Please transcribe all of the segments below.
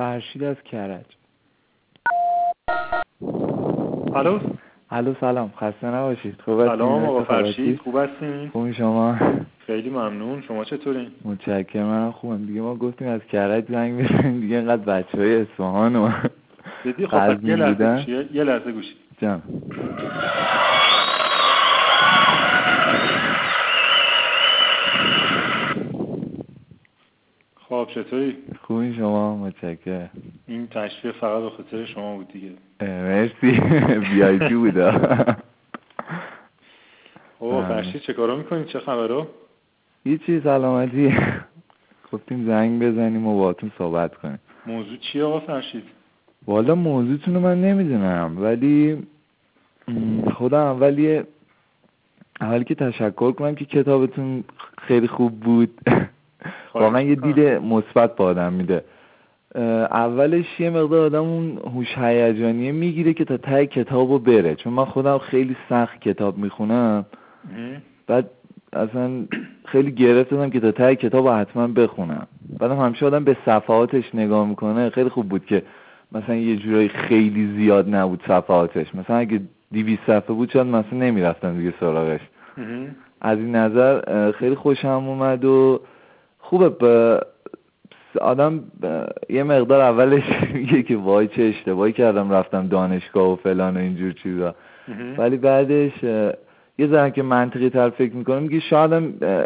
فرشید از کرج. الو؟ الو سلام. خسته نباشید. خوب هستین؟ سلام آقا. فرشید. خوب هستین؟ خوبی شما؟ خیلی ممنون. شما چطورین؟ متشکرم. منم خوبم. دیگه ما گفتیم از کرج زنگ بزنیم. دیگه اینقدر بچه های اصفهان و دیدی خب یه لحظه یه لحظه گوشی. جان خب چطوری؟ خوبی شما متشکرم. این تشریف فقط به خاطر شما بود دیگه. مرسی. وی آی پی بودا. او بله. فرشید چه کارا می‌کنید چه خبرها هیچی سلامتی. گفتیم زنگ بزنیم و باهاتون صحبت کنیم. موضوع چیه آقا فرشید؟ والا موضوعتون رو من نمی‌دونم ولی خودم اول یه اول که تشکر کنم که کتابتون خیلی خوب بود. واقعا یه. دید مثبت به آدم میده. اولش یه مقدار آدم اون هوش هیجانیه می‌گیره که تا ته کتابو بره. چون من خودم خیلی سخت کتاب می‌خونم. بعد اصلا خیلی گرفت دادم که تا ته کتاب رو حتما بخونم. بعدم همیشه آدم به صفحاتش نگاه می‌کنه. خیلی خوب بود که مثلا یه جورایی خیلی زیاد نبود صفحاتش. مثلا اگه دیویس صفحه بود شاید مثلا نمی‌رفتم دیگه سراغش. از این نظر خیلی خوشم اومد و خوبه به آدم اه، یه مقدار اولش میگه که وای چه اشتباهی کردم رفتم دانشگاه و فلان و اینجور چیزا. ولی بعدش یه ذره که منطقی تر فکر می‌کنم میگه شاید هم، اه،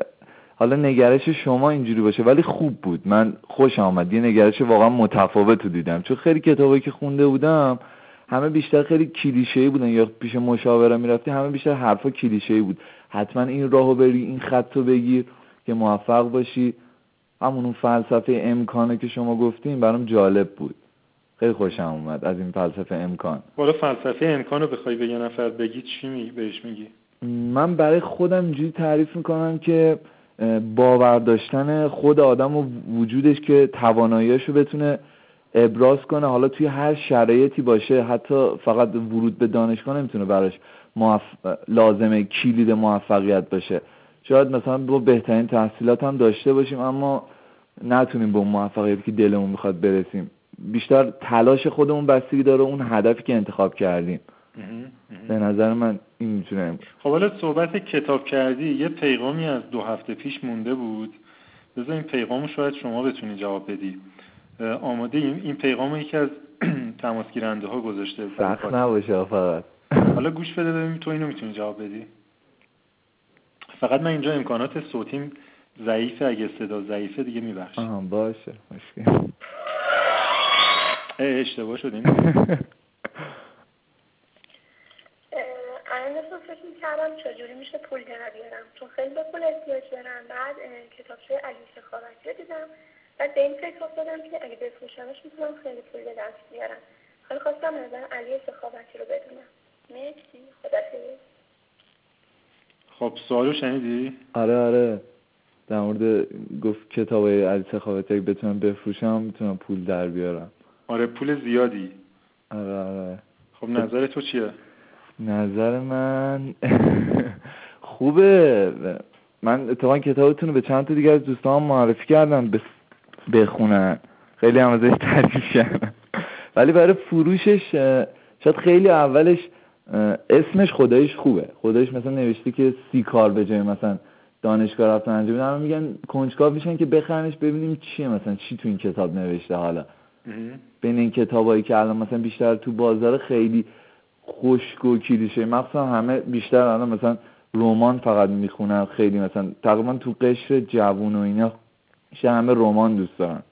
حالا نگرش شما اینجوری باشه. ولی خوب بود. من خوشم آمد. یه نگرش واقعا متفاوت رو دیدم. چون خیلی کتابایی که خونده بودم همه بیشتر خیلی کلیشه‌ای بودن. یا پیش مشاوره می‌رفتی همه بیشتر حرفا کلیشه‌ای بود. حتما این راهو بری این خط رو بگیر که موفق باشی. همون اون فلسفه امکانه که شما گفتین برام جالب بود. خیلی خوشم اومد از این فلسفه امکان. حالا فلسفه امکان رو بخوای به یه نفر بگی چی می بهش میگی؟ من برای خودم اینجوری تعریف می‌کنم که باور داشتن خود آدم و وجودش که تواناییاشو بتونه ابراز کنه. حالا توی هر شرایطی باشه حتی فقط ورود به دانشگاه نمی‌تونه براش موف... لازمه کلید موفقیت باشه. شاید مثلا با بهترین تحصیلات هم داشته باشیم اما نتونیم به اون موفقیتی که دلمون می‌خواد برسیم. بیشتر تلاش خودمون بستگی داره اون هدفی که انتخاب کردیم. به نظر من این می‌تونه خب حالا صحبت کتاب کردی یه پیغامی از دو هفته پیش مونده بود. بذار این پیغام رو شاید شما بتونی جواب بدی. آماده این این پیغام یکی از تماس گیرنده ها گذاشته سخت نباشه فقط. حالا گوش بده ببین تو اینو می‌تونی جواب بدی. فقط من اینجا امکانات صوتیم ضعیفه اگه صدا ضعیفه دیگه میبخش آها باشه مشکل. اشتباه شدیم الان داشتم فکر می‌کردم چجوری میشه پول در بیارم. چون خیلی به پول احتیاج دارم. بعد اه، کتابچه علی سخاوتی رو دیدم. بعد به این فکر افتادم که اگه بفروشمش می‌تونم خیلی پول به دست بیارم. خیلی خواستم نظر علی سخاوتی رو بدونم. مرسی. خدا خب سوالو شنیدی؟ آره آره. در مورد گفت کتاب علی سخاوتی اگه بتونم بفروشم می‌تونم پول در بیارم. آره پول زیادی. آره آره. خب نظر تو چیه؟ نظر من خوبه. من اتفاقا کتابتون رو به چند تا دیگه از دوستان معرفی کردم بخونن. خیلی هم ازش تعریف کردم. ولی برای فروشش شاید خیلی اولش اسمش خدایش خوبه. خدایش مثلا نوشته که سی کار به جای مثلا دانشگاه رفتن انجام بدن همه میگن کنجکاو میشن که بخرنش ببینیم چیه مثلا چی تو این کتاب نوشته حالا. بین این کتابایی که الان مثلا بیشتر تو بازار خیلی خشک و کلیشه مخصوصا همه بیشتر الان مثلا رمان فقط می‌خونن خیلی مثلا تقریبا تو قشر جوون و اینا بیشتر همه رمان دوست دارن.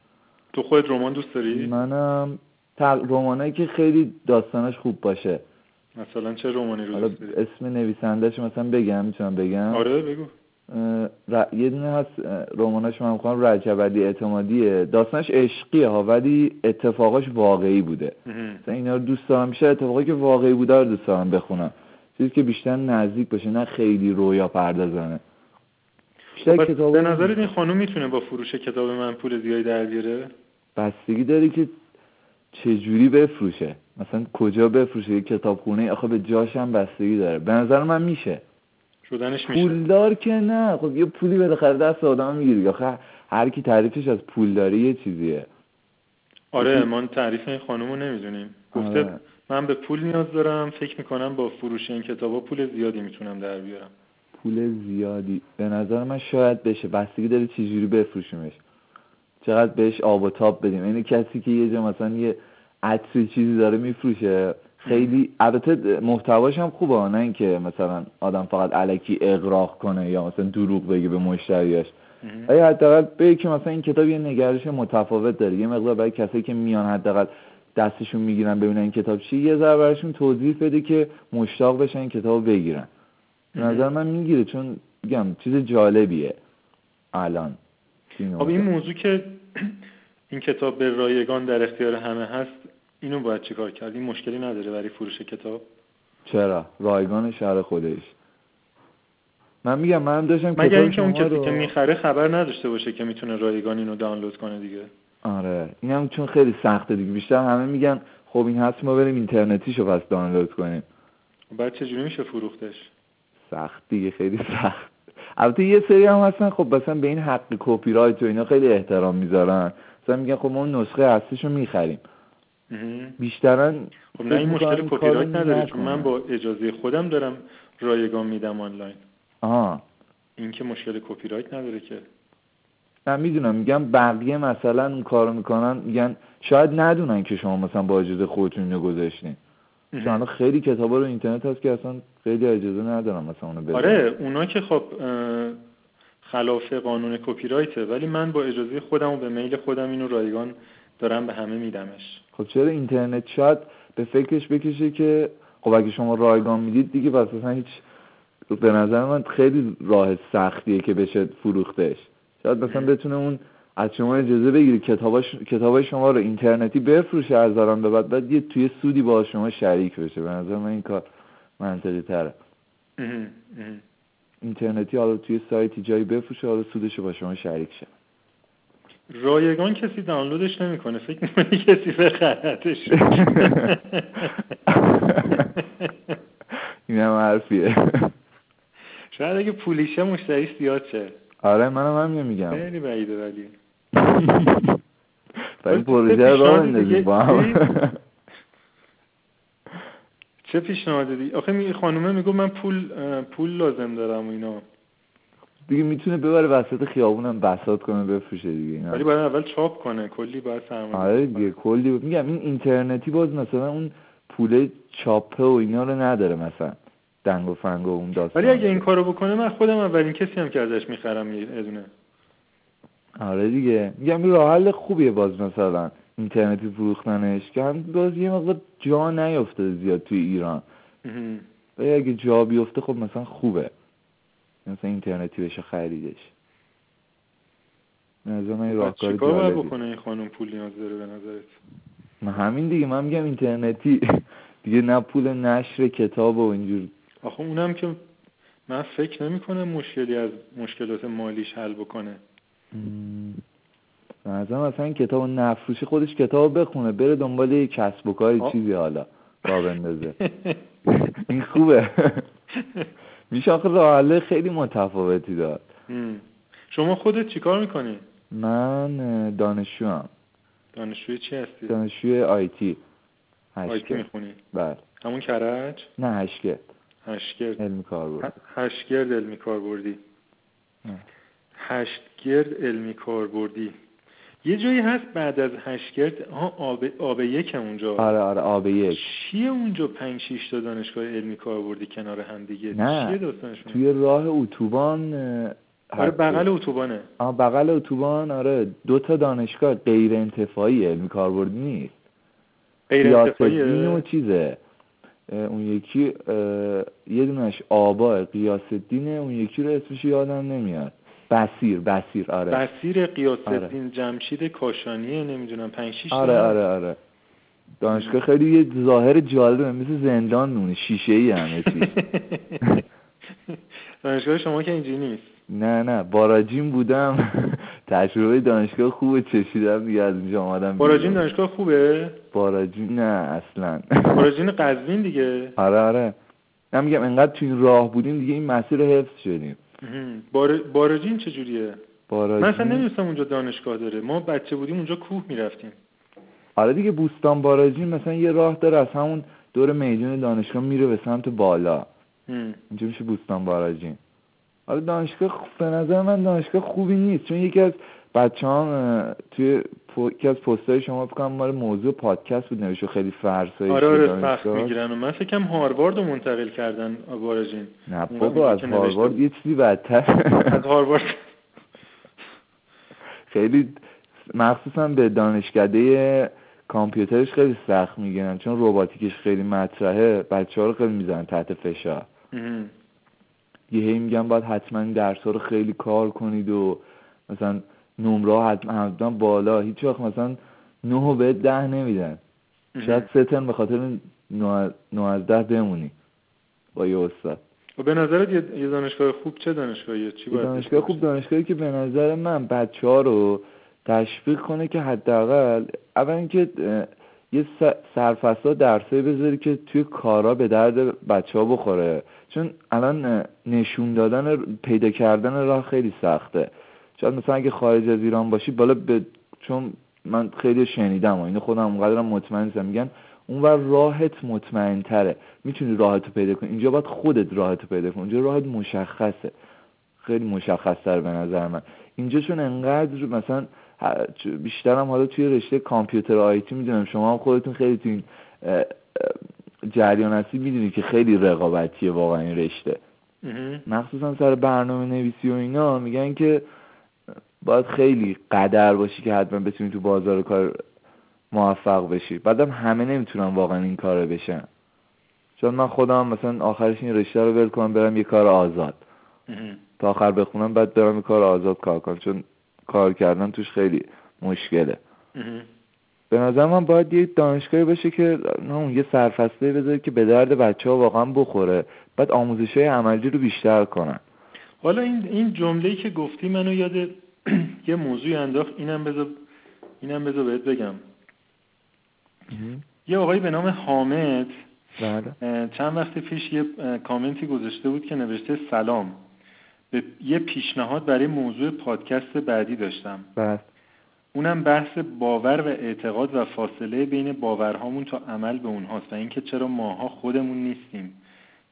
تو خودت رمان دوست داری؟ منم. رمانایی که خیلی داستانش خوب باشه. مثلا چه رمانی رو حالا دوست داری؟ اسم نویسندهش مثلا بگم می‌تونم بگم؟ آره بگو. ر... یه دونه هست اه، رماناش من می‌خوام رجب علی اعتمادیه. داستانش عشقیه ها ولی اتفاقاش واقعی بوده. مثلا اینا رو دوست دارم بیشتر اتفاقی که واقعی بوده رو دوست دارم بخونم. چیزی که بیشتر نزدیک باشه نه خیلی رویا پردازانه. بیشتر پس کتاب به نظرت این خانم می‌تونه با فروش کتاب من پول زیادی در بیاره؟ بستگی داره که چجوری بفروشه. مثلا کجا بفروشه؟ یه کتابخونه آخه به جاش هم بستگی داره. به نظر من میشه. شدنش میشه. پولدار که نه. خب یه پولی بالاخره دست آدم می‌گیری آخه هر کی تعریفش از پولداری یه چیزیه. آره ما تعریف این خانم رو نمی‌دونیم. گفته آره. من به پول نیاز دارم فکر می‌کنم با فروش این کتابا پول زیادی می‌تونم در بیارم. پول زیادی. به نظر من شاید بشه. بستگی داره چجوری بفروشیمش. چقدر بهش آب و تاب بدیم. اینه کسی که یه جا مثلا یه عطر چیزی داره میفروشه خیلی البته محتواش هم خوبه نه اینکه مثلا آدم فقط علکی اغراق کنه یا مثلا دروغ بگه به مشتریاش. ولی حداقل بگه که مثلا این کتاب یه نگرش متفاوت داره. یه مقدار برای کسایی که میان حداقل دستشون می‌گیرن ببینن این کتاب چی یه ذره براشون توضیح بده که مشتاق بشن این کتاب بگیرن. به نظر من می‌گیره چون میگم چیز جالبیه الان. خب این موضوع که این کتاب به رایگان در اختیار همه هست اینو باید چیکار کرد؟ این مشکلی نداره برای فروش کتاب؟ چرا؟ رایگان شهر خودش. من میگم من داشتم مگر اینکه اون کسی رو- که می‌خره خبر نداشته باشه که می‌تونه رایگان اینو دانلود کنه دیگه. آره. اینم چون خیلی سخته دیگه. بیشتر همه میگن خب این هست ما بریم اینترنتیشو پس دانلود کنیم. بعد چجوری میشه فروختش؟ سخت دیگه خیلی سخت. البته یه سری هم هستن خب مثلا به این حق کپی رایت و اینا خیلی احترام می‌ذارن. مثلا میگن خب ما اون نسخه اصلیشو می‌خریم. بیشترن خب نه این مشکل کپی رایت نداره. چون. من با اجازه خودم دارم رایگان میدم آنلاین. آها. این که مشکل کپی رایت نداره که. من می‌دونم. میگم بقیه مثلا اون کارو می‌کنن میگن شاید ندونن که شما مثلا با اجازه خودتون اینو گذاشتین. چون خیلی کتابا رو اینترنت هست که اصلا خیلی اجازه ندارن مثلا اونو بذارن آره اونا که خب خلاف قانون کپی رایته ولی من با اجازه خودم و به میل خودم اینو رایگان دارم به همه میدمش. خب چرا اینترنت شاید به فکرش بکشه که خب اگه شما رایگان می‌دید دیگه پس اصلا هیچ به نظر من خیلی راه سختیه که بشه فروختش. شاید مثلا بتونه اون از شما اجازه بگیره کتاباش کتابای شما رو اینترنتی بفروشه از دارم به بعد بعد یه توی سودی با شما شریک بشه. به نظر من این کار منطقی تره. اینترنتی حالا توی سایتی جایی بفروشه حالا سودش با شما شریک شه. رایگان کسی دانلودش نمی‌کنه. فکر می‌کنی کسی بخرتش این هم حرفیه. شاید اگه پولیشه مشتریش زیاد شه. آره منم همینو میگم. خیلی بعیده ولی. ولی پروژه رو بندازیم با هم. چه پیشنهاد دی؟ آخه می خانومه میگو من پول پول لازم دارم و اینا. دیگه می‌تونه ببره وسط خیابونم بساط کنه بفروشه دیگه. ولی باید اول چاپ کنه کلی باید سرمایه آره دیگه کلی میگم این اینترنتی باز مثلا اون پول چاپه و اینا رو نداره مثلا. دنگ و فنگ و اون داستان ولی اگه این کارو بکنه من خودم اولین کسی هم که ازش می‌خرم یه دونه. آره دیگه. میگم راه حل خوبیه باز مثلا. اینترنتی فروختنش. که هم باز یه موقع جا نیفته زیاد توی ایران. ولی اگه جا بیفته خب مثلا خوبه. مثلا اینترنتی بشه خریدش. نظر من بعد راهکار چیکار. بکنه این خانم پول نیاز داره به نظرت؟ من همین دیگه من میگم اینترنتی دیگه نه پول نشر کتاب و اینجور. آخه اونم که من فکر نمی کنم مشکلی از مشکلات مالیش حل بکنه. نظرم اصلا کتاب نفروشی خودش کتاب بخونه بره دنبال یه کسب و کاری. چیزی حالا را بندازه. این خوبه. میشه آخه راه حل خیلی متفاوتی داد. شما خودت چیکار می‌کنی؟ من اه، دانشجوام. دانشجوی چی هستی؟ دانشجوی آیتی آیتی می‌خونی؟ بله. همون کرج؟ نه هشکه هشتگرد علمی کار بود ه- هشتگرد علمی کاربردی. نه. هشتگرد علمی کاربردی. یه جایی هست بعد از هشتگرد ها آب آب یک اونجا. آره آره آب یک. چیه اونجا پنج شیش تا دانشگاه علمی کاربردی کنار هم دیگه؟ نه. چیه داستانشون توی راه اتوبان آره. بغل اتوبانه. آه بغل اتوبان آره. دو تا دانشگاه غیر انتفاعی علمی کاربردی نیست. غیر؟ الدین و چیزه. اون یکی یه دونش آبا قیاس الدینه اون یکی رو اسمش یادم نمیاد. بسیر بسیر آره. بسیر قیاس آره. جمشید کاشانیه نمی‌دونم پنج شیش آره. آره آره. دانشگاه خیلی یه ظاهر جالبه مثل زندان مونه شیشه ای همه دانشگاه شما که اینجوری نیست. نه نه باراجین بودم. تجربه دانشگاه خوب چشیدم دیگه از اینجا آمدم باراجین. دانشگاه خوبه؟ باراجین نه اصلا. باراجین قزوین دیگه؟ آره آره. من میگم انقدر تو این راه بودیم دیگه این مسیر رو حفظ شدیم. بار... باراجین چجوریه؟ باراجین. من اصلا نمی‌دونستم اونجا دانشگاه داره. ما بچه بودیم اونجا کوه می‌رفتیم. آره دیگه بوستان باراجی مثلا یه راه داره از همون دور میدون دانشگاه میره به سمت بالا. اینجا میشه بوستان باراجین. حالا دانشگاه به نظر من دانشگاه خوبی نیست چون یکی از بچه هم توی یکی از پستای شما بکنم مال موضوع پادکست بود نوشته خیلی فرسایی آره آره سخت می‌گیرن. و من فکرم هاروارد رو منتقل کردن باراجین نه بابا از هاروارد یه چیزی بدتر. از هاروارد. خیلی مخصوصا به دانشکده کامپیوترش خیلی سخت می‌گیرن چون روباتیکش خیلی مطرحه. بچه ها رو خیلی می‌زنن تحت فشار. یه هی میگن باید حتما درس رو خیلی کار کنید و مثلا نمره حتما بالا. هیچ وقت مثلا نه و به ده نمیدن. شاید سه تن به خاطر نه از ده بمونی با یه استاد. و به نظرت یه دانشگاه خوب چه دانشگاهیه چی باید دانشگاه خوب دانشگاهی که به نظر من بچه ها رو تشویق کنه که حداقل اول اینکه یه سرفصل درسایی بذاری که توی کارا به درد بچه ها بخوره. چون الان نشون دادن پیدا کردن راه خیلی سخته. شاید مثلا اگه خارج از ایران باشی بالا به چون من خیلی شنیدم و اینو خودم اونقدرم مطمئن نیستم. میگن اونور راحت مطمئن تره می‌تونی راحت پیدا کنی. اینجا باید خودت راحت پیدا کنی. اونجا راحت مشخصه. خیلی مشخص تر به نظر من. اینجا چون انقدر مثلا بیشترم حالا توی رشته کامپیوتر آیتی می‌دونم. شما هم خودتون خیلی تو این جریان هستی می‌دونی که خیلی رقابتیه واقعا این رشته. مخصوصا سر برنامه نویسی و اینا میگن که باید خیلی قدر باشی که حتما بتونی تو بازار کار موفق بشی. بعدم همه نمی‌تونن واقعا این کار بشن. چون من خودم مثلا آخرش این رشته رو ول کنم برم یه کار آزاد. تا آخر بخونم بعد برم یه کار آزاد کار کنم. چون کار کردن توش خیلی مشکله. به نظر من باید یه دانشگاهی باشه که اون یه سرفصله بذاره که به درد بچه ها واقعا بخوره. بعد آموزش های عملی رو بیشتر کنن. حالا این این جمله‌ای که گفتی منو یاد یه موضوعی انداخت اینم بذار اینم بذار بهت بگم. یه آقایی به نام حامد بله. چند وقت پیش یه کامنتی گذاشته بود که نوشته سلام. به یه پیشنهاد برای موضوع پادکست بعدی داشتم. بله. اونم بحث باور و اعتقاد و فاصله بین باورهامون تا عمل به اونهاست و اینکه چرا ماها خودمون نیستیم.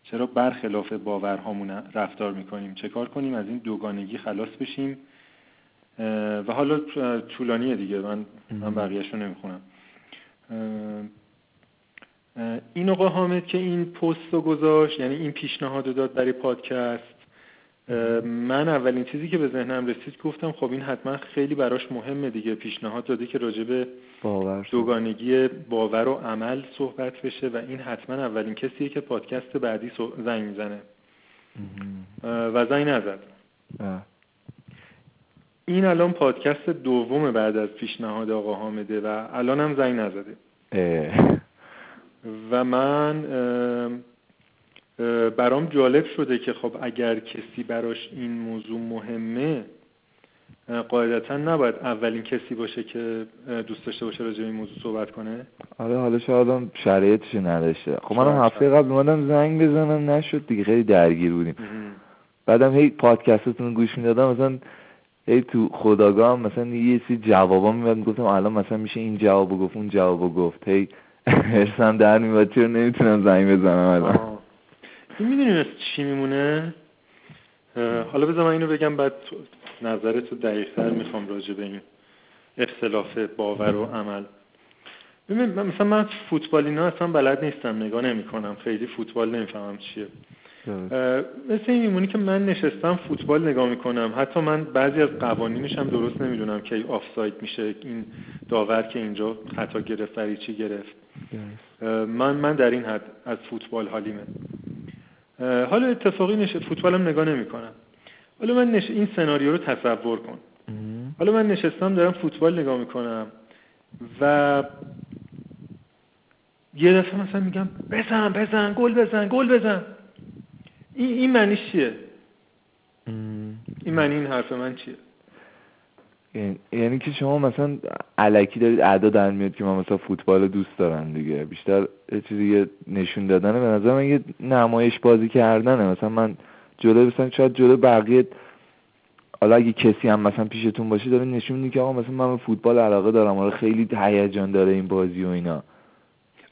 چرا برخلاف باورهامون رفتار می‌کنیم. چه کار کنیم؟ از این دوگانگی خلاص بشیم. و حالا طولانیه دیگه. من من بقیهشو نمی‌خونم. این آقا حامد که این پست رو گذاشت یعنی این پیشنهاد رو داد برای پادکست. من اولین چیزی که به ذهنم رسید گفتم خب این حتما خیلی براش مهمه دیگه. پیشنهاد داده که راجب باور دوگانگی باور و عمل صحبت بشه و این حتما اولین کسیه که پادکست بعدی زنگ می‌زنه. و زنگ نزد. این الان پادکست دوم بعد از پیشنهاد آقا حامده و الان هم زنگ نزده. و من برام جالب شده که خب اگر کسی براش این موضوع مهمه قاعدتا نباید اولین کسی باشه که دوست داشته باشه راجع این موضوع صحبت کنه. آره حالا شاید هم شرایطش نداشته. خب منم هفته قبل اومدم زنگ بزنم نشد دیگه خیلی درگیر بودیم. بعدم هی پادکستتون گوش می‌دادم مثلا هی تو خداگاه مثلا یه سی جوابا میاد گفتم الان مثلا میشه این جوابو گفت اون جوابو گفت. هی هرسم در میاد چرا نمی‌تونم زنگ بزنم الان؟ این می‌دونی از چی میمونه؟ حالا بذار من اینو بگم بعد نظرتو دقیقتر می‌خوام راجع به این اختلاف باور و عمل. ببین مثلا من فوتبال اینا اصلا بلد نیستم نگاه نمی کنم خیلی فوتبال نمی‌فهمم چیه. مثل این میمونی که من نشستم فوتبال نگاه می‌کنم. حتی من بعضی از قوانینش هم درست نمی‌دونم که آفساید میشه این داور که اینجا خطا گرفت برای چی گرفت. من من در این حد از فوتبال حالیمه. حالا اتفاقی نشه فوتبالم نگاه نمی‌کنم. حالا من نش... این سناریو رو تصور کن. حالا من نشستم دارم فوتبال نگاه می‌کنم و یه دفعه مثلا میگم بزن بزن گل بزن گل بزن. این این معنیش چیه؟ این معنی این حرف من چیه؟ یعنی که شما مثلا علکی دارید اعدا در میاد که من مثلا فوتبال دوست دارم دیگه. بیشتر چیزی یه نشون دادنه به نظر من یه نمایش بازی کردنه. مثلا من جلو مثلا شاید جلو بقیه حالا اگه کسی هم مثلا پیشتون باشه داره نشون میده که آقا مثلا من به فوتبال علاقه دارم. آره خیلی هیجان داره این بازی و اینا.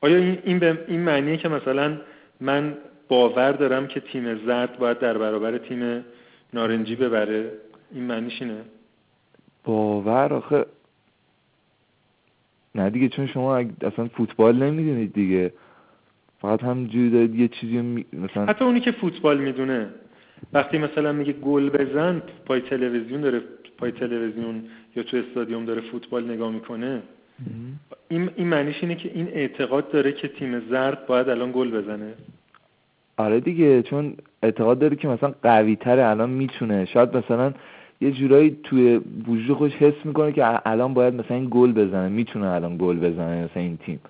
آیا این این, به این معنیه که مثلا من باور دارم که تیم زرد باید در برابر تیم نارنجی ببره. این معنیش اینه. باور آخه. نه دیگه چون شما اصلا فوتبال نمی‌دونید دیگه. فقط همینجوری دارید یه چیزی می... مثلا حتی اونی که فوتبال می‌دونه. وقتی مثلا میگه گل بزن پای تلویزیون داره پای تلویزیون یا تو استادیوم داره فوتبال نگاه می‌کنه. این این معنیش اینه که این اعتقاد داره که تیم زرد باید الان گل بزنه. آره دیگه چون اعتقاد داره که مثلا قوی تره الان می‌تونه. شاید مثلا یه جورایی توی وجود خودش حس می‌کنه که الان باید مثلا این گل بزنه. می‌تونه الان گل بزنه مثلا این تیم.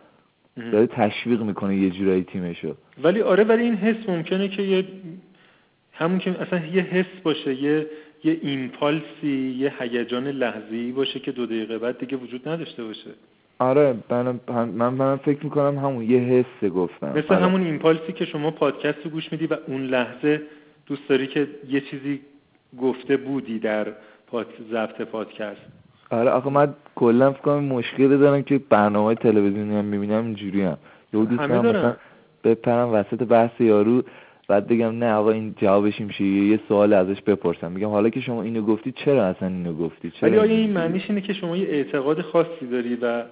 داره تشویق می‌کنه یه جورایی تیمشو. ولی آره ولی این حس ممکنه که یه همون که اصلا یه حس باشه یه یه ایمپالسی یه هیجان لحظه‌ای باشه که دو دقیقه بعد دیگه وجود نداشته باشه. آره من من, من فکر می‌کنم همون یه حس گفتم مثل آره. همون ایمپالسی که شما پادکست رو گوش میدی و اون لحظه دوست داری که یه چیزی گفته بودی در پاد ضبط پادکست آره آخه من کلا فکر کنم مشکلی دارم که برنامه تلویزیونی هم می‌بینم اینجوری هم یه دوست دارن. مثلا بپرم وسط بحث یارو بعد بگم نه آقا این جوابش میشه یه سوال ازش بپرسم میگم حالا که شما اینو گفتی چرا اصلا اینو گفتی چرا ولی آیا این؟ معنیش اینه که شما یه اعتقاد خاصی داری و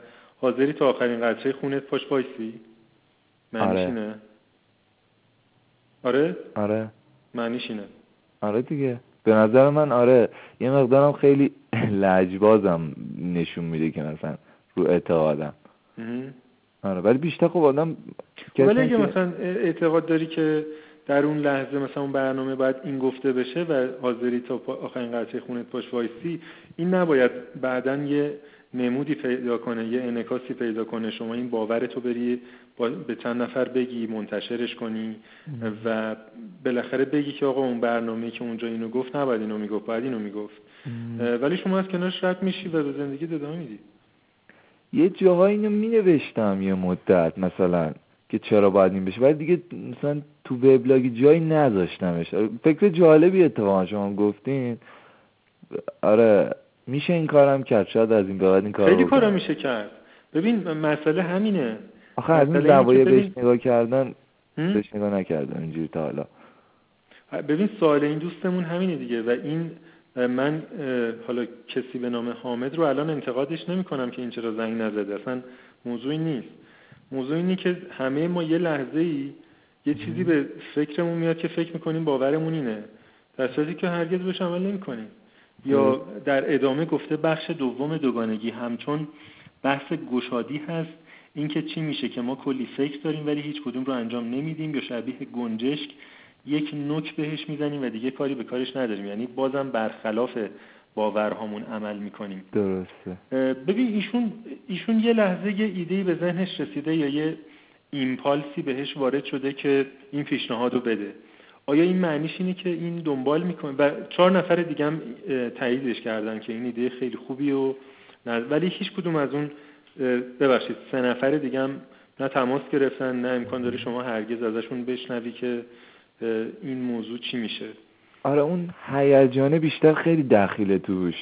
حاضری تا آخرین قطره خونت پاش وایسی. معنیش آره. اینه. آره؟ آره. معنیش اینه. آره دیگه. به نظر من آره. یه مقدارم خیلی لجبازم نشون میده که مثلا رو اعتقادم. آره. ولی بیشتر خب آدم کسی ولی اگه که- مثلا اعتقاد داری که در اون لحظه مثلا اون برنامه باید این گفته بشه و حاضری تا آخرین قطره خونت پاش وایسی این نباید بعدا یه نمودی پیدا کنه یه انکاسی پیدا کنه شما این باور تو بری با به چند نفر بگی منتشرش کنی و بالاخره بگی که آقا اون برنامه که اونجا اینو گفت نباید اینو می‌گفت باید اینو می‌گفت. ولی شما از کنارش رد میشی و به زندگی ادامه میدی. یه جاهایی اینو می نوشتم یه مدت مثلا که چرا باید این بشه ولی دیگه مثلا تو وبلاگ جایی نذاشتمش. فکر جالبی اتفاقا شما گفتین. آره میشه این کارم کرد. شاید از این به بعد این کار خیلی کارا میشه کرد. ببین مسئله همینه. آخه از این زوایای بهش نگاه کردن؟ بهش نگاه نکردم اینجوری تا حالا. ببین سوال این دوستمون همینه دیگه و این من حالا کسی به نام حامد رو الان انتقادش نمی کنم که این چرا زنگ نزده. اصلا موضوعی نیست. موضوع اینه که همه ما یه لحظه ای یه چیزی به فکرمون میاد که فکر می‌کنیم باورمون اینه. در صورتی که هرگز بهش عمل نمی‌کنیم. یا در ادامه گفته بخش دوم دوگانگی همچون بحث گشادی هست. اینکه چی میشه که ما کلی فکر داریم ولی هیچ کدوم رو انجام نمیدیم یا شبیه گنجشک یک نوک بهش می‌زنیم و دیگه کاری به کارش نداریم. یعنی بازم برخلاف باورهامون عمل می‌کنیم. درسته. ببین ایشون ایشون یه لحظه یه ایدهی به ذهنش رسیده یا یه ایمپالسی بهش وارد شده که این پیشنهاد رو بده. آیا این معنیش اینه که این دنبال می‌کنه؟ و چهار نفر دیگه هم تاییدش کردن که این ایده خیلی خوبی و ولی هیچ کدوم از اون ببخشید سه نفر دیگه هم نه تماس گرفتن نه امکان داره شما هرگز ازشون بشنوی که این موضوع چی میشه. آره اون هیجانه بیشتر خیلی دخیله توش.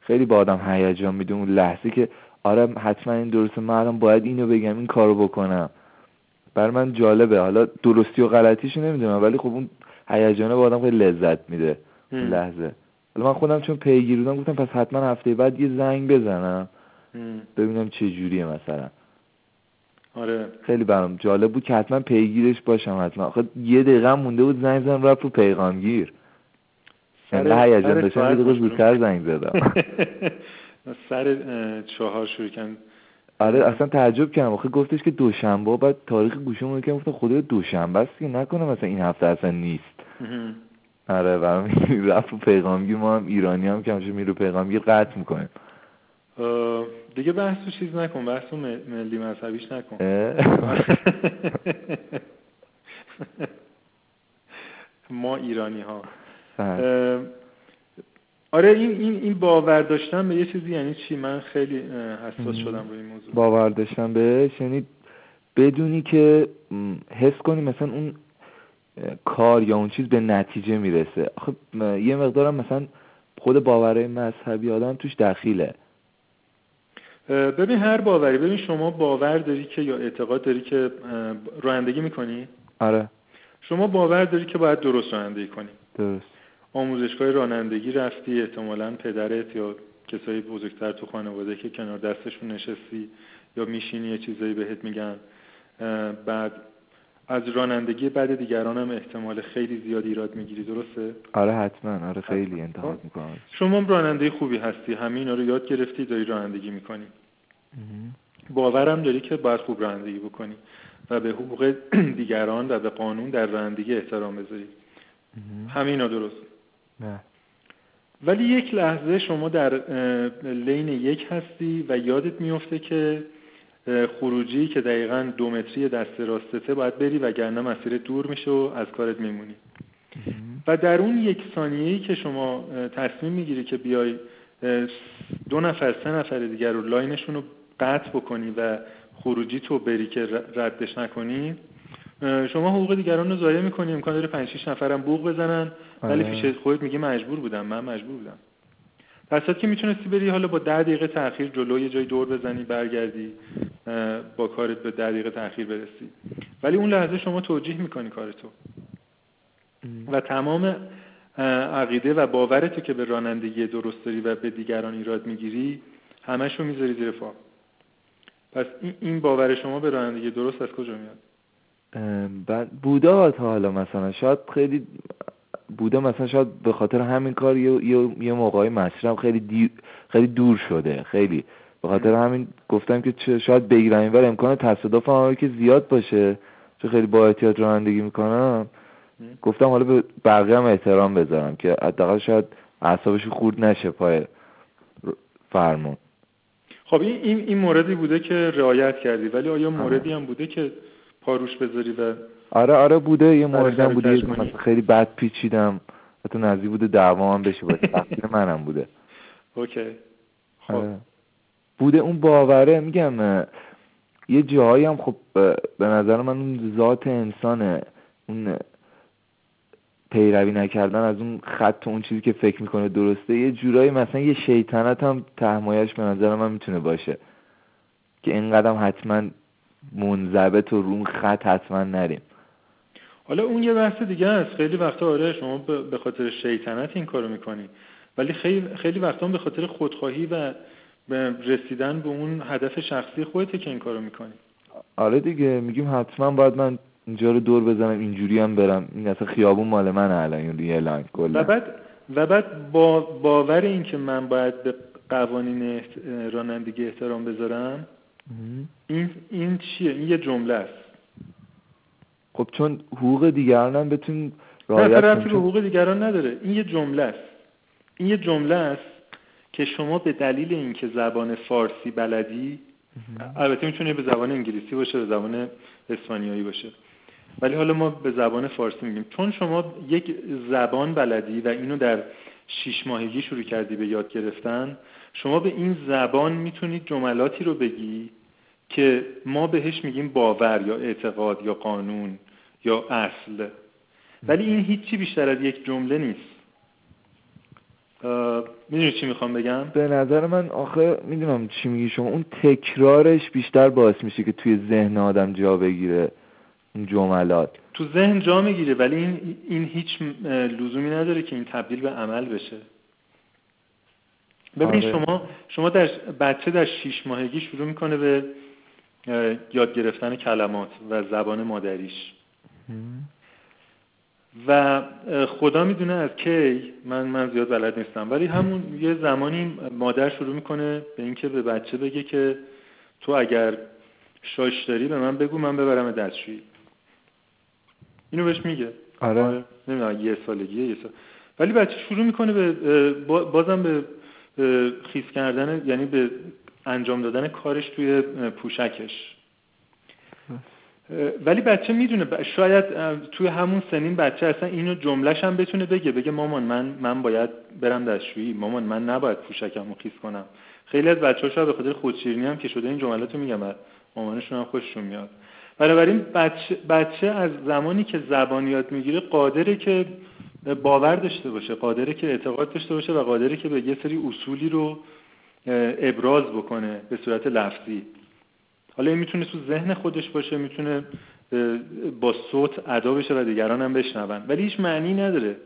خیلی با آدم هیجان میده اون لحظه که آره حتما این درسته من الان باید اینو بگم این کارو بکنم. بر من جالبه. حالا درستی و غلطیشو نمی‌دونم ولی خب اون هیجانه با آدم خیلی لذت میده. لحظه. حالا من خودم چون پیگیر بودم گفتم پس حتما هفته بعد یه زنگ بزنم. ببینم چه جوریه مثلا. آره. خیلی برام جالب بود که حتما پیگیرش باشم حتما. آخه یه دقیقه مونده بود زنگ زدم رفت رو پیغامگیر. سر- انقدر هیجان سر داشتم یه دقیقه. زودتر زنگ زدم. سر چهار شروع آره اصلا تعجب کردم. آخه گفتش که دوشنبه بعد تاریخ گوشمون که گفتم خدای دوشنبه است که نکنه مثلا این هفته اصلا نیست. آره برام رفت رو پیغامگیر ما هم ایرانی هم که همیشه میرو پیغامگیر قطع می‌کنیم. دیگه بحث رو چیز نکن بحث رو م- ملی مذهبیش نکن. ما ایرانی ها اه، آره این این این باور داشتن به یه چیزی یعنی چی؟ من خیلی حساس شدم روی این موضوع. باور داشتم بهش یعنی بدونی که حس کنی مثلا اون کار یا اون چیز به نتیجه می‌رسه. م، یه مقدارم مثلا خود باورهای مذهبی آدم توش دخیله. ببین هر باوری ببین شما باور داری که یا اعتقاد داری که رانندگی می‌کنی؟ آره. شما باور داری که باید درست رانندگی کنی. درست. آموزشگاه رانندگی رفتی احتمالا پدرت یا کسایی بزرگتر تو خانواده که کنار دستشون نشستی یا میشینی یه چیزایی بهت میگن. بعد از رانندگی بعد دیگران هم احتمال خیلی زیاد ایراد می‌گیری درسته؟ آره حتما. آره خیلی انتقاد خب. می‌کنم. شما راننده خوبی هستی. همه اینا رو یاد گرفتی داری رانندگی می‌کنی. باورم داری که باید خوب رانندگی بکنی و به حقوق دیگران و به قانون در رانندگی احترام بذاری. همینا درست. نه. ولی یک لحظه شما در لین یک هستی و یادت میفته که خروجی که دقیقا دو متری دست راستته باید بری وگرنه مسیر دور میشه و از کارت میمونی. و در اون یک ثانیه‌ای که شما تصمیم می‌گیری که بیای دو نفر سه نفر دیگر رو لاینشون رو قطع بکنی و خروجی تو بری که ردش نکنی شما حقوق دیگران رو ضایع می‌کنی. امکان داره 5 6 نفرم بوق بزنن. ولی آره. پیش خودت میگی مجبور بودم. من مجبور بودم. در که می‌تونستی بری حالا با ده دقیقه تاخیر جلو یه جای دور بزنی برگردی با کارت به ده دقیقه تاخیر برسی. ولی اون لحظه شما توجیه می‌کنی کارتو و تمام عقیده و باورتو که به رانندگی درست داری و به دیگران ایراد می‌گیری همش رو می‌ذاری زیر پا. پس این باور شما به رانندگی درست از کجا میاد؟ بعد بوده تا حالا مثلا شاید خیلی بوده مثلا شاید به خاطر همین کار یه, یه،, یه موقعی مسیرم خیلی, خیلی دور شده خیلی. به خاطر همین گفتم که شاید بگیرم اینور امکان تصادف هم که زیاد باشه چون خیلی با احتیاط رانندگی می‌کنم. گفتم حالا به بقیه هم احترام بذارم که حداقل شاید اعصابش خورد نشه پای فرمون. خب این این موردی بوده که رعایت کردی ولی آیا موردی هم بوده که پاروش بذاری و آره آره بوده یه موردی هم بوده خیلی بد پیچیدم. حتی نزدیک بوده دعوا هم بشه باشه. تقصیر منم بوده. اوکی. خب. آره. بوده اون باوره میگم یه جاهایی هم خب به نظر من اون ذات انسانه. اون پیروی نکردن از اون خط و اون چیزی که فکر می‌کنه درسته. یه جورایی مثلا یه شیطنت هم تهمایش به نظر من می‌تونه باشه. که اینقدر حتما منضبط و رون خط حتما نریم. حالا اون یه بحث دیگه است. خیلی وقتا آره شما به خاطر شیطنت این کارو می‌کنی. ولی خیلی خیلی وقتا به خاطر خودخواهی و رسیدن به اون هدف شخصی خودته که این کارو می‌کنی. آره دیگه میگیم حتما باید من اینجا رو دور بزنم اینجوری هم برم. این اصلا خیابون مال من الان این یه لاین و بعد و بعد با باور این که من باید به قوانین رانندگی احترام بذارم این این چیه؟ این یه جمله است. خب چون حقوق دیگران هم بتون رعایت نه حقوق دیگران نداره. این یه جمله است. این یه جمله است که شما به دلیل اینکه زبان فارسی بلدی البته می‌تونه به زبان انگلیسی باشه به زبان اسپانیایی باشه. ولی حالا ما به زبان فارسی میگیم. چون شما یک زبان بلدی و اینو در شیش ماهگی شروع کردی به یاد گرفتن شما به این زبان می‌تونید جملاتی رو بگی که ما بهش میگیم باور یا اعتقاد یا قانون. یا اصل. ولی این هیچی بیشتر از یک جمله نیست. می‌دونی چی می‌خوام بگم؟ به نظر من آخه می‌دونم چی میگی شما. اون تکرارش بیشتر باعث میشه که توی ذهن آدم جا بگیره این جملات. تو ذهن جا می‌گیره ولی این, این هیچ لزومی نداره که این تبدیل به عمل بشه. ببین آره. شما شما در بچه در شیش ماهگی شروع می‌کنه به یاد گرفتن کلمات و زبان مادریش. و خدا می‌دونه از کی. من من زیاد بلد نیستم. ولی همون یه زمانی مادر شروع می‌کنه به اینکه به بچه بگه که تو اگر شاش داری به من بگو من ببرم دستشویی. اینو بهش میگه. آره, آره. نمی‌دونم یه سالگیه یه سال. ولی بچه شروع می‌کنه به بازم به خیس کردن یعنی به انجام دادن کارش توی پوشکش. ولی بچه می‌دونه شاید توی همون سنین بچه اصلا اینو جملهش هم بتونه بگه بگه مامان من من باید برم دستشویی مامان من نباید پوشکم رو خیس کنم. خیلی از بچه ها شاید به خاطر خودشیرینی هم که شده این جملات رو میگم مامانشون هم خوششون میاد. بنابراین بچه, بچه از زمانی که زبان یاد می‌گیره قادره که باور داشته باشه قادره که اعتقاد داشته باشه و قادره که به یه سری اصولی رو ابراز بکنه به صورت لفظی. حالا این می‌تونه تو ذهن خودش باشه می‌تونه با صوت ادا بشه و دیگران هم بشنون. ولی هیچ معنی نداره.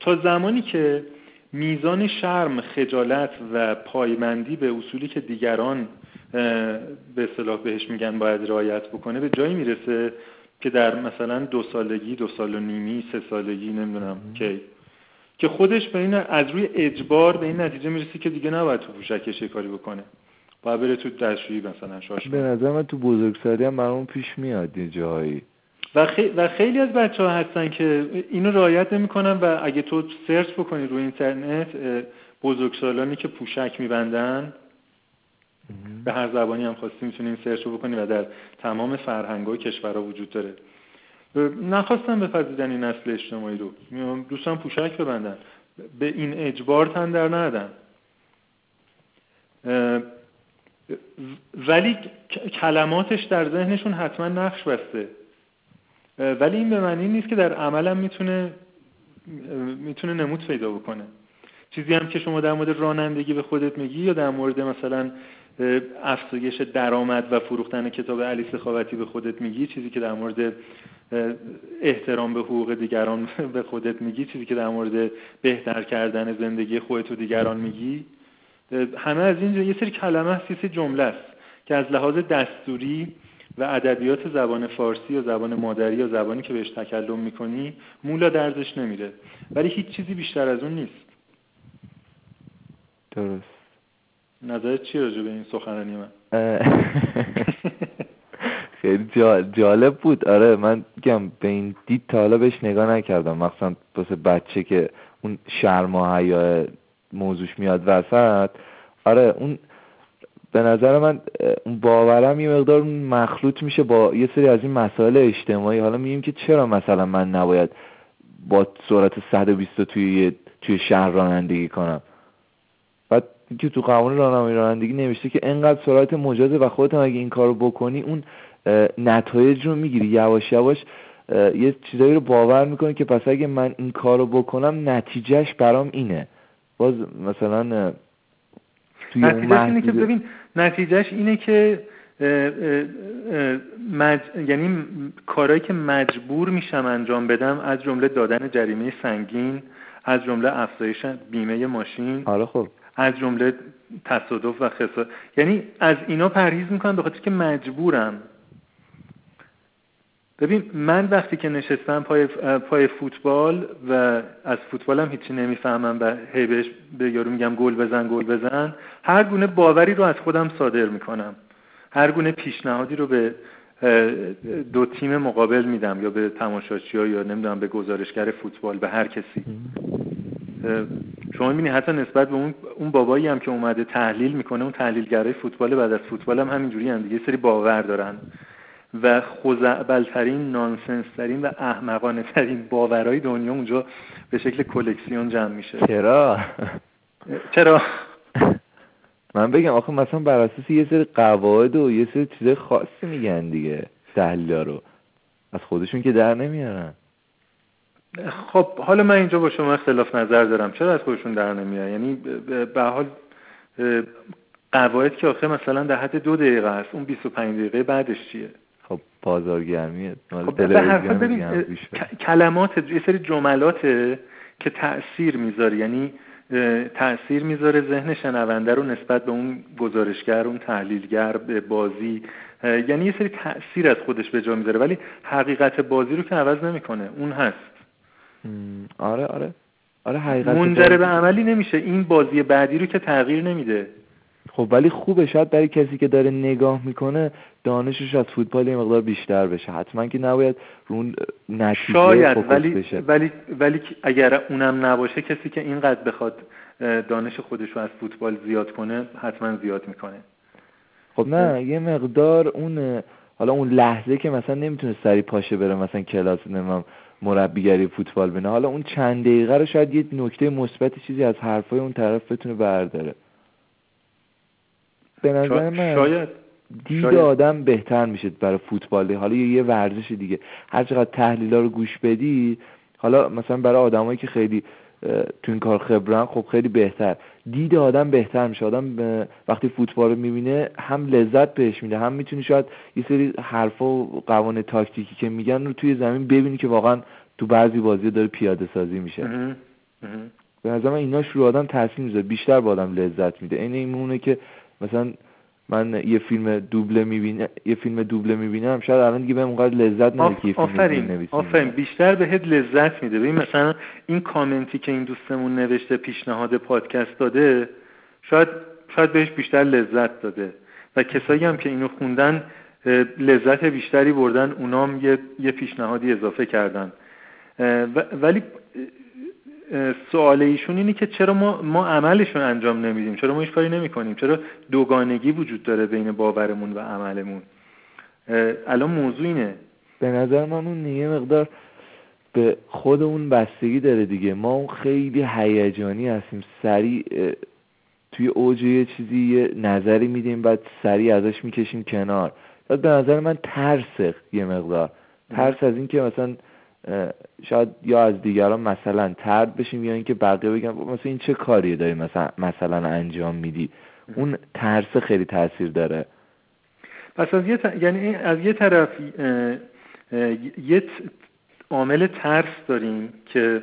تا زمانی که میزان شرم خجالت و پایمندی به اصولی که دیگران به اصطلاح بهش میگن باید رعایت بکنه به جایی می‌رسه که در مثلا دو سالگی دو سال و نیمی سه سالگی نمی‌دونم کی که خودش به این از روی اجبار به این نتیجه می‌رسه که دیگه نباید تو پوشکش کاری بکنه. باید بره تو دستشویی مثلا شاش به نظر من تو بزرگسالی هم برامون پیش میاد یه جایی. و, و خیلی از بچه ها هستن که اینو رعایت نمی‌کنن و اگه تو سرچ بکنی روی اینترنت بزرگسالانی که پوشک میبندن به هر زبانی هم خواستی می‌تونیم سرچ بکنی و در تمام فرهنگ و کشورها وجود داره. نخواستم بپذیرن این نسل اجتماعی رو. دوستان پوشک ببندن. به این اجبار تن در ندن. ولی کلماتش در ذهنشون حتما نقش بسته. ولی این به معنی نیست که در عملم می‌تونه می‌تونه نمود پیدا بکنه. چیزی هم که شما در مورد رانندگی به خودت میگی یا در مورد مثلا افزایش درآمد و فروختن کتاب علی سخاوتی به خودت میگی چیزی که در مورد احترام به حقوق دیگران به خودت میگی چیزی که در مورد بهتر کردن زندگی خودت و دیگران میگی؟ همه از این یه سری کلمه هست یه جمله است که از لحاظ دستوری و ادبیات زبان فارسی یا زبان مادری یا زبانی که بهش تکلم می‌کنی مولا درزش نمیره. ولی هیچ چیزی بیشتر از اون نیست. درست. نظرت چی راجع به این سخنرانی من؟ خیلی جالب بود. آره من گم به این دید تا حالا بهش نگاه نکردم. مخصوصا واسه بچه که اون شرم و حیا موضوعش میاد وسط. آره اون به نظر من اون باورم یه مقدار مخلوط میشه با یه سری از این مسائل اجتماعی. حالا میگیم که چرا مثلا من نباید با سرعت 120 توی توی شهر رانندگی کنم؟ بعد که تو قانون راهنمایی رانندگی نوشته که انقدر سرعت مجازه و خودت اگه این کارو بکنی اون نتایج رو می‌گیری. یواش یواش یه چیزایی رو باور می‌کنی که پس اگه من این کارو بکنم نتیجهش برام اینه. باز مثلا توی نتیجهش اینه که ببین نتیجهش اینه که مج... یعنی کارهایی که مجبور میشم انجام بدم از جمله دادن جریمه سنگین از جمله افزایش بیمه ماشین آره خب. از جمله تصادف و خسارت یعنی از اینا پرهیز می‌کنم به خاطر که مجبورم. ببین من وقتی که نشستم پای, پای فوتبال و از فوتبالم هیچی نمی‌فهمم و هی بهش به یارو میگم گل بزن گل بزن هر گونه باوری رو از خودم صادر می‌کنم. هر گونه پیشنهادی رو به دو تیم مقابل میدم یا به تماشاچی یا نمی‌دونم به گزارشگر فوتبال به هر کسی. شما می‌بینی حتی نسبت به اون اون بابایی هم که اومده تحلیل می‌کنه اون تحلیلگرای فوتبال بعد از فوتبال هم همینجوری هم دیگه سری باور دارن. و خوزعبلترین نانسنسترین و احمقانه ترین باورهای دنیا اونجا به شکل کلکسیون جمع میشه. چرا؟ چرا؟ من بگم آخه مثلا بر اساس یه سری قواعد و یه سری چیز خاصی میگن دیگه تحلیلا رو. از خودشون که در نمیارن. خب حالا من اینجا با شما اختلاف نظر دارم. چرا از خودشون در نمیارن؟ یعنی به حال قواعد که آخه مثلا در حد دو دقیقه است اون 25 دقیقه بعدش چیه؟ خب بازارگرمی خب کلمات یه سری جملات که تأثیر می‌ذاره یعنی تأثیر می‌ذاره ذهن شنونده رو نسبت به اون گزارشگر اون تحلیلگر به بازی یعنی یه سری تأثیر از خودش به جا می‌ذاره ولی حقیقت بازی رو که عوض نمی‌کنه. اون هست. آره آره. آره حقیقت منجر به عملی نمیشه. این بازی بعدی رو که تغییر نمیده. خب ولی خوبه. شاید برای کسی که داره نگاه می‌کنه دانشش از فوتبال یه مقدار بیشتر بشه. حتما که نباید رو نتیجه شاید ولی بشه. ولی ولی اگر اونم نباشه کسی که اینقدر بخواد دانش خودش رو از فوتبال زیاد کنه حتما زیاد می‌کنه. خب نه یه مقدار اون حالا اون لحظه که مثلا نمی‌تونه سری پاشه بره مثلا کلاس نمیم مربیگری فوتبال بینه حالا اون چند دقیقه رو شاید یه نکته مثبت چیزی از حرفای اون طرف بتونه برداره. به نظر من شاید دید آدم بهتر میشه برای فوتبال. حالا یه ورزش دیگه. هر چقدر تحلیل رو گوش بدی حالا مثلا برای آدمایی که خیلی تو این کار خبرن خب خیلی بهتر. دید آدم بهتر میشه. آدم وقتی فوتبال رو می‌بینه هم لذت بهش میده هم می‌تونی شاید یه سری حرفا و قوانین تاکتیکی که میگن رو توی زمین ببینی که واقعا تو بعضی بازی داره پیاده سازی میشه. به نظر من ایناش رو آدم تاثیر می‌ذاره. بیشتر با آدم لذت میده. این میمونه که مثلا من یه فیلم دوبله می‌بینم یه فیلم دوبله می‌بینم شاید الان دیگه بهم اونقدر لذت نده که آفرین آفرین. بیشتر بهت لذت میده. ببین مثلا این کامنتی که این دوستمون نوشته پیشنهاد پادکست داده شاید شاید بهش بیشتر لذت داده. و کسایی هم که اینو خوندن لذت بیشتری بردن اونام یه یه پیشنهادی اضافه کردن. ولی سوال ایشون اینه که چرا ما ما عملشون انجام نمیدیم؟ چرا ما هیچ کاری نمی‌کنیم؟ چرا دوگانگی وجود داره بین باورمون و عملمون؟ الان موضوع اینه. به نظر من اون یه مقدار به خودمون بستگی داره دیگه. ما اون خیلی هیجانی هستیم. سریع توی اوج یه چیزی یه نظری میدیم بعد سریع ازش می‌کشیم کنار. بعد به نظر من ترس یه مقدار. ترس از اینکه مثلا شاید یا از دیگران مثلا ترد بشیم یا اینکه بقیه بگن مثلا این چه کاریه داری مثلا مثلا انجام میدی؟ اون ترس خیلی تاثیر داره. پس از یه یعنی از یه طرف یه عامل ترس داریم که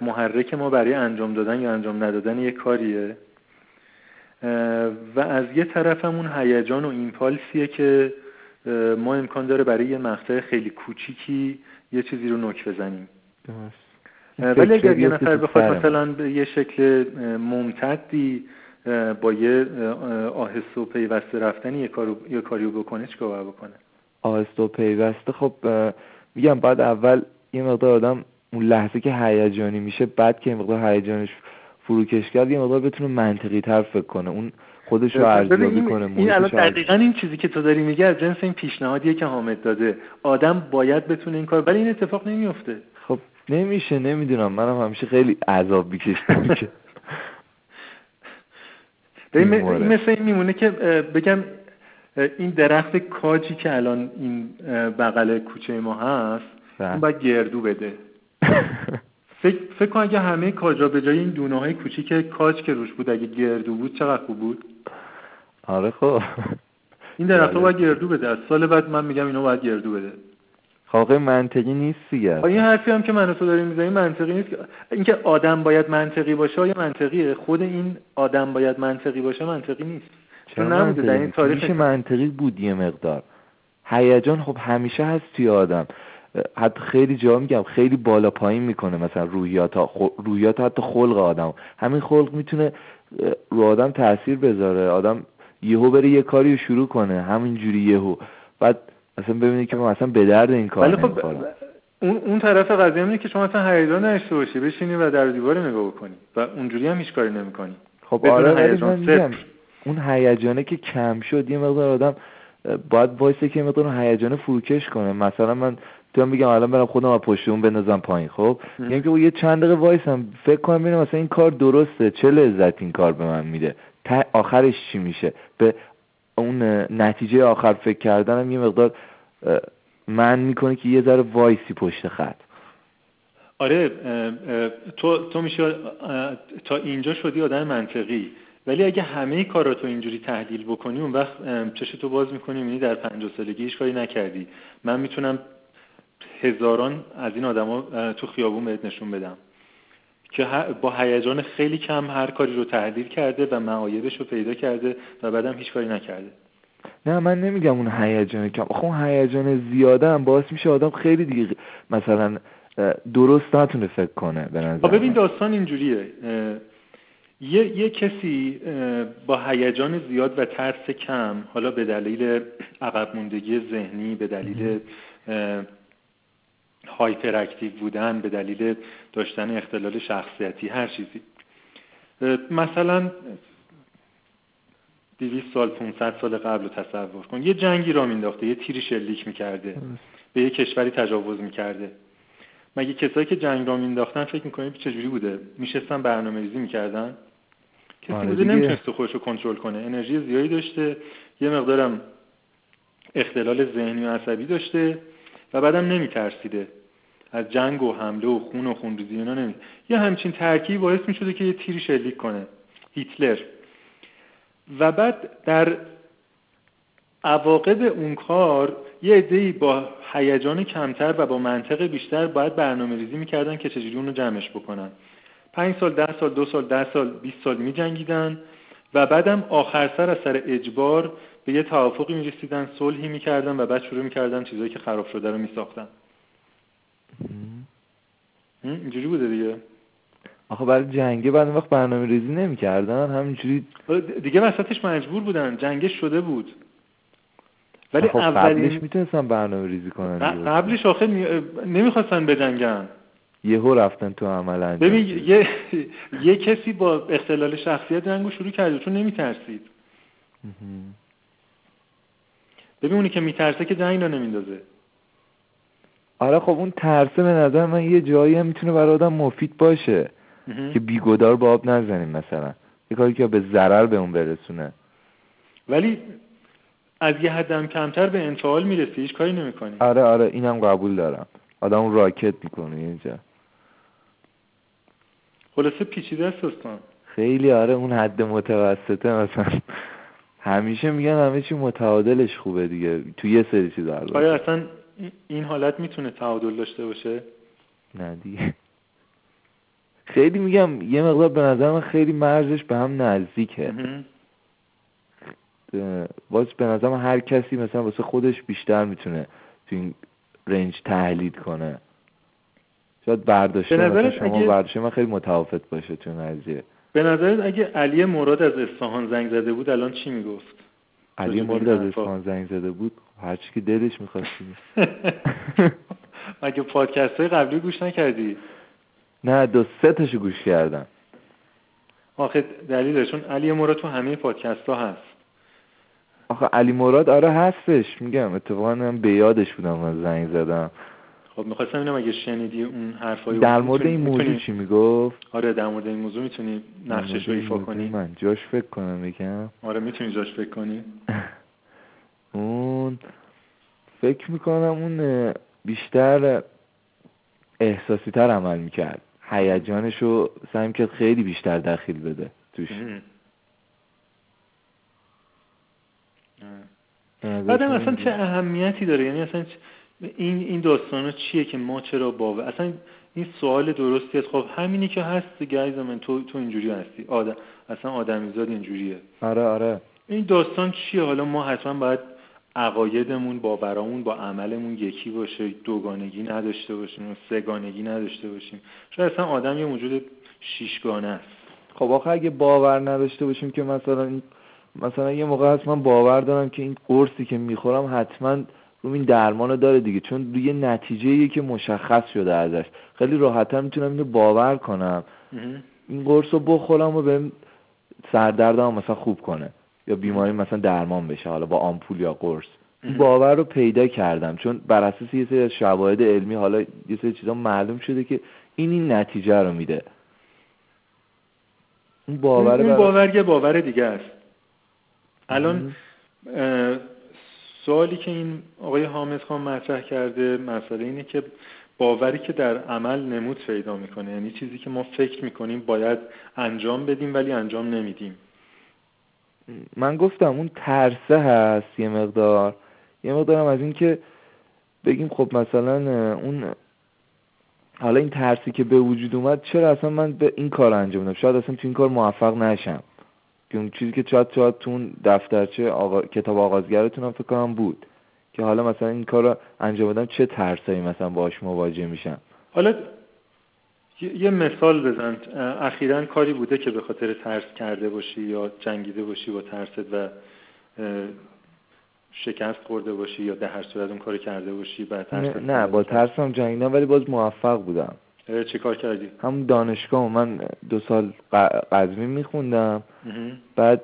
محرک ما برای انجام دادن یا انجام ندادن یه کاریه. و از یه طرف همون هیجان و ایمپالسیه که ما امکان داره برای یه مقطع خیلی کوچیکی یه چیزی رو نوک بزنیم. ولی اگر یه نفر بخواد مثلا به یه شکل ممتدی با یه آهسته و پیوسته رفتنی یه, کارو، یه کاریو بکنه چیکار باید بکنه؟ آهسته و پیوسته خب میگم بعد اول یه مقدار آدم اون لحظه که هیجانی میشه بعد که این مقدار هیجانش فروکش کرد یه مقدار بتونه منطقی تر فکر کنه. اون خودش رو ارزیابی کنه این الان دقیقا این چیزی که تو داری میگه از جنس این پیشنهادیه که حامد داده. آدم باید بتونه این کار ولی این اتفاق نمیفته خب نمیشه نمی‌دونم. منم همیشه خیلی عذاب می‌کشم که. این مثل این میمونه که بگم این درخت کاجی که الان این بغل کوچه ما هست اون بله. باید گردو بده. فکر, فکر کن اگه همه کاجا به جای این دونه های کوچیک کاج که روش بود اگه گردو بود چقدر خوب بود؟ آره خب. این درخت. باید گردو بده. سال بعد من میگم اینو باید گردو بده. خب منطقی نیست دیگه این حرفی هم که من تو داریم می‌زنیم منطقی نیست. اینکه آدم باید منطقی باشه یا منطقیه؟ خود این آدم باید منطقی باشه منطقی نیست. چون نبوده. در این تاریخ میشه منطقی بود یه مقدار. هیجان خب همیشه هست توی آدم. حتی خیلی جا میگم خیلی بالا پایین می‌کنه مثلا روحیات روحیات حتی خلق آدم. همین خلق می‌تونه رو آدم تاثیر بذاره. آدم یهو بره یه کاری رو شروع کنه همینجوری یهو. بعد اصلا ببینید که ما اصلا به درد این کار ولی خب اون اون طرف قضیه اینه که شما اصلا هیجان داشته باشی بشینی و در دیوار نگاه بکنی و اونجوری هم هیچ کاری نمی‌کنی. خب آره اون هیجانه که کم شد یه مقدار آدم باید وایسه که مقدار هیجان فروکش کنه. مثلا من تو میگم الان برم خودم از پشت اون بندازم پایین خب؟ یعنی که یه چند دقیقه وایسم فکر کنم ببینم مثلا این کار درسته چه لذت این کار به من میده. آخرش چی میشه؟ به اون نتیجه آخر فکر کردنم یه مقدار من می‌کنه که یه ذره وایسی پشت خط. آره تو تو میشه تا اینجا شدی آدم منطقی. ولی اگه همه کار تو اینجوری تحلیل بکنی اون وقت چشتو باز می‌کنی می‌بینی در 50 سالگی هیچ کاری نکردی. من می‌تونم هزاران از این آدما تو خیابون بهت نشون بدم. که با هیجان خیلی کم هر کاری رو تحلیل کرده و معایبش رو پیدا کرده و بعدم هیچ کاری نکرده. نه من نمیگم اون هیجان کم. خب اون هیجان زیاده هم باعث میشه آدم خیلی دیگه مثلا درست نتونه فکر کنه به نظر ببین داستان اینجوریه. یه،, یه کسی با هیجان زیاد و ترس کم حالا به دلیل عقب موندگی ذهنی به دلیل هایپر اکتیو بودن به دلیل داشتن اختلال شخصیتی هر چیزی. مثلا 200 سال 500 سال قبل رو تصور کن. یه جنگی را مینداخته یه تیری شلیک می‌کرده به یه کشوری تجاوز می‌کرده. مگه کسایی که جنگ را مینداختن فکر می‌کنید چجوری بوده؟ میشستن برنامه ریزی می‌کردن؟ کسی آره بوده نمی‌تونسته خودش رو کنترل کنه. انرژی زیادی داشته یه مقدارم اختلال ذهنی و عصبی داشته و بعدم نمیترسیده. از جنگ و حمله و خون و خونریزی اینا نمی یه همچین ترکیب باعث می شده که یه تیری شلیک کنه. هیتلر. و بعد در عواقب اون کار یه عده‌ای با هیجان کمتر و با منطق بیشتر باید برنامه ریزی می‌کردن که چجوری اون رو جمعش بکنن. پنج سال ده سال دو سال ده سال 20 سال می جنگیدن و بعدم آخر سر از سر اجبار به یه توافقی می رسیدن صلحی می‌کردن و بعد شروع می‌کردن چیزایی که خراب شده رو میساختن. اینجوری بوده دیگه. آخه برای جنگه بعد وقت برنامه ریزی نمی‌کردن همینجوری دیگه وسطش مجبور بودن جنگه شده بود. ولی خب اولش می‌تونستن برنامه ریزی کنن قبلش آخه نمی‌خواستن بجنگن. یهو رفتن تو عمل انجام ببین یه یه کسی با اختلال شخصیت جنگو شروع کرده چون نمیترسید. ببین اونی که میترسه که جنگ رو نمیندازه. آره خب اون ترسه به نظر من یه جایی هم می‌تونه برای آدم مفید باشه که بیگدار با آب نزنیم مثلا. یه کاری که به ضرر به اون برسونه. ولی از یه حدم کمتر به انفعال می‌رسی هیچ کاری نمی‌کنی. آره آره اینم قبول دارم. آدم راکت می‌کنه اینجا. خلاصه پیچیده است خیلی آره اون حد متوسطه مثلا. همیشه میگن همه چی متعادلش خوبه دیگه. تو یه سری چیز آیا اصلا این حالت می‌تونه تعادل داشته باشه؟ نه دیگه. خیلی میگم یه مقدار به نظر من خیلی مرزش به هم نزدیکه. باز به نظر من هر کسی مثلا واسه خودش بیشتر می‌تونه تو این رنج تحلیل کنه. شاید برداشته مثلا شما اگه... برداشته من خیلی متفاوت باشه تو این قضیه. به نظرت اگه علی مراد از اصفهان زنگ زده بود الان چی می‌گفت؟ علی مراد از اصفهان زنگ زده بود؟ هرچی که دلش می‌خواستی مگه پادکست های قبلی گوش نکردی؟ نه دو سه تاشو گوش کردم. آخه دلیلشون علی مراد تو همه پادکست ها هست. آخه علی مراد آره هستش. میگم اتفاقا من به یادش بودم من زنگ زدم. خب می‌خواستم اینم اگه شنیدی اون حرفای در مورد این موضوع چی می‌گفت؟ آره در مورد این موضوع می‌تونی نقشش رو ایفا کنی. من جاش فکر کنم یکم. آره می‌تونی جاش فکر کنی. اون فکر می‌کنم اون بیشتر احساسی تر عمل می‌کرد. هیجانش رو سعی که خیلی بیشتر دخیل بده توش. بعدم اصلا چه اهمیتی داره؟ یعنی اصلا این این داستانا چیه که ما چرا باور اصلا این سوال درستی است. خب همینی که هست دیگه من تو تو اینجوری هستی. آدم اصلا آدمیزاد اینجوریه. آره آره. این داستان چیه؟ حالا ما حتما باید عقایدمون باورامون با عملمون یکی باشه دوگانگی نداشته باشیم و سگانگی نداشته باشیم. شاید اصلا آدم یه موجود شیشگانه است. خب آخه اگه باور نداشته باشیم که مثلا مثلا یه موقع هست من باور دارم که این قرصی که می‌خورم حتما رو این درمان داره دیگه چون روی نتیجه که مشخص شده ازش. خیلی راحتتر می‌تونم اینو باور کنم. این قرص رو بخورم و بهم سردردم مثلا خوب کنه. یا بیماری مثلا درمان بشه حالا با آمپول یا قرص. این باور رو پیدا کردم چون بر اساس یه سری شواهد علمی حالا یه سری چیزا معلوم شده که این این نتیجه رو میده. این باور این باور یه باور دیگه است. الان سوالی که این آقای حامد خان مطرح کرده مسئله اینه که باوری که در عمل نمود پیدا می‌کنه. یعنی چیزی که ما فکر می‌کنیم باید انجام بدیم ولی انجام نمیدیم. من گفتم اون ترسه هست یه مقدار. یه مقدارم از این که بگیم خب مثلا اون حالا این ترسی که به وجود اومد چرا اصلا من به این کار انجام بدم شاید اصلا تو این کار موفق نشم. که اون چیزی که شاید شاید تو اون دفترچه آقا... کتاب آغازگرتون هم فکر کنم بود. که حالا مثلا این کار رو انجام بدم چه ترسایی مثلا باش مواجه میشم؟ حالا یه مثال بزن. اخیرا کاری بوده که به خاطر ترس کرده باشی یا جنگیده باشی با ترست و شکست خورده باشی یا در هر صورت اون کاری کرده باشی با ترس نه, نه با ترسم جنگیدم ولی باز موفق بودم. چه کار کردی؟ هم دانشگاه من دو سال قزوین میخوندم. بعد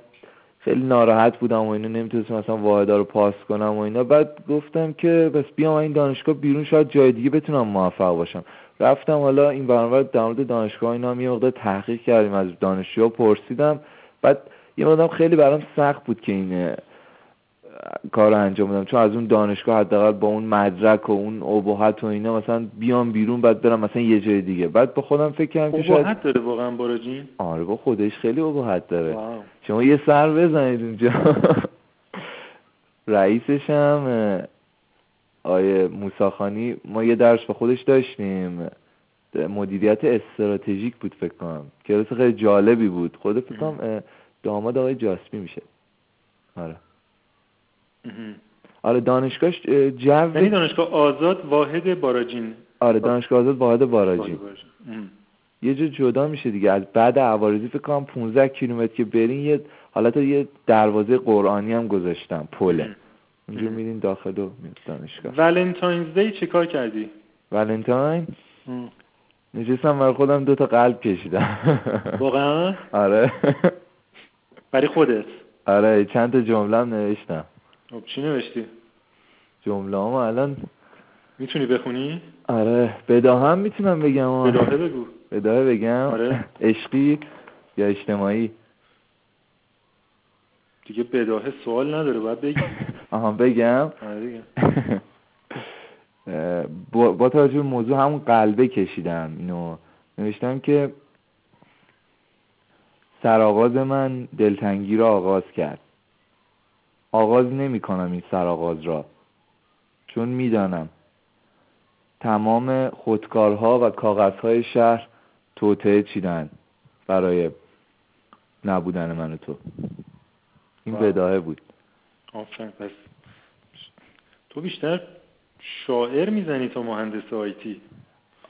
خیلی ناراحت بودم و اینو نمی‌تونستم مثلا واحدا رو پاس کنم و اینا. بعد گفتم که بس بیام این دانشگاه بیرون شاید جای دیگه بتونم موفق باشم. رفتم حالا این برنامه در مورد دانشگاه اینا هم یه مقدار تحقیق کردیم از دانشجوها پرسیدم. بعد یه مقدار خیلی برام سخت بود که این کار رو انجام بدم. چون از اون دانشگاه حداقل با اون مدرک و اون ابهت و اینا مثلا بیام بیرون بعد برم مثلا یه جای دیگه. بعد با خودم فکر کردم که شاید ابهت داره واقعا باراجین؟ آره با خودش خیلی ابهت داره. واو. شما یه سر بزنید اونجا. رئیسش هم آیه موساخانی ما یه درس با خودش داشتیم. مدیریت استراتژیک بود فکر کنم. کلاس خیلی جالبی بود. خود فکر کنم داماد آقای جاسمی میشه. آره. آره دانشگاهش اه، یعنی جو دانشگاه آزاد واحد باراجین. آره دانشگاه آزاد واحد باراجی واحد باراجین. یه جا جدا میشه دیگه. از بعد عوارضی فکر کنم 15 کیلومتر که برین یه حالت یه دروازه قرآنی هم گذاشتم پله. مهم. میرین داخل و دانشگاه. ولنتاینز دی چه کار کردی؟ ولنتاین. نشستم برای خودم دو تا قلب کشیدم. واقعا؟ آره. برای خودت؟ آره چند تا جمله هم نوشتم. خب چی نوشتی؟ جمله هم الان می‌تونی بخونی؟ آره بداهم می‌تونم بگم. آه. بداهه بگو. بداهه بگم. آره. عشقی یا اجتماعی؟ دیگه بداهه سوال نداره باید بگی. آها بگم. آره با, با توجه به موضوع همون قلبه کشیدم اینو. نوشتم که سرآغاز من دلتنگی را آغاز کرد. آغاز نمی کنم این سرآغاز را چون می‌دانم تمام خودکارها و کاغذهای شهر توطعه چیدن برای نبودن من و تو. این واو. بداهه بود. آفرین پس تو بیشتر شاعر می‌زنی تا مهندس آیتی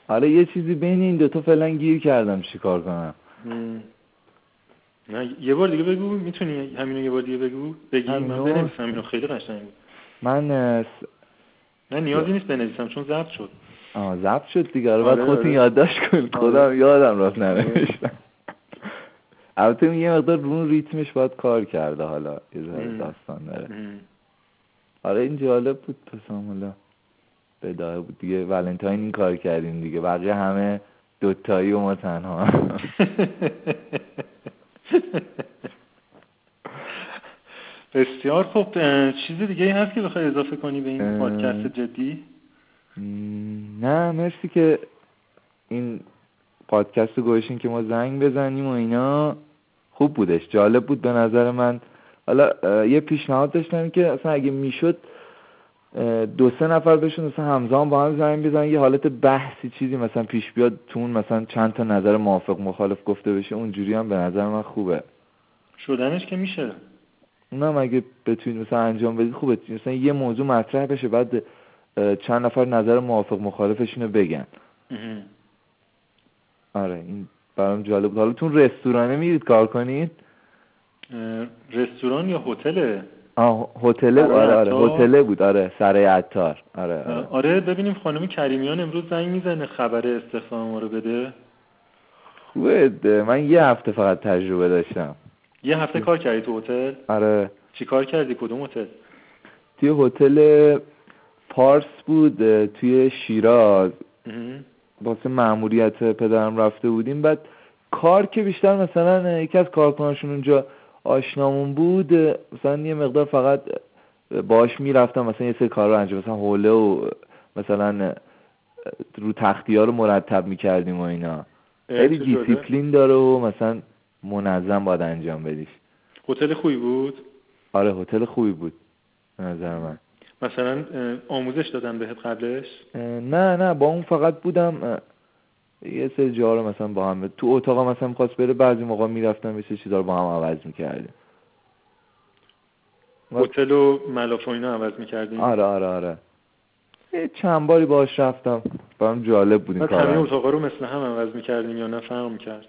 حالا یه چیزی بین این دوتا فعلا گیر کردم چیکار کنم. نه یه بار دیگه بگو می‌تونی همینو یه بار دیگه بگو؟ بگی من؟ بنویسم اینو خیلی قشنگ بود من س- نه نیازی نیست بنویسم چون ضبط شد. آه ضبط شد دیگه. آره بعد آره، خودتون آره. یادداشت کنید. آره. خودم یادم رفت ننوشتم. البته یه مقدار رو ریتمش باید کار کرده حالا یه. داستان داره. آره این جالب بود پسام حالا بداهه بود دیگه ولنتاین این کار کردیم دیگه بقیه همه دوتایی و ما تنها بسیار خب چیز دیگه هست که بخوای اضافه کنی به این. پادکست جدی نه مرسی که این پادکست رو گوشین که ما زنگ بزنیم و اینا. خوب بودش جالب بود به نظر من. حالا یه پیشنهاد داشتم که اصلا اگه می‌شد دو سه نفر بشون مثلا همزمان با هم زنگ بزنن یه حالت بحثی چیزی مثلا پیش بیاد تو اون مثلا چند تا نظر موافق مخالف گفته بشه اونجوری هم به نظر من خوبه. شدنش که میشه. اونم اگه بتونید مثلا انجام بدید خوبه. مثلا یه موضوع مطرح بشه بعد چند نفر نظر موافق مخالفش اینو بگن. آره این برام جالب بود. حالا تون رستورانه میرید کار کنید؟ رستوران یا هتله؟ آه هتله؟ سرای آره آره؟ هتله بود. آره سرای عطار. آره آره. آره ببینیم خانم کریمیان امروز زنگ می‌زنه خبر استخدام ما رو بده. خوبه. من یه هفته فقط تجربه داشتم. یه هفته کار کردی تو هتل؟ آره. چی کار کردی؟ کدوم هتل؟ توی هتل پارس بود توی شیراز. واسه مأموریت پدرم رفته بودیم. بعد کار که بیشتر مثلا یکی از کارکناشون اونجا آشنامون بود مثلا یه مقدار فقط باش می‌رفتم مثلا یه سری کار رو انجام مثلا حوله و مثلا رو تختی ها رو مرتب می‌کردیم و اینا. خیلی. دیسیپلین داره و مثلا منظم باید انجام بدیش. هتل خوبی بود؟ آره هتل خوبی بود به نظر من. مثلا آموزش دادن بهت قبلش؟ نه نه با اون فقط بودم یه سری جا رو مثلا با هم تو اتاق مثلا می‌خواست بره بعضی موقع می‌رفتم یه سری چیزا رو با هم عوض می‌کردیم. هتل و ملافه و اینا عوض می‌کردین آره آره آره. یه چند باری باش رفتم. برام جالب بود این بعد همه کار اتاقا رو مثل هم عوض می‌کردین یا نه؟ فرق می‌کرد.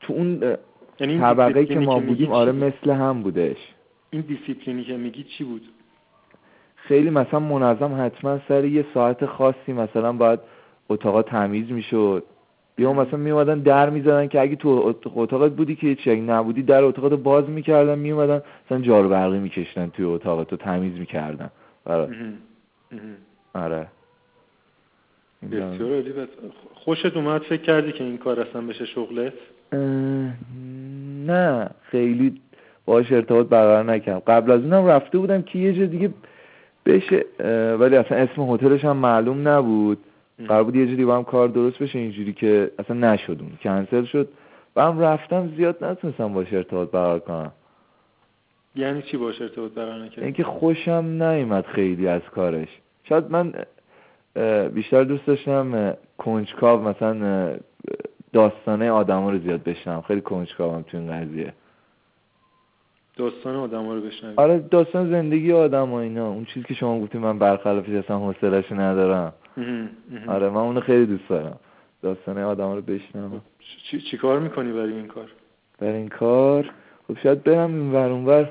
تو اون یعنی طبقه که ما بودیم آره؟ مثل هم بودش. این دیسیپلینی که میگی چی بود؟ خیلی مثلا منظم حتما سر یه ساعت خاصی مثلا باید اتاقا تمیز می‌شد. یا مثلا میومدن در می‌زدن که اگه تو ات- اتاقت بودی که چی اگه نبودی در اتاقت باز می‌کردن میومدن مثلا جارو برقی میکشتن توی اتاقت رو تمیز می‌کردن. آره. آره. بسیار عالی. بس خوشت اومد؟ فکر کردی که این کار اصلا بشه شغلت؟ نه. خیلی باهاش ارتباط برقرار نکردم. قبل از اونم رفته بودم که یه جا دیگه بشه ولی اصلا اسم هتلش هم معلوم نبود. قرار بود یه جوری با هم کار درست بشه اینجوری که اصلا نشد اون. کنسل شد. و هم رفتم زیاد نتونستم باش ارتباط برقرار کنم. یعنی چی باش ارتباط برقرار نکردی؟ اینکه خوشم نیومد خیلی از کارش. شاید من بیشتر دوست داشتم کنجکاو مثلا داستانه آدما رو زیاد بشنم خیلی کنجکاوم تو این قضیه. داستان آدم رو بشنوی آره داستان زندگی آدم ها اینا. اون چیزی که شما گفتیم من برخلافش اصلا حوصله‌اش ندارم. آره من اونو خیلی دوست دارم. داستان آدم رو بشنوم. چی, چی کار می‌کنی برای این کار؟ برای این کار؟ خب شاید برم این ور اونور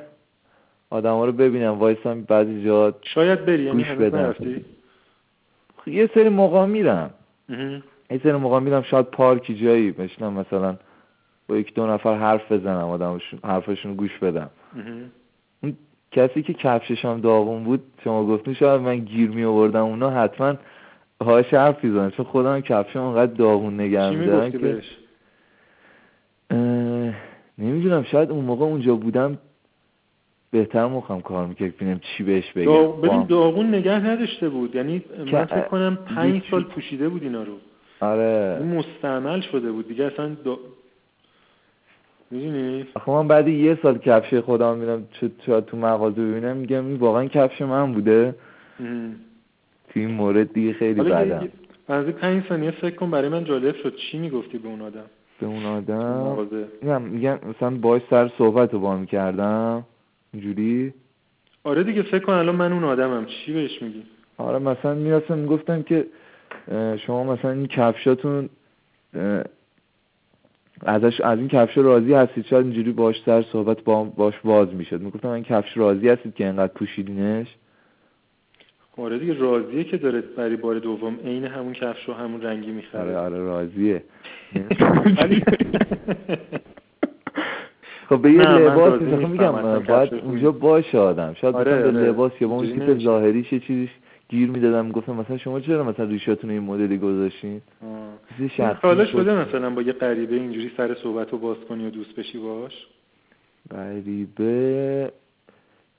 آدم رو ببینم. وایسم بعضی جا شاید بری یعنی بدم. خب یه سری موقع میرم. یه سری موقع میرم شاید پارکی جایی بشنم مثلا با یک دو نفر حرف بزنم آدمشون حرفشون گوش بدم. اون کسی که کفشش هم داغون بود شما گفتین شاید من گیر می آوردم اونا حتما هاش حرف می‌زنن چون خودم کفشم انقدر داغون نگه میدارن که نمی‌دونم شاید اون موقع اونجا بودم بهتر مخم کار می‌کرد ببینم چی بهش بگم. دا... ببین داغون نگه نداشته بود. یعنی من فکر کنم پنج سال پوشیده بود اینا رو. آره. مستعمل شده بود. دیگه اصلا دا... می‌دونی؟ آخه من بعد یه سال کفش خودم میرم چه تو مغازه ببینم میگم این واقعا کفش من بوده. تو این مورد دیگه خیلی بدم از پنج ثانیه فکر کن برای من جالب شد. چی می‌گفتی به اون آدم؟ به اون آدم؟ میگم میگم مثلا باش سر صحبت رو با می‌کردم. اینجوری؟ آره دیگه فکر کن الان من اون آدمم. چی بهش میگی؟ آره مثلا می‌رسم می‌گفتم که شما مثلا این کفشاتون ازش از این کفش راضی هستید. شاید اینجوری باش سر صحبت با باش باز می‌شد. می‌گفتم این کفش راضی هستید که اینقدر پوشیدینش؟ آره دیگه راضیه که داره برای بار دوم عین همون کفش رو همون رنگی می‌خره. آره آره راضیه. خب به یه لباس میگم باید اونجا باشه آدم. شاید آره به لباس یا با اون تیپ ظاهریش یه چیزیش گیر می‌دادم گفتم مثلا شما چرا مثلا ریشاتون این مدلی گذاشتین؟ حالا شده مثلا با یه غریبه اینجوری سر صحبت رو باز کنی و دوست بشی باش غریبه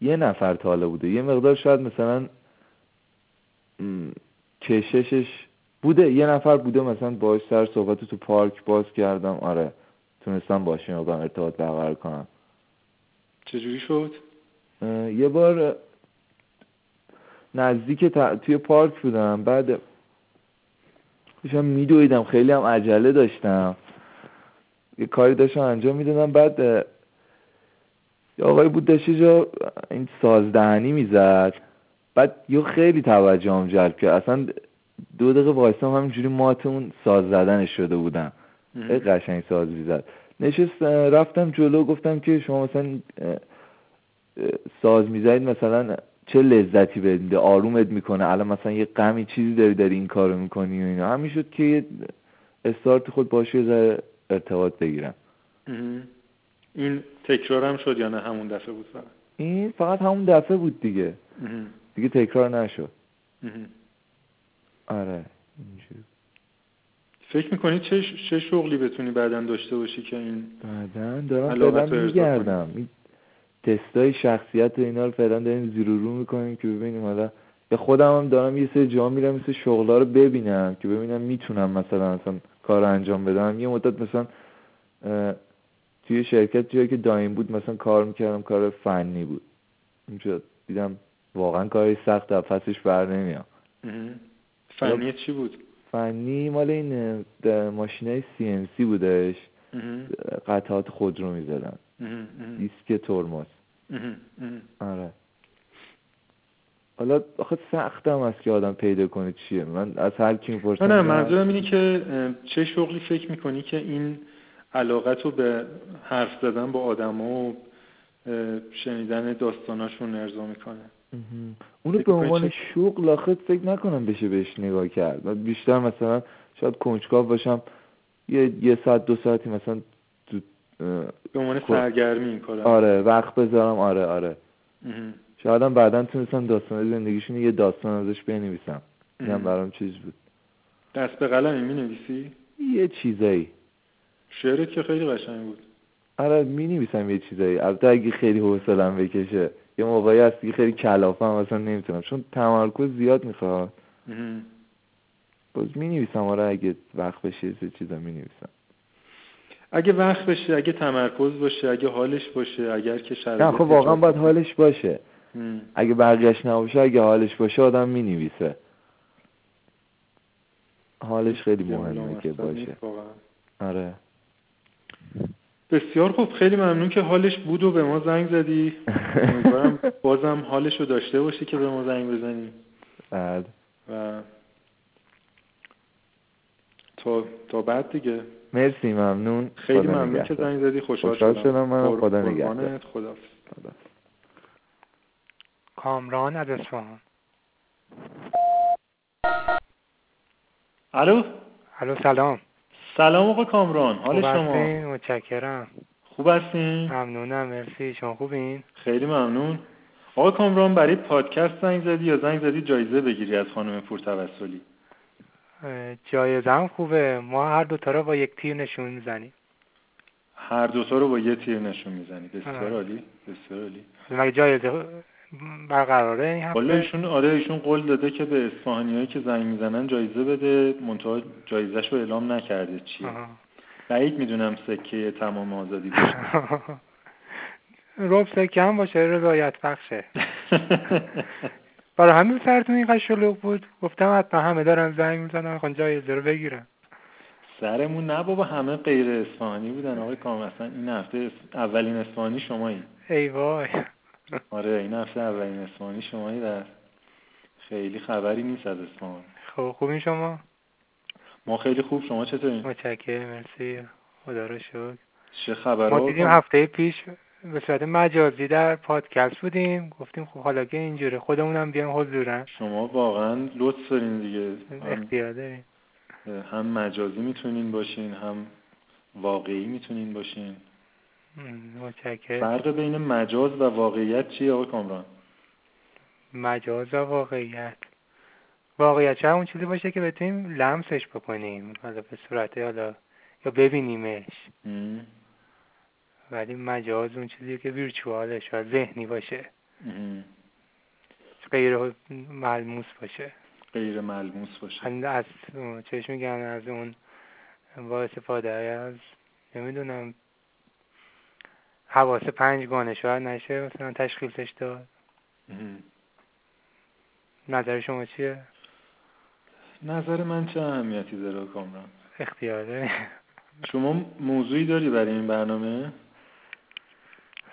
یه نفر تاله بوده. یه مقدار شاید مثلا کششش بوده. یه نفر بوده مثلا باش سر صحبت تو پارک باز کردم. آره تونستم باشه مقدام ارتباط برقرار کنم. چجوری شد؟ یه بار نزدیک توی پارک بودم. بعد داشتم میدویدم. خیلی هم عجله داشتم. یه کاری داشتم انجام می‌دادم. بعد یه آقای بود داشته جا این سازدهنی می‌زد. بعد یه خیلی توجه هم جلب کرد. اصلا دو دقیقه وایستم همینجوری مات اون ساز زدنش شده بودم. خیلی قشنگ ساز می‌زد. نشست رفتم جلو گفتم که شما مثلا ساز می‌زنید مثلا چه لذتی بهت میده آرومت می‌کنه. الان مثلا یه غمی چیزی داری داری این کارو می‌کنی و اینا. همین شد که یه استارت خود باشه یه ارتباط بگیرم. این تکرار هم شد یا نه؟ همون دفعه بود فقط؟ این فقط همون دفعه بود دیگه. دیگه تکرار نشد. آره اینجوری. فکر می‌کنی چه, چه شغلی بتونی بعدا داشته باشی که این بعدا دارم فعلا میگردم. این تستای شخصیت و اینا رو فعلا داریم زیرو رو می‌کنیم که ببینیم. حالا به خودم هم دارم یه سری جا میرم مثل شغلا رو ببینم که ببینم می‌تونم مثلا مثلا کار انجام بدم. یه مدت مثلا توی شرکت جایی که دایم بود مثلا کار می‌کردم کار فنی بود. اونجا دیدم واقعا کاری سخت از پسش بر نمیام فنی چی بود؟ فنی مال این ماشینای سی ام سی بودش. قطعات خود رو می‌زدن. دیسک ترمز. آره. حالا آخه سختم است که آدم پیدا کنه چیه. من از هر کی می‌پرسم نه منظورم اینه که چه شغلی فکر می‌کنی که این علاقت رو به حرف زدن با آدم و شنیدن داستاناشون ارضا می‌کنه؟ اونو به عنوان شغل آخه فکر نکنم بشه بهش نگاه کرد. بیشتر مثلا شاید کنجکاو باشم یه یه ساعت دو ساعتی مثلا به عنوان سرگرمی این کارم آره وقت بذارم. آره آره. شاید هم بعدا تونستم داستان زندگیشون یه داستان ازش بنویسم. اینم برام چیز بود. دست به قلمی می نویسی؟ یه چیزایی. شعرت که خیلی قشنگ بود. آره می نویسم یه چیزایی. البته اگه خیلی حوصلم بکشه. یه موقعی هست که خیلی کلافم اصلا نمی‌تونم. چون تمرکز زیاد می‌خواد. باز می نویسم آره اگه وقت بشه یه چیزا می نویسم اگه وقت بشه اگه تمرکز باشه اگه حالش باشه اگر که شرایط نه خب واقعا باید حالش باشه. م. اگه بقیهش نباشه اگه حالش باشه آدم می نویسه حالش خیلی مهمه که باشه. آره. بسیار خوب. خیلی ممنون که حالش بود و به ما زنگ زدی. امیدوارم بازم حالش رو داشته باشی که به ما زنگ بزنی. بعد. و تا تا بعد دیگه. مرسی ممنون. خیلی خدا ممنون که. زنگ زدی خوشحال, خوشحال شدم. من. خدا. نگهدار. خدا. کامران از اصفهان الو؟ الو سلام. سلام آقا کامران حال شما؟ متشکرم. خوب هستین؟ ممنونم مرسی. شما خوبین؟ خیلی ممنون. آقا کامران برای پادکست زنگ زدی یا زنگ زدی جایزه بگیری از خانم پور اه، جایزم خوبه. ما هر دوتا رو با یک تیر نشون می‌زنیم. هر دوتا رو با یه تیر نشون می‌زنی بسیار. عالی بسیار عالی. مگه جایزه برقراره این والا هفته ایشون آره ایشون قول داده که به اصفهانیایی که زنگ می‌زنن جایزه بده. منتها جایزش رو اعلام نکرده چیه. بعید می‌دونم سکه تمام آزادی باشه. رب سکه هم باشه رضایت بخشه. برای همین سرتون اینقدر شلوغ بود. گفتم حتما همه دارن زنگ می‌زنن می‌خوان جایزه رو بگیرن. سرمون نه بابا همه غیر اصفهانی بودن. آقای کام اصلا این هفته اولین اصفهانی شمایی. ای وای. آره این هفته اولین اصفهانی شمایی در خیلی خبری نیست از اصفهان. خب خوبین شما؟ ما خیلی خوب شما چطورین؟ متشکرم مرسی. خدا رو شکر. چه خبر ما دیدیم هفته پیش به صورت مجازی در پادکست بودیم. گفتیم خب حالا که اینجوره خودمونم بیایم حضورا شما واقعا لطف دارین دیگه. اختیار داریم. هم مجازی می‌تونین باشین هم واقعی می‌تونین باشین. متشکرم. فرق بین مجاز و واقعیت چیه آقای کامران؟ مجاز و واقعیت. واقعیت چه اون چیزی باشه که بتونیم لمسش بکنیم. حالا به صورت حالا یا ببینیمش؟ ولی مجاز اون چیزی که ویرچواله شاید ذهنی باشه. غیر ملموس باشه. غیر ملموس باشه. از از چش میگن از اون با استفاده از نمی‌دونم حواس پنجگانه شاید نشه مثلا تشخیصش داد. نظر شما چیه؟ نظر من چه اهمیتی داره کامران؟ اختیار داری شما موضوعی داری برای این برنامه؟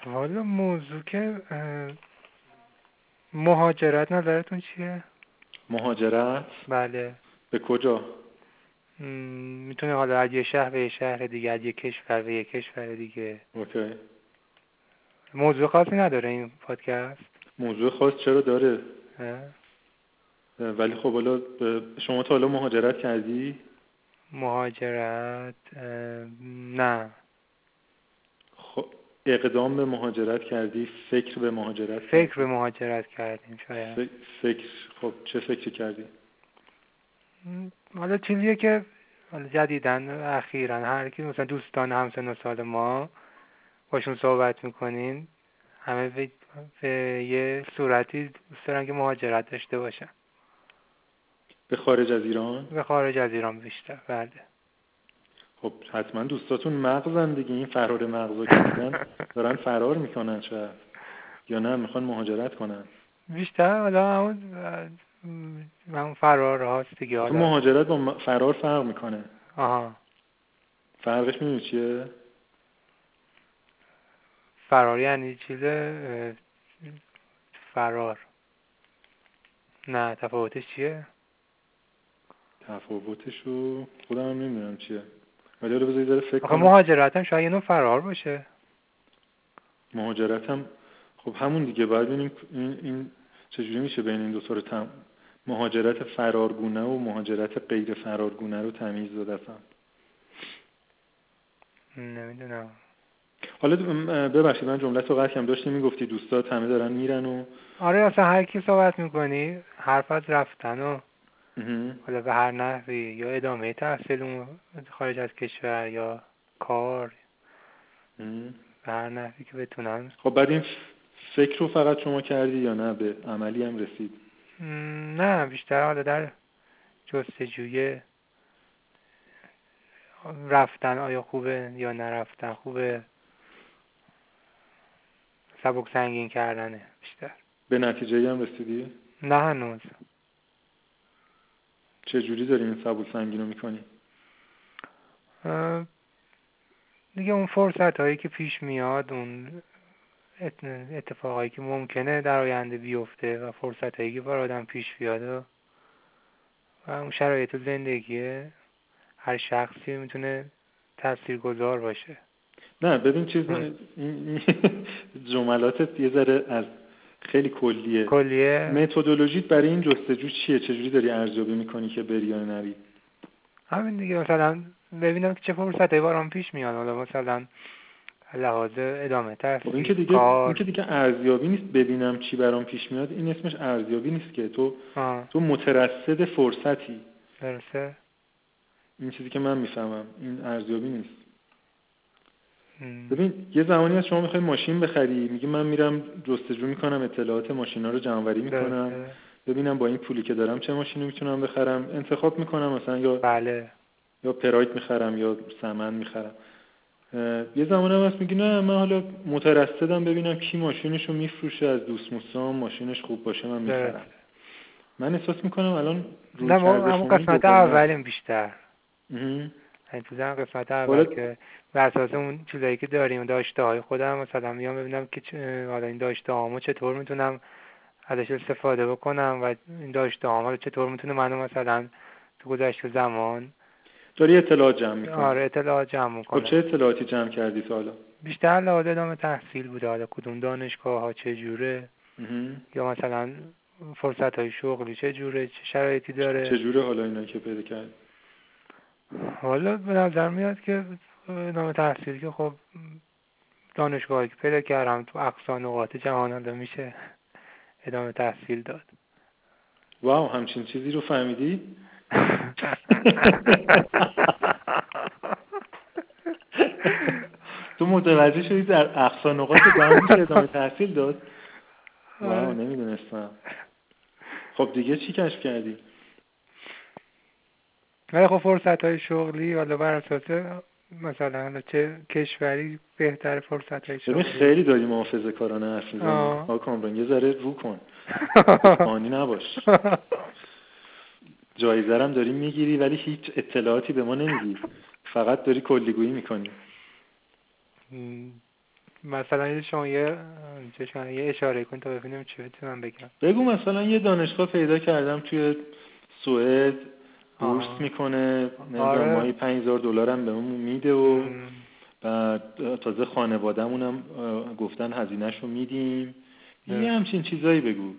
حالا موضوع که مهاجرت نظرتون چیه؟ مهاجرت؟ بله. به کجا؟ می‌تونه حالا از یه شهر به یه شهر دیگه از یه کشور به یه کشور دیگه. اوکی. موضوع خاصی نداره این پادکست؟ موضوع خاص چرا داره؟ اه؟ ولی خب حالا شما تا حالا مهاجرت کردی؟ مهاجرت نه. اقدام به مهاجرت کردی فکر به مهاجرت فکر به مهاجرت کردیم شاید؟ فکر. خب چه فکری کردی؟ حالا چیزیه که حالا جدیدن اخیرا. هر کی مثلا دوستان همسن و سال ما باشون صحبت می‌کنین همه به, به یه صورتی دوست دارن که مهاجرت داشته باشن. به خارج از ایران؟ به خارج از ایران بیشتر. بله. خب حتما دوستاتون مغزن دیگه این فرار که میدن دارن فرار می‌کنن شاید یا نه می‌خوان مهاجرت کنن. بیشتر حالا همون فرار هاست دیگه آخه حالا. مهاجرت با فرار فرق می‌کنه. آها. فرقش می‌دونی چیه؟ فرار یعنی چیز فرار. نه تفاوتش چیه؟ تفاوتشو خودم هم نمی‌دونم چیه. ولی حالا بذار یه ذره فکر کنم. مهاجرت هم شاید یه نوع فرار باشه. مهاجرت هم خب همون دیگه باید ببینیم این, این چجوری میشه بین این دو تا رو تم... مهاجرت فرارگونه و مهاجرت غیر فرارگونه رو تمیز داد اصلا. نمی‌دونم. حالا ببخشید من جملت رو قطع کردم. داشتی می‌گفتی دوستات همه دارن میرن و آره اصلا هر کی صحبت می‌کنی حرف از رفتن و. حالا به هر نحوی یا ادامه تحصیل خارج از کشور یا کار. به هر نحوی که بتونم خب بعد این فکر رو فقط شما کردی یا نه؟ به عملی هم رسید؟ نه بیشتر حالا در جستجوی رفتن آیا خوبه یا نرفتن. خوبه سبک سنگین کردنه بیشتر. به نتیجه هم رسیدی؟ نه هنوز. چه جوری داری این سبک سنگین رو می‌کنی؟ دیگه اون فرصت هایی که پیش میاد اون اتفاقایی که ممکنه در آینده بیفته و فرصت هایی که بار آدم پیش بیاد و اون شرایط زندگیه هر شخصی می‌تونه تأثیر گذار باشه نه ببین چیز جملاتت یه ذره از خیلی کلیه. کلیه؟ متدولوژیت برای این جستجو چیه؟ چجوری داری ارزیابی می‌کنی که بری یا نری؟ همین دیگه مثلا ببینم که چه فرصتایی بارم پیش میاد حالا مثلا لحاظ ادامه تحصیل خب این که دیگه این که دیگه ارزیابی نیست ببینم چی برام پیش میاد این اسمش ارزیابی نیست که. تو آه. تو مترصد فرصتی. درسته. این چیزی که من می‌فهمم این ارزیابی نیست. ببین یه زمانی از شما می‌خوای ماشین بخری میگی من میرم جستجو می‌کنم اطلاعات ماشینا رو جمع می‌کنم. ببینم با این پولی که دارم چه ماشینی می‌تونم بخرم. انتخاب می‌کنم مثلا یا بله. یا پرایت می‌خرم یا سمن می‌خرم. یه زمان هم هست میگی نه من حالا مترصدم ببینم کی ماشینش رو میفروشه از دوست موسام ماشینش خوب باشه من می‌خرم. من احساس می‌کنم الان نه ما همون قسمت اولیم بیشتر. تو قسمت اول که بر اساس اون چیزایی که داریم داشته های خودم مثلا میام ببینم که حالا این داشته هامو چطور می‌تونم ازش استفاده بکنم و این داشته هامو چطور می‌تونه منو مثلا تو گذشته زمان داری اطلاعات جمع می‌کنی؟ آره اطلاعات جمع می‌کنم. خب چه اطلاعاتی جمع کردی تا حالا؟ بیشتر لحاظ ادامه تحصیل بوده. حالا کدوم دانشگاه ها چه جوره؟ یا مثلا فرصت های شغلی چه جوره؟ چه شرایطی داره؟ چه جوره حالا اینا که پیدا کرد حالا به نظر میاد که ادامه تحصیل که خب دانشگاهی که پیدا کردم تو اقصا نقاط جهان میشه ادامه تحصیل داد. واو همچین چیزی رو فهمیدی؟ تو متوجه شدی در اقصا نقاط جهان میشه ادامه تحصیل داد؟ واو نمی‌دونستم. خب دیگه چی کشف کردی؟ ولی خب فرصت های شغلی حالا بر اساس مثلا چه کشوری بهتر فرصت های شغلی؟ خیلی داری محافظه کارانه حرف می‌زنی آقا کامران یه ذره رو کن. آنی نباش. جایزه هم داری می‌گیری ولی هیچ اطلاعاتی به ما نمیدی. فقط داری کلیگویی می‌کنی. مثلا شما یه یه اشاره کن تا ببینیم چی بتونم بگم. بگو مثلا یه دانشگاه پیدا کردم توی سوئد. بورس می‌کنه. آره. ماهی 5000 دلار هم بهمون میده و بعد تازه خانوادهمون هم گفتن هزینهش رو میدیم. یه همچین چیزایی بگو.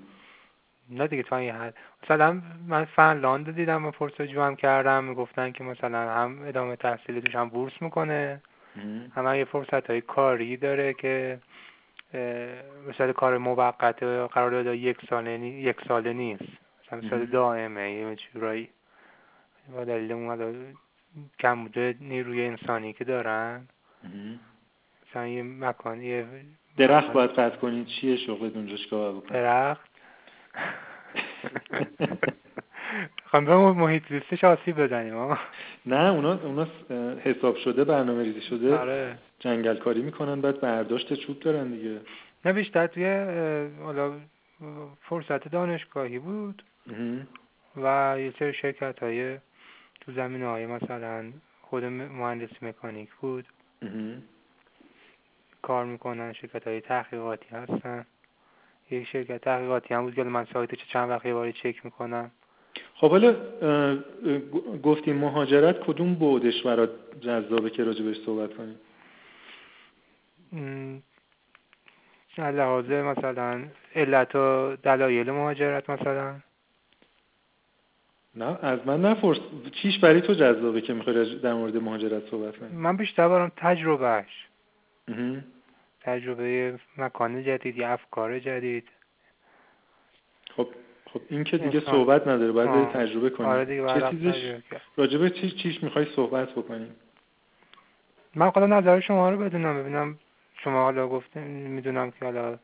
نه دیگه تا این حد. مثلا من فنلاند دیدم و پرسجو هم کردم. می‌گفتن که مثلا هم ادامه تحصیلی توش هم بورس می‌کنه. هم یه فرصت های کاری داره که مثلا کار موقت قرار داده یک ساله یک ساله نیست. مثلا مثلا دائمه یه جورایی با دلیل اون کم بوده نیروی انسانی که دارن. مثلا یه مکان یه درخت باید قطع کنید چیه شغلت اونجا چیکار بکنید درخت. خواهم به محیط زیستش آسیب بزنیم نه اونا اونا حساب شده برنامه ریزی شده. آره. جنگل کاری می‌کنن بعد برداشت چوب دارن دیگه. نه بیشتر توی حالا فرصت دانشگاهی بود. و یه سری شرکت های تو زمین های مثلا خود مهندس مکانیک بود. کار می‌کنن شرکت های تحقیقاتی هستن. یک شرکت تحقیقاتی هم بود که من سایت چه چند وقت باری چک می‌کنم. خب حالا گفتیم مهاجرت کدوم بودش برات جذابه که راجبش صحبت کنیم؟ لحاظه مثلا علت و دلایل مهاجرت مثلا. نه از من نفرس چیش برای تو جذابه که می‌خوای در مورد مهاجرت صحبت کنی؟ من بیشتر برام تجربهش تجربه مکان جدید یا افکار جدید. خب خب این که دیگه صحبت نداره باید تجربه کنی. آره دیگه چه چیزش راجبه چی چیش می‌خوای صحبت بکنی؟ من خدا نظر شما رو بدونم. ببینم شما حالا گفته می‌دونم که حالا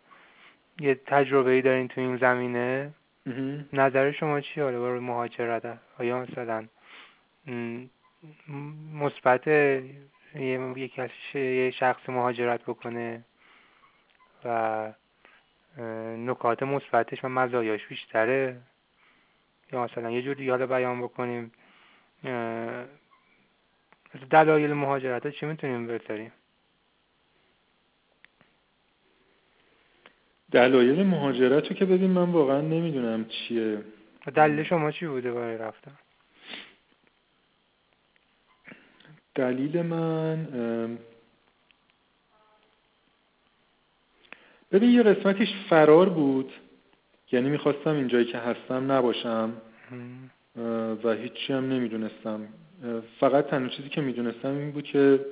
یه تجربه ای دارین تو این زمینه. نظر شما چی حالا برای مهاجرت آیا مثلا مثبت یه شخص مهاجرت بکنه و نکات مثبتش و مزایاش بیشتره؟ یا مثلا یه جوری حالا بیان بکنیم دلایل مهاجرت ها چی می‌تونیم بذاریم دلایل مهاجرت رو که ببین من واقعا نمی‌دونم چیه. دلیل شما چی بوده برای رفتن؟ دلیل من ببین یه قسمتیش فرار بود. یعنی می‌خواستم اینجایی که هستم نباشم. و هیچی هم نمی‌دونستم. فقط تنها چیزی که می‌دونستم این بود که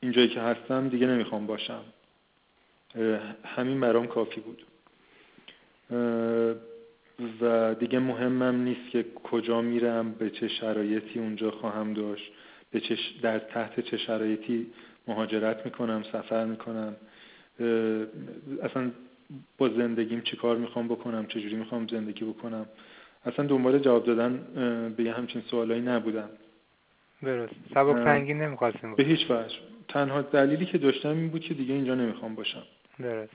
اینجایی که هستم دیگه نمی‌خوام باشم. همین برام کافی بود. و دیگه مهمم نیست که کجا میرم به چه شرایطی اونجا خواهم داشت به چه در تحت چه شرایطی مهاجرت می‌کنم سفر می‌کنم. اصلا با زندگیم چی کار می‌خوام بکنم چجوری می‌خوام زندگی بکنم؟ اصلا دنبال جواب دادن به یه همچین سوالایی نبودم. درست. سبک سنگین نمی‌خواستم به هیچ وجه. تنها دلیلی که داشتم این بود که دیگه اینجا نمی‌خوام باشم. درست.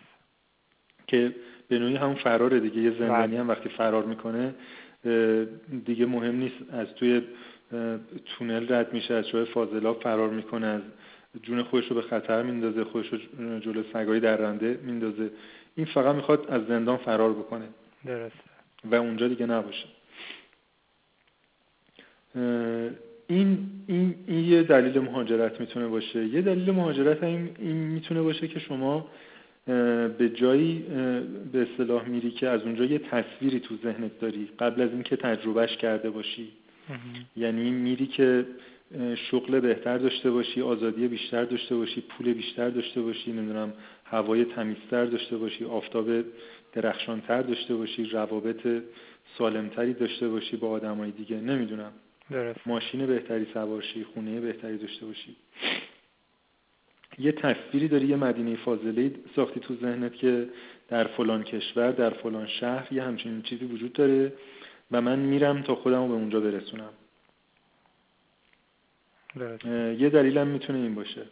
که به نوعی همون فراره دیگه. یه زندانی بله. هم وقتی فرار می‌کنه دیگه مهم نیست. از توی تونل رد میشه از جای فاضلاب فرار می‌کنه از جون خودش رو به خطر میندازه خودش رو جلو سگای درنده میندازه. این فقط می‌خواد از زندان فرار بکنه. درست و اونجا دیگه نباشه. این, این, این یه دلیل مهاجرت می‌تونه باشه. یه دلیل مهاجرت این, این می‌تونه باشه که شما به جایی به اصطلاح میری که از اونجا یه تصویری تو ذهنت داری قبل از اینکه تجربهش کرده باشی. یعنی میری که شغل بهتر داشته باشی آزادی بیشتر داشته باشی پول بیشتر داشته باشی نمی‌دونم هوای تمیزتر داشته باشی آفتاب درخشانتر داشته باشی روابط سالمتری داشته باشی با آدمای دیگه نمی‌دونم. درست. ماشین بهتری سوارشی خونه بهتری داشته باشی. یه تصویری داری یه مدینه فاضله ساختی تو ذهنت که در فلان کشور در فلان شهر یه همچین چیزی وجود داره و من میرم تا خودم رو به اونجا برسونم. یه دلیلم می‌تونه این باشه.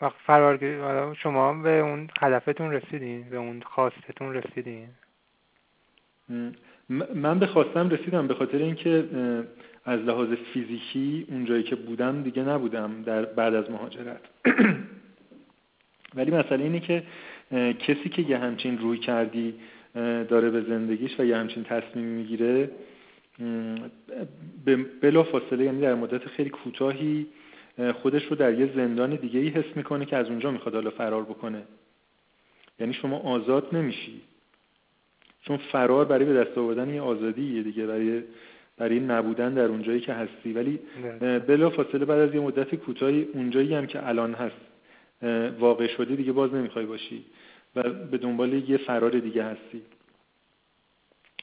وقت فرار شما به اون هدفتون رسیدین به اون خواستتون رسیدین. من به خواستم رسیدم به خاطر اینکه از لحاظ فیزیکی اونجایی که بودم دیگه نبودم در بعد از مهاجرت. ولی مسئله اینه که کسی که یه همچین روی کردی داره به زندگیش و یه همچین تصمیم می‌گیره بلا فاصله یعنی در مدت خیلی کوتاهی خودش رو در یه زندان دیگه ای حس می‌کنه که از اونجا می‌خواد حالا فرار بکنه. یعنی شما آزاد نمیشی. چون فرار برای به دست آوردن یه آزادیه دیگه برای برای نبودن در اونجایی که هستی. ولی بلا فاصله بعد از یه مدت کوتاهی اونجایی هم که الان هست واقع شدی دیگه باز نمی‌خوای باشی و به دنبال یه فرار دیگه هستی.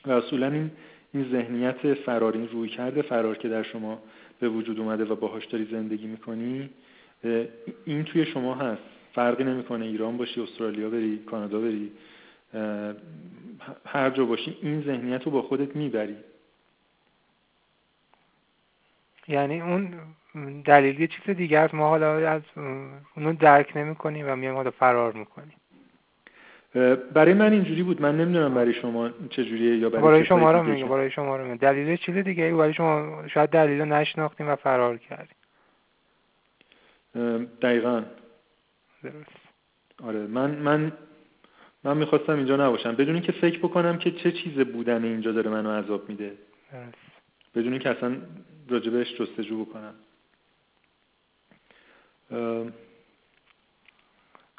و اصولا این این ذهنیت فرار این روی کرده فرار که در شما به وجود اومده و باهاش داری زندگی می‌کنی این توی شما هست. فرقی نمی‌کنه ایران باشی استرالیا بری کانادا بری. هر جا باشی این ذهنیت رو با خودت می‌بری. یعنی اون دلیل یه چیز دیگه است. ما حالا از اونو درک نمی کنیم و میایم حالا فرار می‌کنیم. برای من اینجوری بود. من نمی‌دونم برای شما چجوریه یا برای, برای شما رو میگه برای شما رو میگه دلیل چیز دیگه ای برای شما شاید دلیل رو نشناختیم و فرار کردیم. دقیقا. درست. آره من من من می‌خواستم اینجا نباشم. بدون اینکه فکر بکنم که چه چیز بودن اینجا داره منو عذاب میده. بدون اینکه اصلا راجبش جستجو بکنم.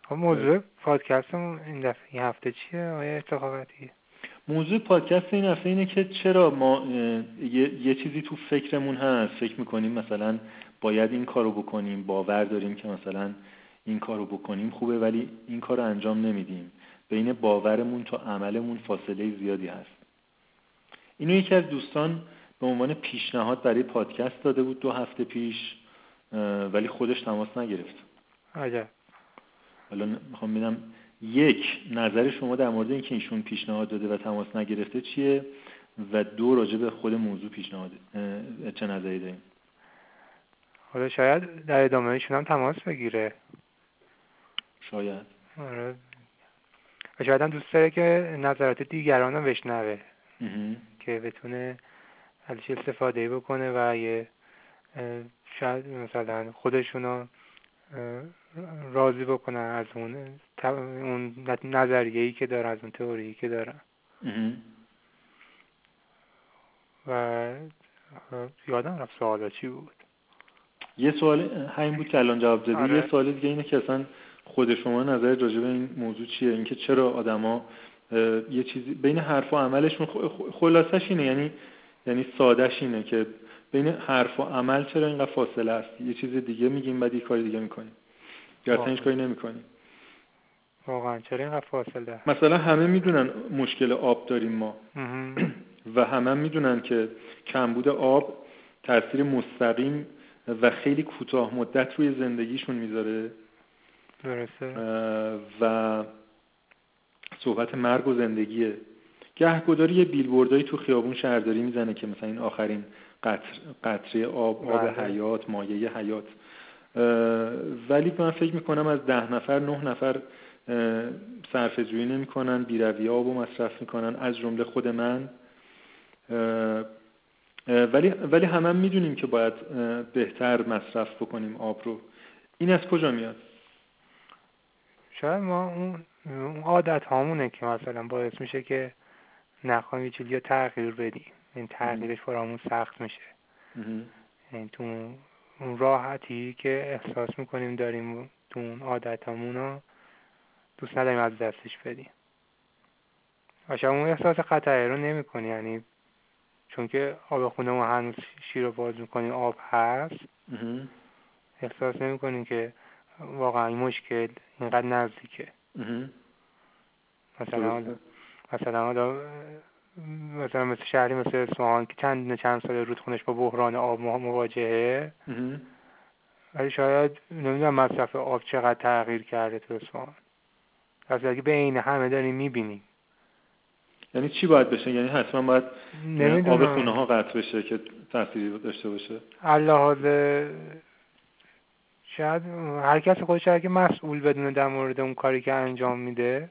خب موضوع پادکستمون این دفعه این هفته چیه؟ آیا اتفاقاتی موضوع پادکست این هفته اینه که چرا ما یه،, یه چیزی تو فکرمون هست. فکر می‌کنیم مثلا باید این کارو بکنیم باور داریم که مثلا این کارو بکنیم خوبه ولی این کارو انجام نمیدیم. بین باورمون تا عملمون فاصله زیادی هست. اینو یکی از دوستان به عنوان پیشنهاد برای پادکست داده بود دو هفته پیش ولی خودش تماس نگرفت. عجب حالا می‌خوام ببینم یک نظر شما در مورد اینکه ایشون پیشنهاد داده و تماس نگرفته چیه؟ و دو راجع به خود موضوع پیشنهاد چه نظری داریم حالا شاید در ادامه ایشون هم تماس بگیره. شاید. آره. و شاید هم دوست داره که نظرات دیگران رو بشنوه. که بتونه ازش استفاده بکنه و یه شاید مثلا خودشونو راضی بکنن از اون اون نظریه ای که داره از اون تئوری که دارن و یادم رفت سوالا چی بود. یه سوال همین بود که الان جواب دادی. آره. یه سوال دیگه اینه که اصلا خود شما نظر راجع به این موضوع چیه؟ اینکه چرا آدما یه چیزی بین حرف و عملشون خلاصش اینه یعنی یعنی سادهش اینه که بین حرف و عمل چرا اینقدر فاصله است؟ یه چیز دیگه میگیم بعد یه کار دیگه می‌کنیم. یا اصلا هیچ کاری نمی‌کنیم. واقعا. چرا اینقدر فاصله مثلا همه می‌دونن مشکل آب داریم ما. و همه می‌دونن که کمبود آب تاثیر مستقیم و خیلی کوتاه مدت روی زندگیشون می‌ذاره. درسته. و صحبت مرگ و زندگیه گهگداری یه بیلبوردایی تو خیابون شهرداری می‌زنه که مثلا این آخرین قطر، قطره آب آب بله. حیات مایه حیات. ولی من فکر می‌کنم از ده نفر نه نفر صرف جویی نمی‌کنن بیروی آب و مصرف می‌کنن از جمله خود من. ولی ولی همه هم می‌دونیم که باید بهتر مصرف بکنیم آب رو. این از کجا میاد؟ شاید ما اون عادت هامونه که مثلا باعث میشه که نخواهیم یه چیزی تغییر بدیم. این تغییرش برامون سخت میشه. این تو اون راحتی که احساس می‌کنیم داریم تو اون عادت رو دوست نداریم از دستش بدیم. و اون احساس خطره رو نمی کنی یعنی چون که آب خونه ما هنوز شیر رو باز می‌کنیم آب هست. احساس نمی کنیم که واقعا این مشکل اینقدر نزدیکه. مثلا مثلا مثلا مثل شهری مثل اصفهان که چند چند سال رودخونش با بحران آب مواجهه. ولی شاید نمی‌دونم مصرف آب چقدر تغییر کرده تو اصفهان. از اگه بین همه داریم می‌بینیم. یعنی چی باید بشه؟ یعنی حتما باید آب خونه ها قطع بشه که تأثیری داشته باشه؟ اللحاظ شاید هر کس خودش اگه مسئول بدونه در مورد اون کاری که انجام میده.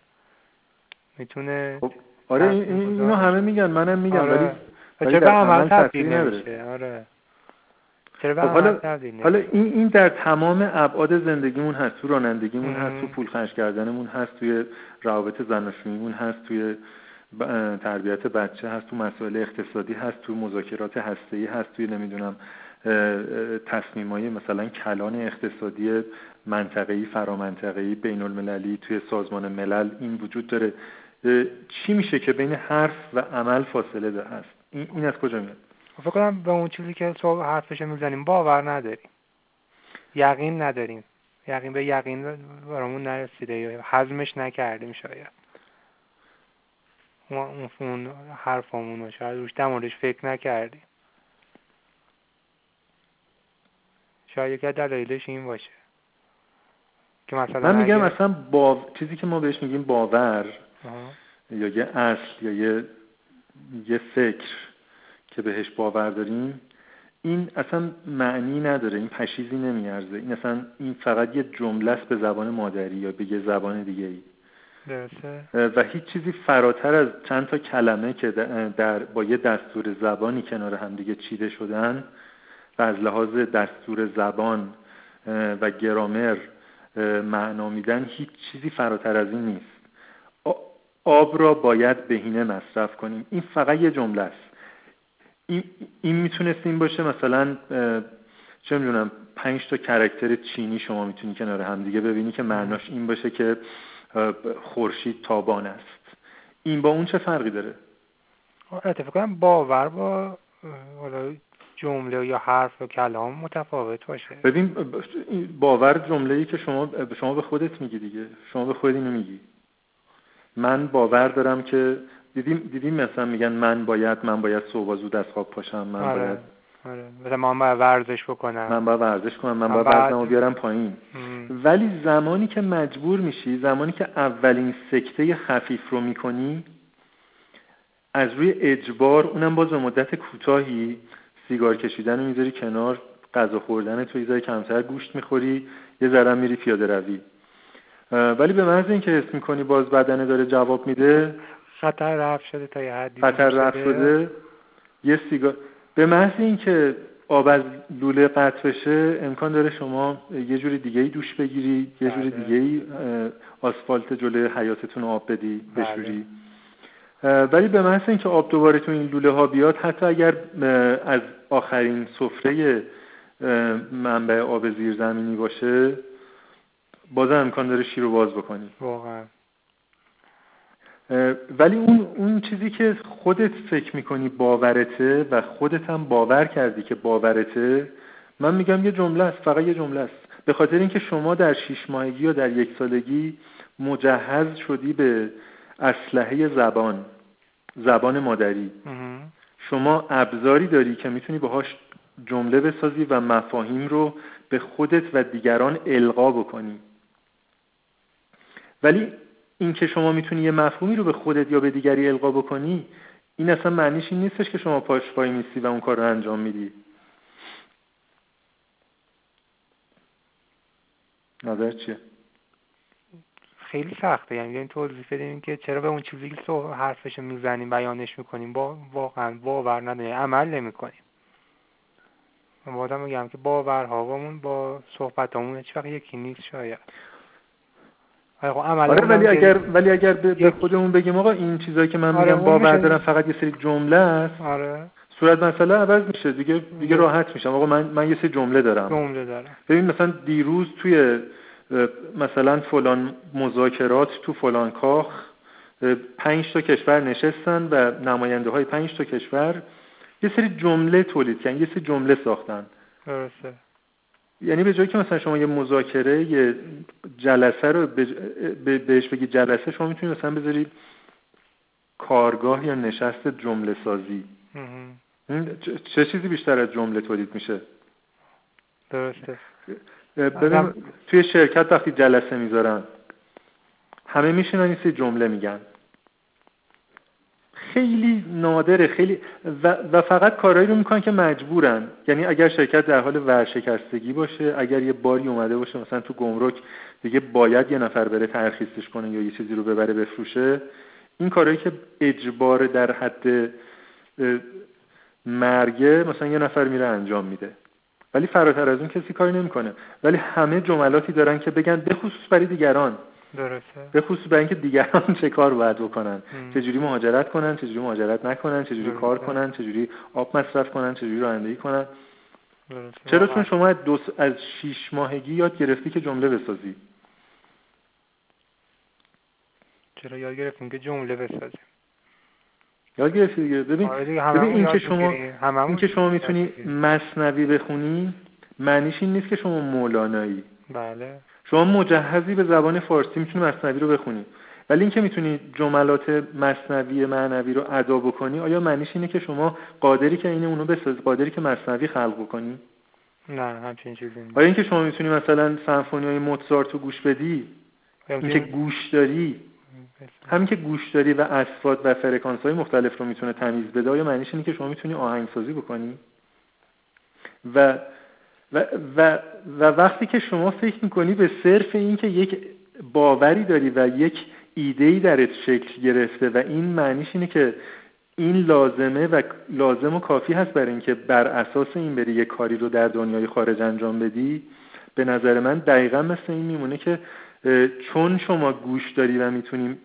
می‌تونه خب آره اینو همه میگن منم میگم آره. ولی چرا به عمل تبدیل نمیشه؟ آره. خب حالا, حالا این این در تمام ابعاد زندگیمون هست تو رانندگیمون هست تو پول خرج کردنمون هست توی روابط زناشوییمون هست توی تربیت بچه هست تو مسائل اقتصادی هست تو مذاکرات هسته‌ای هست توی نمی‌دونم تصمیمای مثلا کلان اقتصادی منطقه‌ای فرامنطقه‌ای بین المللی توی سازمان ملل این وجود داره. چی میشه که بین حرف و عمل فاصله ده هست؟ این, از کجا میاد؟ فکر کنم به اون چیزی که صبح حرفش می‌زنیم باور نداریم. یقین نداریم. یقین به یقین برامون نرسیده یا حزمش نکردیم شاید. اون حرفامون رو شاید روش دمارش فکر نکردیم. شاید یکی دلایلش این باشه. که مثلا من میگم اصلا با چیزی که ما بهش میگیم باور یا یه اصل یا یه یه فکر که بهش باور داریم این اصلا معنی نداره این پشیزی نمیارزه. این اصلا این فقط یه جمله است به زبان مادری یا به یه زبان دیگه ای و هیچ چیزی فراتر از چند تا کلمه که در با یه دستور زبانی کنار هم دیگه چیده شدن و از لحاظ دستور زبان و گرامر معنا میدن هیچ چیزی فراتر از این نیست. آب را باید بهینه مصرف کنیم. این فقط یه جمله است. این, این می‌تونست این باشه مثلا چه می‌دونم پنج تا کرکتر چینی شما می‌تونی کنار هم دیگه ببینی که معناش این باشه که خورشید تابان است. این با اون چه فرقی داره؟ اتفاقا باور با جمله یا حرف و کلام متفاوت باشه. ببین باور جمله ای که شما شما به خودت میگی دیگه. شما به خودت اینو میگی. من باور دارم که دیدیم دیدیم مثلا میگن من باید من باید صبح زود از خواب پاشم من آره. باید آره. مثلا من باید ورزش بکنم. من باید ورزش کنم من باید وزنمو بیارم پایین. م. ولی زمانی که مجبور میشی زمانی که اولین سکته خفیف رو می‌کنی از روی اجبار اونم باز به مدت کوتاهی سیگار کشیدن رو می‌ذاری کنار غذا خوردن تو یه کمتر گوشت می‌خوری یه ذره میری پیاده روی ولی به محض اینکه حس می‌کنی باز بدنه داره جواب میده خطر رفت شده تا یه حدی خطر رفت شده یه سیگار به محض اینکه آب از لوله قطع بشه امکان داره شما یه جوری دیگه ای دوش بگیری یه جوری بله. دیگه ای آسفالت جلوی حیاتتون آب بدی بله. بشوری ولی به محض اینکه آب دوباره تو این لوله ها بیاد حتی اگر از آخرین سفره منبع آب زیرزمینی باشه بازم امکان داره شیر رو باز بکنی. واقعا. ولی اون اون چیزی که خودت فکر می‌کنی باورته و خودت هم باور کردی که باورته من میگم یه جمله است فقط یه جمله است. به خاطر اینکه شما در شیش ماهگی یا در یک سالگی مجهز شدی به اسلحه زبان زبان مادری. شما ابزاری داری که می‌تونی باهاش جمله بسازی و مفاهیم رو به خودت و دیگران القا بکنی ولی اینکه شما می‌تونی یه مفهومی رو به خودت یا به دیگری القا بکنی این اصلا معنیش این نیستش که شما پاش پای نیستی و اون کار رو انجام میدی نظر چیه؟ خیلی سخته. یعنی بیایم توضیح بدیم که چرا به اون چیزی که حرفش می‌زنیم بیانش می‌کنیم با واقعا باور نداریم عمل نمی‌کنیم من بازم میگم که باورهامون با صحبتامون هیچ وقت یکی نیست شاید. آره خب آره ولی اگر ولی اگر به, خودمون بگیم آقا این چیزایی که من آره، میگم باور. دارم فقط یه سری جمله است آره. صورت مسئله عوض میشه. دیگه دیگه نه. راحت میشم. آقا من من یه سری جمله دارم. جمله دارم. ببین مثلا دیروز توی مثلا فلان مذاکرات تو فلان کاخ پنج تا کشور نشستن و نماینده های پنج تا کشور یه سری جمله تولید کردن یه سری جمله ساختن. درسته. یعنی به جایی که مثلا شما یه مذاکره یه جلسه رو به- به- بهش بگی جلسه شما می‌تونید مثلا بذاری کارگاه یا نشست جمله سازی. چه چیزی بیشتر از جمله تولید میشه؟ درسته. ببین توی شرکت وقتی جلسه می‌ذارن همه میشینن این سری جمله میگن. خیلی نادره خیلی و, و فقط کارهایی رو می‌کنن که مجبورن. یعنی اگر شرکت در حال ورشکستگی باشه اگر یه باری اومده باشه مثلا تو گمرک دیگه باید یه نفر بره ترخیصش کنه یا یه چیزی رو ببره بفروشه این کارهایی که اجبار در حد مرگه مثلا یه نفر میره انجام میده. ولی فراتر از اون کسی کاری نمی‌کنه. ولی همه جملاتی دارن که بگن به خصوص برای دیگران. درسته. به خصوص برای اینکه دیگران چه کار باید بکنن؟ م. چجوری مهاجرت کنن؟ چجوری مهاجرت نکنن؟ چجوری درسته. کار کنن؟ چجوری آب مصرف کنن؟ چجوری رانندگی کنن؟ درسته. چرا. چون شما از, دو س- از شیش ماهگی یاد گرفتی که جمله بسازی. چرا یاد گرفتیم که جمله بسازیم؟ یاد گرفتی دیگه؟ ببین آره ببین این که شما این که شما می‌تونی. مصنوی بخونی معنیش این نیست که شما مولانایی. بله. شما مجهزی به زبان فارسی می‌تونی مصنوی رو بخونی. ولی اینکه می‌تونی جملات مصنوی معنوی رو ادا بکنی آیا معنیش اینه که شما قادری که این اونو بسازی قادری که مصنوی خلق بکنی؟ نه همچین چیزی نیست. آیا اینکه شما می‌تونی مثلا سمفونی های موتزارت رو گوش بدی؟ آیا اینکه گوش داری؟ همین که گوش داری و اصوات و فرکانس های مختلف رو می‌تونه تمیز بده آیا معنیش اینه که شما می‌تونی آهنگسازی بکنی؟ و و, و, و وقتی که شما فکر می‌کنی به صرف این که یک باوری داری و یک ایده‌ای درت شکل گرفته و این معنیش اینه که این لازمه و لازم و کافی هست برای اینکه بر اساس این بری یک کاری رو در دنیای خارج انجام بدی به نظر من دقیقا مثل این میمونه که چون شما گوش داری و می‌تونی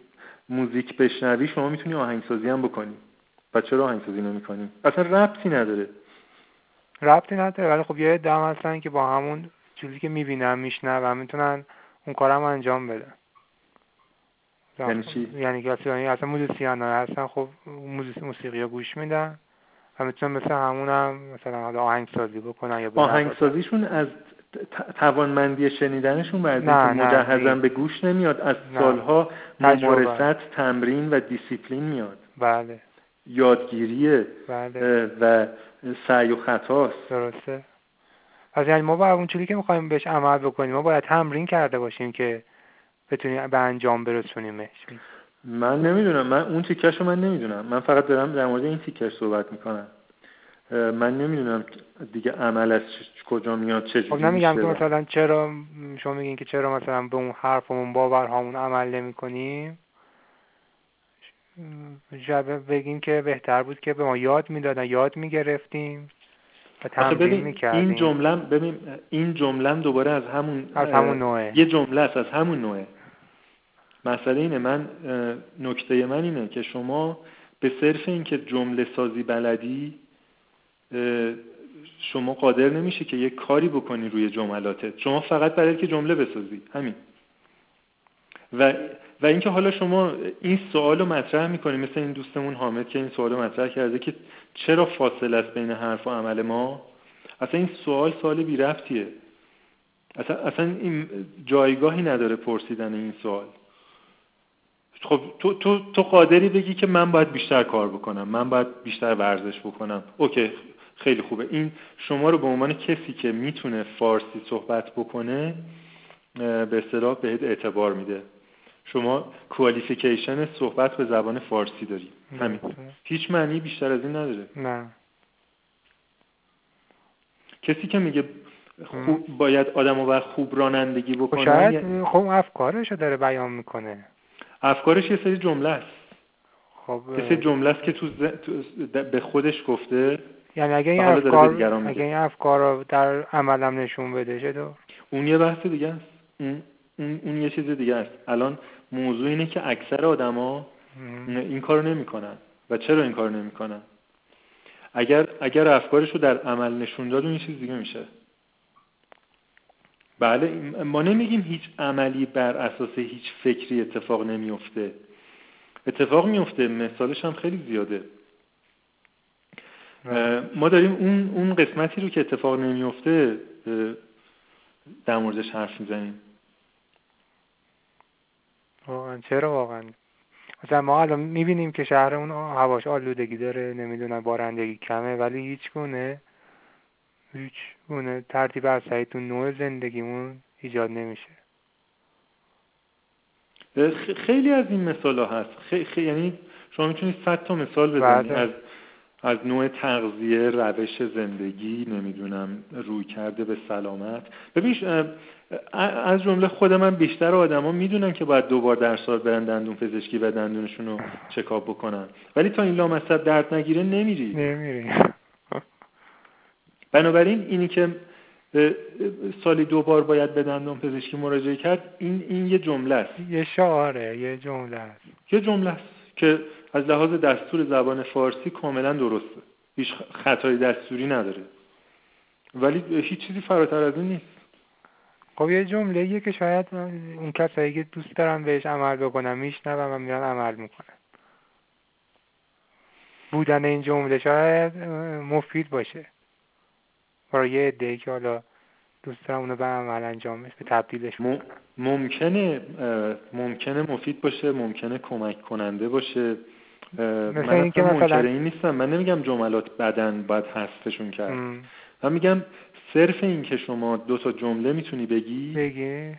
موزیک بشنوی شما می‌تونی آهنگسازی هم بکنی و چرا آهنگسازی نمی‌کنی اصلا ربطی نداره ربطی نداره ولی خب یه هم هستن که با همون چیزی که می‌بینن میشنون می‌تونن اون کارم انجام بدن یعنی چی؟ یعنی یعنی اصلا موزیسین هستن خب موسیقی گوش میدن و می‌تونن مثل همون هم مثلا حالا آهنگسازی بکنن یا. آهنگسازیشون از توانمندی شنیدنشون نه، اینکه مجهزن. به گوش نمیاد از نه. سالها. ممارست تمرین و دیسیپلین میاد. بله. یادگیریه. بله. و سعی و خطاست. درسته. پس یعنی ما باید اونجوری که می‌خوایم بهش عمل بکنیم ما باید تمرین کرده باشیم که بتونیم به انجام برسونیمش. من نمی‌دونم. من اون تیکش رو من نمی‌دونم. من فقط دارم در مورد این تیکش صحبت می‌کنم. من نمی‌دونم دیگه عمل از کجا میاد چه خب نمیگم که مثلا چرا شما میگین که چرا مثلا به اون حرفمون باورهامون عمل نمی کنیم بگین که بهتر بود که به ما یاد می‌دادن یاد می‌گرفتیم و تمرین می‌کردیم این جمله ببین این جمله دوباره از همون از همون نوعه. یه جمله است از همون نوعه. مسئله اینه من نکته من اینه که شما به صرف اینکه جمله سازی بلدی شما قادر نمیشه که یه کاری بکنی روی جملاتت. شما فقط برای که جمله بسازی. همین. و و اینکه حالا شما این سوال رو مطرح می‌کنی مثل این دوستمون حامد که این سوال رو مطرح کرده که چرا فاصله است بین حرف و عمل ما؟ اصلا این سوال سوال بی رفتیه اصلا, اصلا این جایگاهی نداره پرسیدن این سوال. خب تو, تو, تو قادری بگی که من باید بیشتر کار بکنم. من باید بیشتر ورزش بکنم. اوکی. خیلی خوبه. این شما رو به عنوان کسی که می‌تونه فارسی صحبت بکنه به اصطلاح بهت اعتبار میده. شما کوالیفیکیشن صحبت به زبان فارسی داری. همین. هیچ معنی بیشتر از این نداره. نه. کسی که میگه خوب باید آدم و خوب رانندگی بکنه شاید خب افکارشو داره بیان می‌کنه. افکارش یه سری جمله است. خب یه سری جمله است که تو, به خودش گفته. یعنی اگه این افکار اگه این افکار رو در عملم نشون بده چطور؟ اون یه بحث دیگه است. اون, اون, یه چیز دیگه است. الان موضوع اینه که اکثر آدما این کارو نمی‌کنن. و چرا این کارو نمی‌کنن؟ اگر اگر افکارش رو در عمل نشون داد اون یه چیز دیگه میشه. بله ما نمیگیم هیچ عملی بر اساس هیچ فکری اتفاق نمیفته اتفاق میفته مثالش هم خیلی زیاده. ما داریم اون اون قسمتی رو که اتفاق نمیفته در موردش حرف می‌زنیم. واقعا چرا واقعا؟ مثلا ما الان می‌بینیم که شهرمون هواش آلودگی داره نمی‌دونم بارندگی کمه ولی هیچ گونه هیچ گونه ترتیب اساسی تو نوع زندگیمون ایجاد نمیشه. خیلی از این مثال ها هست خیلی یعنی شما می‌تونید صد تا مثال بزنید از از نوع تغذیه روش زندگی نمی‌دونم روی کرده به سلامت. ببین از جمله خود من بیشتر آدما می‌دونن که باید دوبار در سال برن دندون پزشکی و دندونشون رو چکاپ بکنن. ولی تا این لامصب درد نگیره نمیری. نمیری. بنابراین اینی که سالی دو بار باید به دندون پزشکی مراجعه کرد این این یه جمله است. یه شعاره یه جمله است. یه جمله است که از لحاظ دستور زبان فارسی کاملا درسته. هیچ خطای دستوری نداره. ولی هیچ چیزی فراتر از این نیست. خب یه جمله یه که شاید اون کسایی که دوست دارن بهش عمل بکنن میشنون و میرن عمل می‌کنن. بودن این جمله شاید مفید باشه. برای یه عده که حالا دوست دارم اونو به عمل انجامش به تبدیلش ممکنه ممکنه مفید باشه ممکنه کمک کننده باشه. مثل من این که مثلا این نیستم. من نمیگم جملات بدن باید حذفشون کرد. من میگم صرف این که شما دو تا جمله می‌تونی بگی بگی.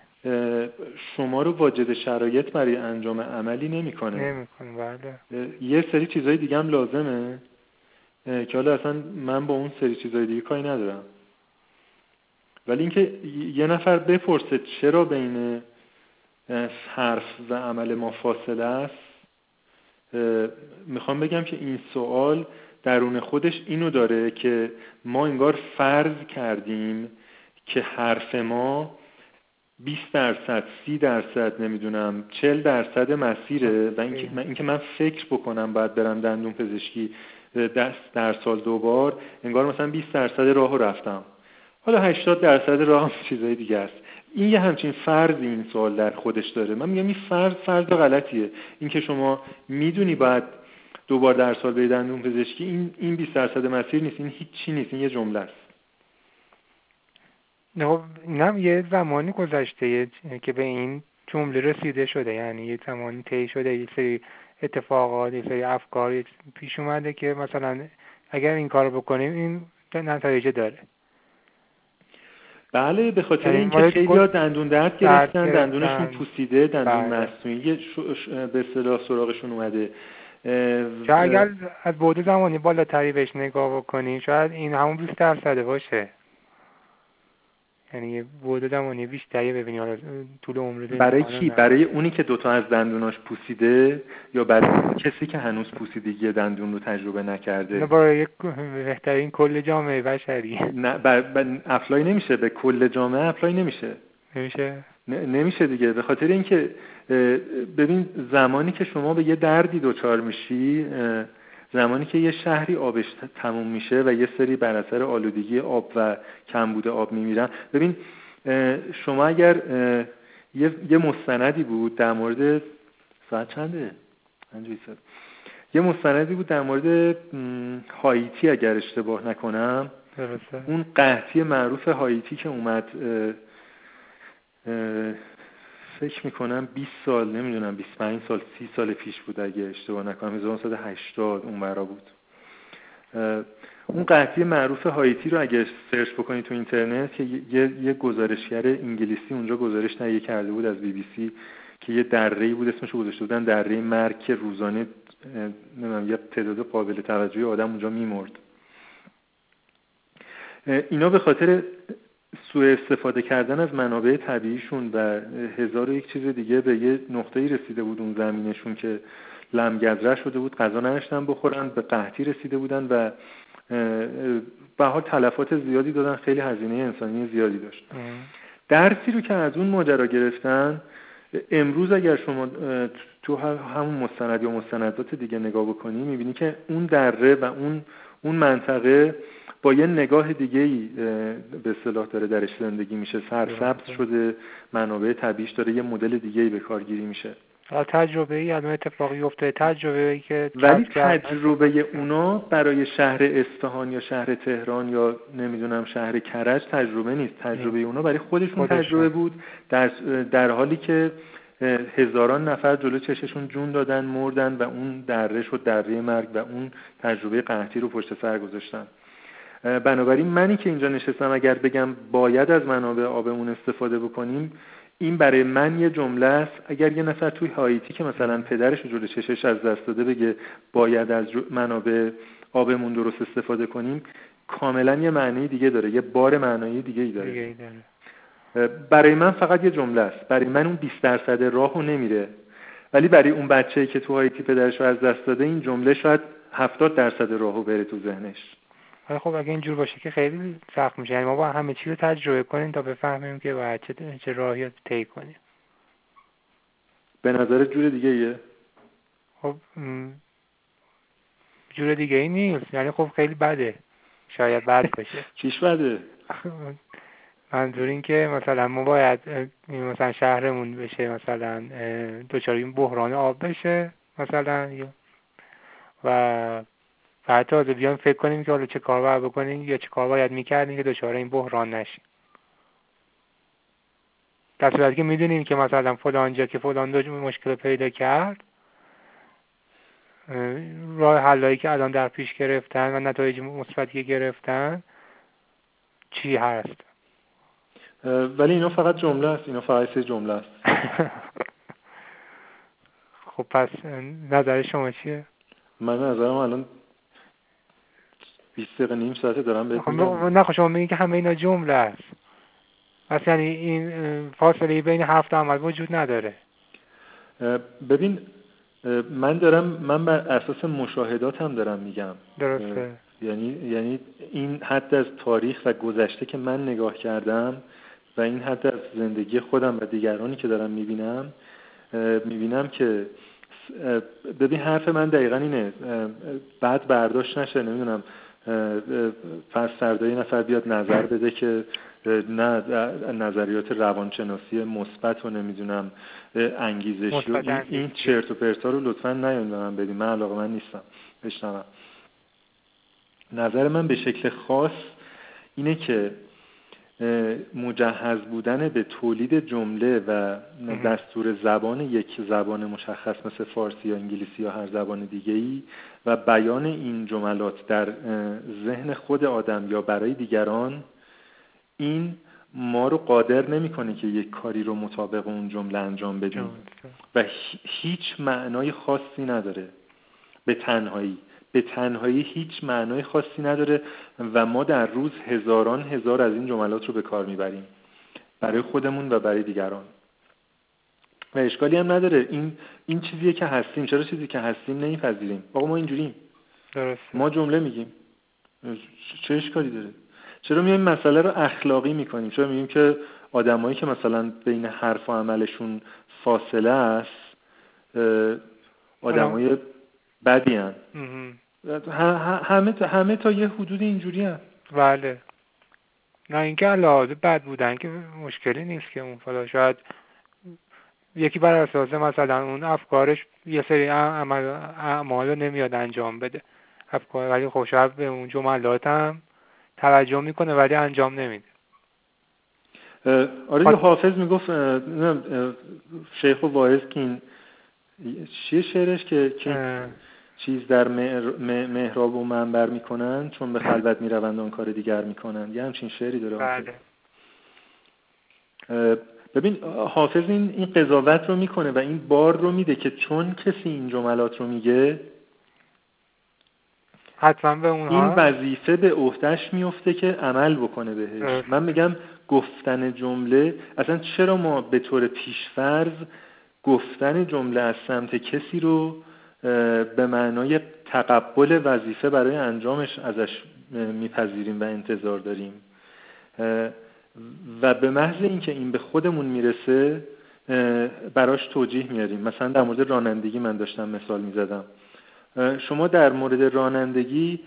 شما رو واجد شرایط برای انجام عملی نمی‌کنه. نمی‌کنه بله. یه سری چیزای دیگه هم لازمه که حالا اصلا من با اون سری چیزای دیگه کاری ندارم. ولی اینکه یه نفر بپرسه چرا بین حرف و عمل ما فاصله است می‌خوام بگم که این سوال درون خودش اینو داره که ما انگار فرض کردیم که حرف ما 20 درصد 30 درصد نمی‌دونم 40 درصد مسیره و اینکه من, اینکه من فکر بکنم بعد برم دندون پزشکی دست در سال دوبار انگار مثلا 20 درصد راهو رفتم. حالا 80 درصد راه هم چیزای دیگه است. این یه همچین فرض این سوال در خودش داره. من میگم این فرض فرض غلطیه. اینکه شما می‌دونی باید دوبار در سال به دندون پزشکی این این 20 درصد مسیر نیست این هیچی نیست این یه جمله است. خب اینم یه زمانی گذشته که به این جمله رسیده شده. یعنی یه زمانی طی شده یه سری اتفاقات یه سری افکار پیش اومده که مثلا اگر این کار بکنیم این نتایج داره. بله به خاطر اینکه خیلی ها دندون درد گرفتن دندونشون پوسیده دندون بله. مصنوعی. به اصطلاح سراغشون اومده. شاید اگر از بعد زمانی بالاتری بهش نگاه بکنیم شاید این همون 20 درصده باشه. یعنی بوده زمانی بیشتری ببینی. حالا طول عمر برای کی؟ برای اونی که دوتا از دندوناش پوسیده یا برای کسی که هنوز پوسیدگی دندون رو تجربه نکرده؟ نه برای بهترین کل جامعه بشری. نه بر... افلای نمیشه. به کل جامعه افلای نمیشه. نمیشه؟ نمیشه دیگه. به خاطر اینکه ببین زمانی که شما به یه دردی دچار میشی زمانی که یه شهری آبش تموم میشه و یه سری بر اثر آلودگی آب و کمبود آب میمیرن. ببین شما اگر یه مستندی بود در مورد ساعت چنده؟ یه مستندی بود در مورد هایتی اگر اشتباه نکنم. اون قحطی معروف هایتی که اومد فکر می‌کنم 20 سال نمی‌دونم 25 سال 30 سال پیش بود اگه اشتباه نکنم. 1980 اون برا بود. اون قحطی معروف هایتی رو اگه سرچ بکنید تو اینترنت که یه, یه گزارشگر انگلیسی اونجا گزارش تهیه کرده بود از بی بی سی که یه دره بود اسمش گذاشته بودن دره مرگ که روزانه نمی‌دونم یه تعداد قابل توجهی آدم اونجا میمرد. اینا به خاطر سوء استفاده کردن از منابع طبیعیشون و هزار و یک چیز دیگه به یه نقطه‌ای رسیده بود اون زمینشون که لمگذره شده بود غذا نداشتن بخورن به قحطی رسیده بودن و به حال تلفات زیادی دادن خیلی هزینه انسانی زیادی داشت. درسی رو که از اون ماجرا گرفتن امروز اگر شما تو همون مستند یا مستندات دیگه نگاه بکنی می‌بینی که اون دره و اون اون منطقه با یه نگاه دیگه ای به صلاح داره درش زندگی میشه. سرسبز شده منابع طبیعیش داره یه مدل دیگه ای به کارگیری میشه. تجربه ای از اتفاقی افته تجربه ای که ولی تجربه اونا برای شهر اصفهان یا شهر تهران یا نمی‌دونم شهر کرج تجربه نیست. تجربه اونا برای خودشون, تجربه بود. در, در حالی که هزاران نفر جلو چششون جون دادن مردن و اون دره شد دره مرگ و اون تجربه قحطی رو پشت سر گذاشتن. بنابراین منی که اینجا نشستم اگر بگم باید از منابع آبمون استفاده بکنیم این برای من یه جمله است. اگر یه نفر توی هایتی که مثلا پدرش جلو چشش از دست داده بگه باید از منابع آبمون درست استفاده کنیم کاملا یه معنی دیگه داره یه بار معنایی دیگه ای داره. برای من فقط یه جمله است. برای من اون 20 درصد راهو نمیره. ولی برای اون بچه‌ای که تو هایتی پدرش رو از دست داده این جمله شاید 70 درصد راهو بره تو ذهنش. ولی خب اگه اینجور باشه که خیلی سخت میشه. یعنی ما با همه چی رو تجربه کنیم تا بفهمیم که باید چه, چه راهی رو طی کنیم. به نظر جور دیگه ایه؟ خب جور دیگه ای نیست. یعنی خب خیلی بده. شاید بد باشه. چیش بده؟ منظور این که مثلا ما باید مثلا شهرمون بشه مثلا دوچار این بحران آب بشه مثلا و حتی از بیان فکر کنیم که حالا چه کار باید بکنیم یا چه کار باید می‌کردیم که دچار این بحران نشیم. در صورتی که می‌دونیم که مثلا فلان جا که فلان دو مشکل پیدا کرد راه حلایی که الان در پیش گرفتن و نتایج مثبتی گرفتن چی هست؟ ولی اینا فقط جمله است اینا فقط سه جمله است. خب پس نظر شما چیه؟ من نظرم الان 20 دقیقه نیم ساعته دارم نه خب شما میگین که همه اینا جمله است. پس یعنی این فاصله بین هفت عمل وجود نداره. ببین من دارم من بر اساس مشاهدات هم دارم میگم. درسته. یعنی یعنی این حد از تاریخ و گذشته که من نگاه کردم و این حد از زندگی خودم و دیگرانی که دارم می‌بینم می‌بینم که ببین حرف من دقیقا اینه. بعد برداشت نشه نمی‌دونم. فرض فردا یه نفر بیاد نظر بده که نه نظریات روانشناسی مثبت و نمی‌دونم انگیزشی و این, چرت و پرتا رو لطفا نیاین به من بدین. من علاقه من نیستم. بشنوم. نظر من به شکل خاص اینه که مجهز بودن به تولید جمله و دستور زبان یک زبان مشخص مثل فارسی یا انگلیسی یا هر زبان دیگه ای و بیان این جملات در ذهن خود آدم یا برای دیگران این ما رو قادر نمی‌کنه که یک کاری رو مطابق اون جمله انجام بدیم. و هیچ معنای خاصی نداره. به تنهایی. به تنهایی هیچ معنای خاصی نداره و ما در روز هزاران هزار از این جملات رو به کار می‌بریم. برای خودمون و برای دیگران. و اشکالی هم نداره. این این چیزیه که هستیم. چرا چیزی که هستیم نمیپذیریم؟ آقا ما اینجوریم. ما جمله میگیم. چه اشکالی داره؟ چرا میایم مسئله رو اخلاقی می‌کنیم؟ چرا میگیم که آدمایی که مثلا بین حرف و عملشون فاصله است آدمای بدی هن. همه تا همه تا یه حدود اینجوری هن. بله. نه اینکه علاوه بد بودن که مشکلی نیست که اون فلا شاید یکی بر اساس مثلا اون افکارش یه سری عمل اعمال رو نمیاد انجام بده. افکار ولی شاید به اون جملات هم توجه می‌کنه ولی انجام نمیده. آره یه حافظ می‌گفت شیخ و واعظ که این چیه شعرش که چیز در محراب و منبر می‌کنن؟ چون به خلوت می‌روند آن کار دیگر می‌کنن یه همچین شعری داره بله. ببین حافظ این این قضاوت رو می‌کنه و این بار رو میده که چون کسی این جملات رو میگه حتما به اونها این وظیفه به عهدهش میفته که عمل بکنه بهش. من میگم گفتن جمله اصلا چرا ما به طور پیشفرض گفتن جمله از سمت کسی رو به معنای تقبل وظیفه برای انجامش ازش میپذیریم و انتظار داریم؟ و به محض اینکه این به خودمون می‌رسه براش توجیه میاریم. مثلا در مورد رانندگی من داشتم مثال می‌زدم. شما در مورد رانندگی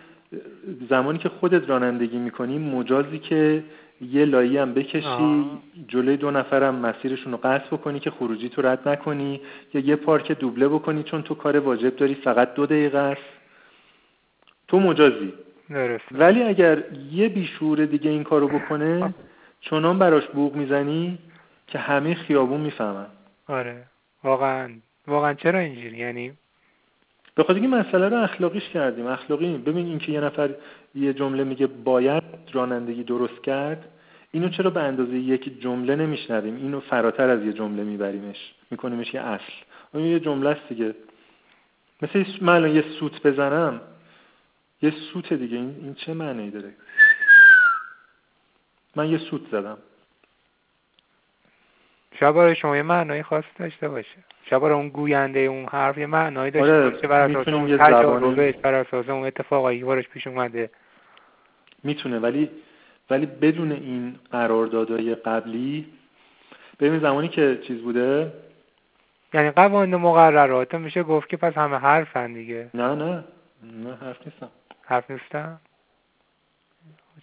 زمانی که خودت رانندگی می‌کنی مجازی که یه لایی هم بکشی جلوی دو نفرم مسیرشون رو قطع بکنی که خروجی تو رد نکنی یا یه پارک دوبله بکنی چون تو کار واجب داری فقط دو دقیقه است. تو مجازی. ولی اگر یه بیشور دیگه این کارو بکنه چونان براش بوق می‌زنی که همه خیابون می‌فهمن. آره. واقعا. واقعا چرا اینجوری؟ یعنی به خاطر اینکه مسئله رو اخلاقیش کردیم. اخلاقی ببین اینکه یه نفر یه جمله میگه باید رانندگی درست کرد اینو چرا به اندازه یک جمله نمیشنویم؟ اینو فراتر از یه جمله میبریمش. میکنیمش یه اصل. اون یه جمله است دیگه. مثل من الان یه سوت بزنم یه سوت دیگه. این, این چه معنی داره؟ من یه سوت زدم. شاید برای شما یه معنای خاص داشته باشه. شاید برای اون گوینده اون حرف یه معنایی داشته آره باشه بر اساس اون تجاربش بر اساس اون اتفاقایی که بارش پیش اومده. می‌تونه ولی ولی بدون این قراردادهای قبلی ببین زمانی که چیز بوده یعنی قوانین مقررات میشه گفت که پس همه حرفن دیگه. نه نه. نه حرف نیستم. حرف نیستم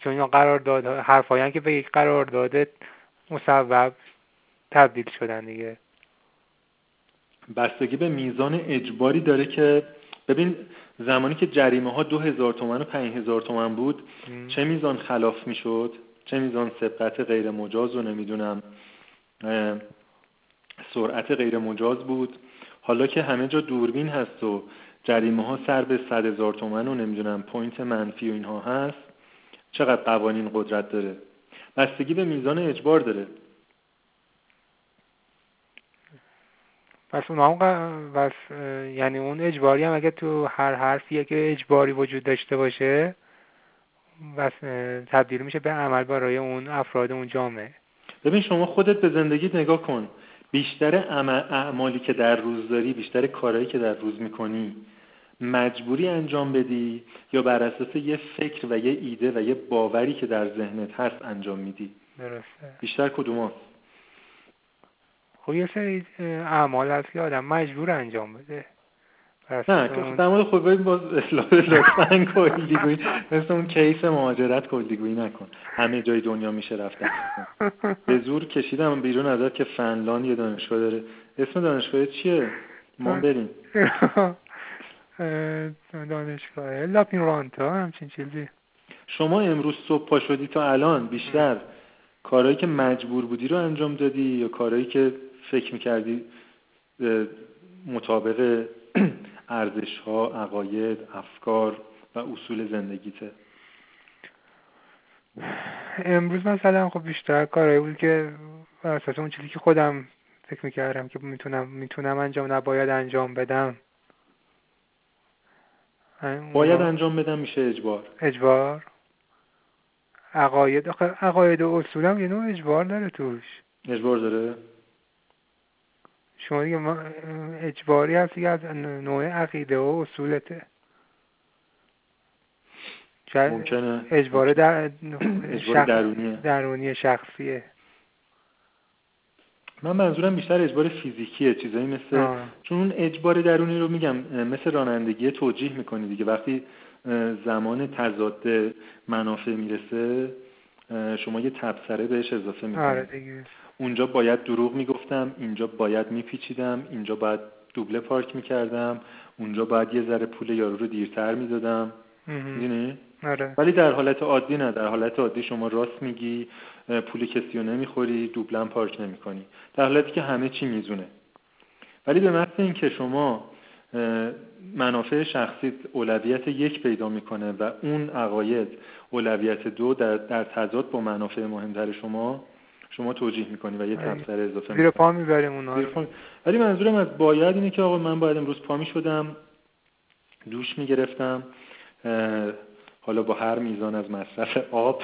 چون اینا قرارداد حرفایی که به یک قرارداد مصوب تبدیل شدن دیگه. بستگی به میزان اجباری داره که ببین زمانی که جریمه ها دو هزار تومن و پنج هزار تومن بود چه میزان خلاف می‌شد؟ چه میزان سبقت غیر مجاز و نمی‌دونم سرعت غیر مجاز بود. حالا که همه جا دوربین هست و جریمه ها سر به صد هزار تومن و نمی‌دونم point منفی و اینها هست چقدر قوانین قدرت داره. بستگی به میزان اجبار داره. پس اون هم بس یعنی اون اجباری هم اگه تو هر حرفیه که اجباری وجود داشته باشه بس تبدیل میشه به عمل برای اون افراد اون جامعه. ببین شما خودت به زندگیت نگاه کن. بیشتر اعمالی که در روز داری بیشتر کارهایی که در روز می‌کنی مجبوری انجام بدی یا بر اساس یه فکر و یه ایده و یه باوری که در ذهنت هست انجام میدی؟ درسته. بیشتر کدوم خب یه سری اعمال هست که آدم مجبور انجام بده. نه که در مورد خود باز لطفا کلگویی مثل اون کیس مهاجرت کلگویی نکن. همه جای دنیا میشه رفتن. به زور کشیدم بیرون ازت که فنلاند یه دانشگاه داره. اسم دانشگاه چیه؟ ما بریم. دانشگاه. لاپین رانتا همچین چیزی. شما امروز صبح پا شدی تا الان بیشتر. کارهایی که مجبور بودی رو انجام دادی یا کارهایی که فکر می‌کردی مطابق ارزش ها عقاید افکار و اصول زندگیته؟ امروز مثلا خب بیشتر کارهایی بود که اساس اون چیزی که خودم فکر می‌کردم که می‌تونم می‌تونم انجام نباید انجام بدم. باید انجام بدم میشه اجبار. اجبار؟ عقاید عقاید و اصولم یه نوع اجبار داره توش. اجبار داره؟ شما دیگه ما اجباری هستی از نوع عقیده و اصولته ممکنه. اجبار در اجبار درونیه. درونی شخصیه. من منظورم بیشتر اجبار فیزیکیه چیزایی مثل آه. چون اون اجبار درونی رو میگم مثل رانندگی توجیه می‌کنی دیگه. وقتی زمان تضاد منافع می‌رسه شما یه تبصره بهش اضافه می‌کنید آره دیگه. اونجا باید دروغ می‌گفتم اینجا باید میپیچیدم اینجا باید دوبله پارک می‌کردم اونجا باید یه ذره پول یارو رو دیرتر می‌دادم. می‌دونی؟ آره. ولی در حالت عادی نه. در حالت عادی شما راست میگی پول کسی رو نمی‌خوری دوبلم پارک نمی‌کنی. در حالتی که همه چی میزونه ولی به محض اینکه شما منافع شخصی اولویت یک پیدا می‌کنه و اون عقاید اولویت دو در, در تضاد با منافع مهمتر شما شما توجیه می‌کنی و یه تبصر اضافه زیر پا می‌بریم اونا ولی منظورم از باید اینه که آقا من باید امروز پا می‌شدم دوش می‌گرفتم حالا با هر میزان از مصرف آب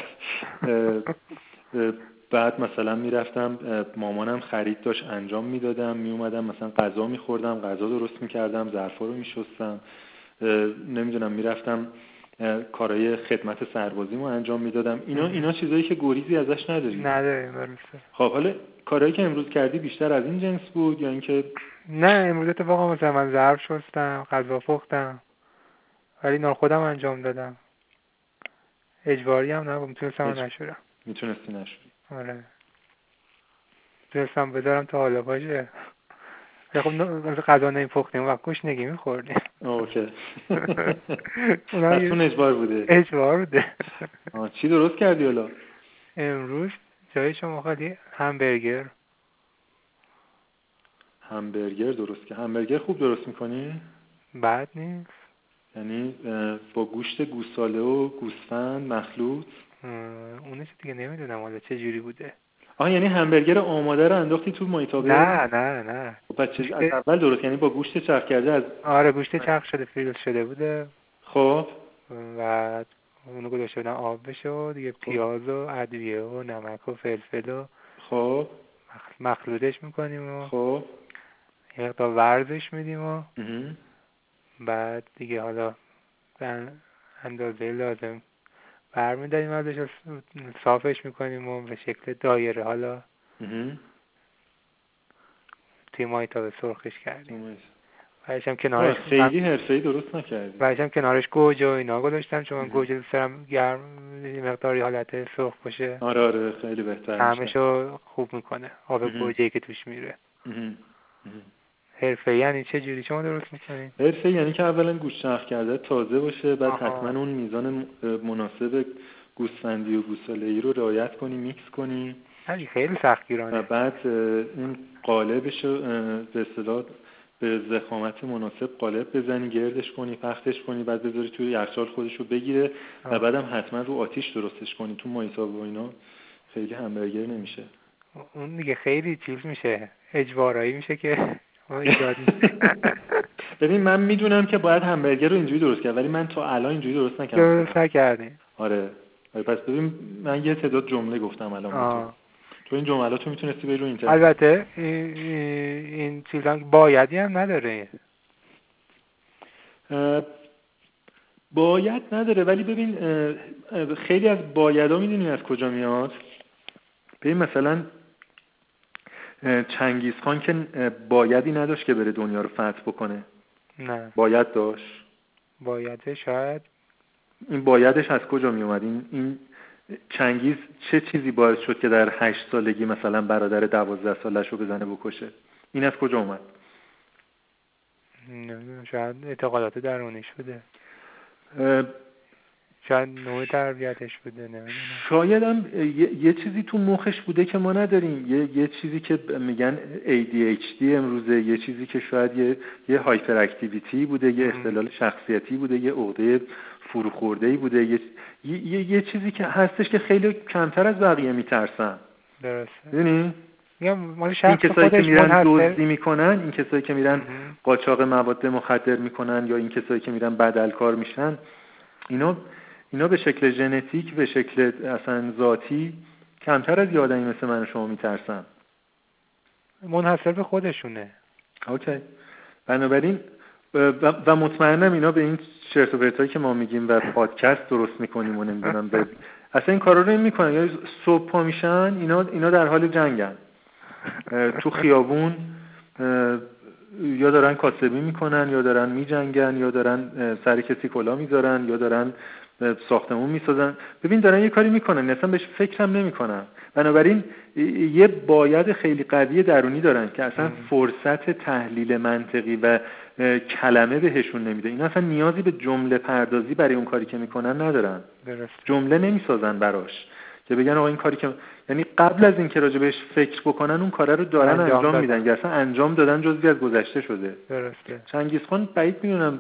بعد مثلا می‌رفتم مامانم خرید داشت انجام می‌دادم میومدم مثلا غذا میخوردم غذا درست می‌کردم ظرفا رو میشستم نمی‌دونم می‌رفتم کارهای خدمت سربازیمو انجام می‌دادم. اینا اینا چیزایی که گریزی ازش نداری نداره درسته. خب حالا کارهایی که امروز کردی بیشتر از این جنس بود یا اینکه؟ نه امروز اتفاقا مثلا من ظرف شستم غذا پختم ولی نار خودم انجام دادم. اجباری هم نبود. می‌تونستم اج... نشورم. می‌تونستی نشوری. آره. می‌تونستم بذارم تا حالا باشه. خب غذا نمیپختیم. و گوش نگی میخوردیم. اوکی. اون اجبار بوده. اجبار بوده. چی درست کردی حالا؟ امروز جای شما خالی همبرگر. همبرگر درست که همبرگر خوب درست می‌کنی؟ بد نیست. یعنی با گوشت گوساله و گوسفند مخلوط. اونش دیگه نمی‌دونم حالا چه جوری بوده. آها یعنی همبرگر آماده رو انداختی تو مایتابه؟ نه نه نه. خب چه از اول درست یعنی با گوشت چرخ کرده از آره گوشت چرخ شده فریز شده بوده. خب. و اونو گذاشته بودن آب بشه و دیگه خب. پیاز و ادویه و نمک و فلفل و خب. مخلوطش می‌کنیم و خب. یه مقدار ورزش میدیم و بعد دیگه حالا به اندازه لازم برمیداریم ازش صافش می‌کنیم و به شکل دایره. حالا توی مایتابه سرخش کردیم. بعدش هم کنارش خیلی حرفه‌ای درست نکردی. بعدش هم کنارش گوجه و اینا گذاشتم چون من گوجه دوست دارم گرم مقداری حالت سرخ باشه. آره آره خیلی بهتر همشو خوب می‌کنه. آب گوجه که توش میره. حرفه یعنی چه جوری؟ شما درست می‌کنین حرفه یعنی که اولا گوشت چرخ کرده تازه باشه بعد آها. حتما اون میزان مناسب گوسفندی و گوساله ای رو رعایت کنی میکس کنی. خیلی سختگیرانه. و بعد اون قالبش به اصطلاح به زخامت مناسب قالب بزنی گردش کنی پختش کنی بعد بذاری توی یخچال خودش رو بگیره آه. و بعدم حتما رو آتیش درستش کنی. تو مایتاب و اینا خیلی همبرگر نمیشه. اون دیگه خیلی چیز میشه اجبارایی میشه که ببین من می‌دونم که باید همبرگر رو اینجوری درست کرد ولی من تا الان اینجوری درست نکردم. درست نکردی. آره. پس ببین من یه تعداد جمله گفتم الان تو این جملات رو می‌تونستی بری رو اینترنت البته این چیزا بایدی هم نداره. باید نداره ولی ببین خیلی از بایدها می‌دونی از کجا میاد؟ ببین مثلا چنگیز خان که بایدی نداشت که بره دنیا رو فتح بکنه. نه. باید داشت؟ بایده شاید. این بایدش از کجا می اومد این, این چنگیز چه چیزی باعث شد که در هشت سالگی مثلا برادر دوازده سالش رو بزنه بکشه؟ این از کجا اومد؟ نه شاید اعتقادات درونیش بوده شاید نوع تربیتش بوده نمی‌دونم. شاید هم یه،, یه چیزی تو مخش بوده که ما نداریم. یه, یه چیزی که میگن ADHD امروزه یه چیزی که شاید یه, یه هایپر اکتیویتی بوده یه اختلال شخصیتی بوده یه عقده فروخورده ای بوده. یه،, یه،, یه چیزی که هستش که خیلی کمتر از بقیه میترسن. درسته. مال این کسایی که میرن دزدی می‌کنن این کسایی که میرن قاچاق مواد مخدر می‌کنن یا این کسایی که میرن بدلکار میشن اینا اینا به شکل ژنتیک به شکل اصلا ذاتی کمتر از یه آدمی مثل من و شما میترسن. منحصر به خودشونه. اوکی. بنابراین و, مطمئنم اینا به این چرت و پرتایی که ما میگیم و پادکست درست می‌کنیم و نمی‌دونم به اصلا این کارا رو نمی‌کنن یعنی صبح پا میشن اینا اینا در حال جنگن. تو خیابون یا دارن کاسبی می‌کنن یا دارن میجنگن یا دارن سر کسی کلا می‌ذارن یا دارن ساختمون می‌سازن. ببین دارن یه کاری می‌کنن. اصلا بهش فکرم نمی‌کنن. بنابراین یه باید خیلی قوی درونی دارن که اصلا فرصت تحلیل منطقی و کلمه بهشون نمیده. اینا اصلا نیازی به جمله پردازی برای اون کاری که می‌کنن ندارن. جمله نمی‌سازن براش. که بگن آقا این کاری که یعنی قبل از اینکه راجع بهش فکر بکنن اون کاره رو دارن انجام انجام. میدن. که اصلا انجام دادن جزوی از گذشته شده. درسته. چنگیز خان بعید می‌دونم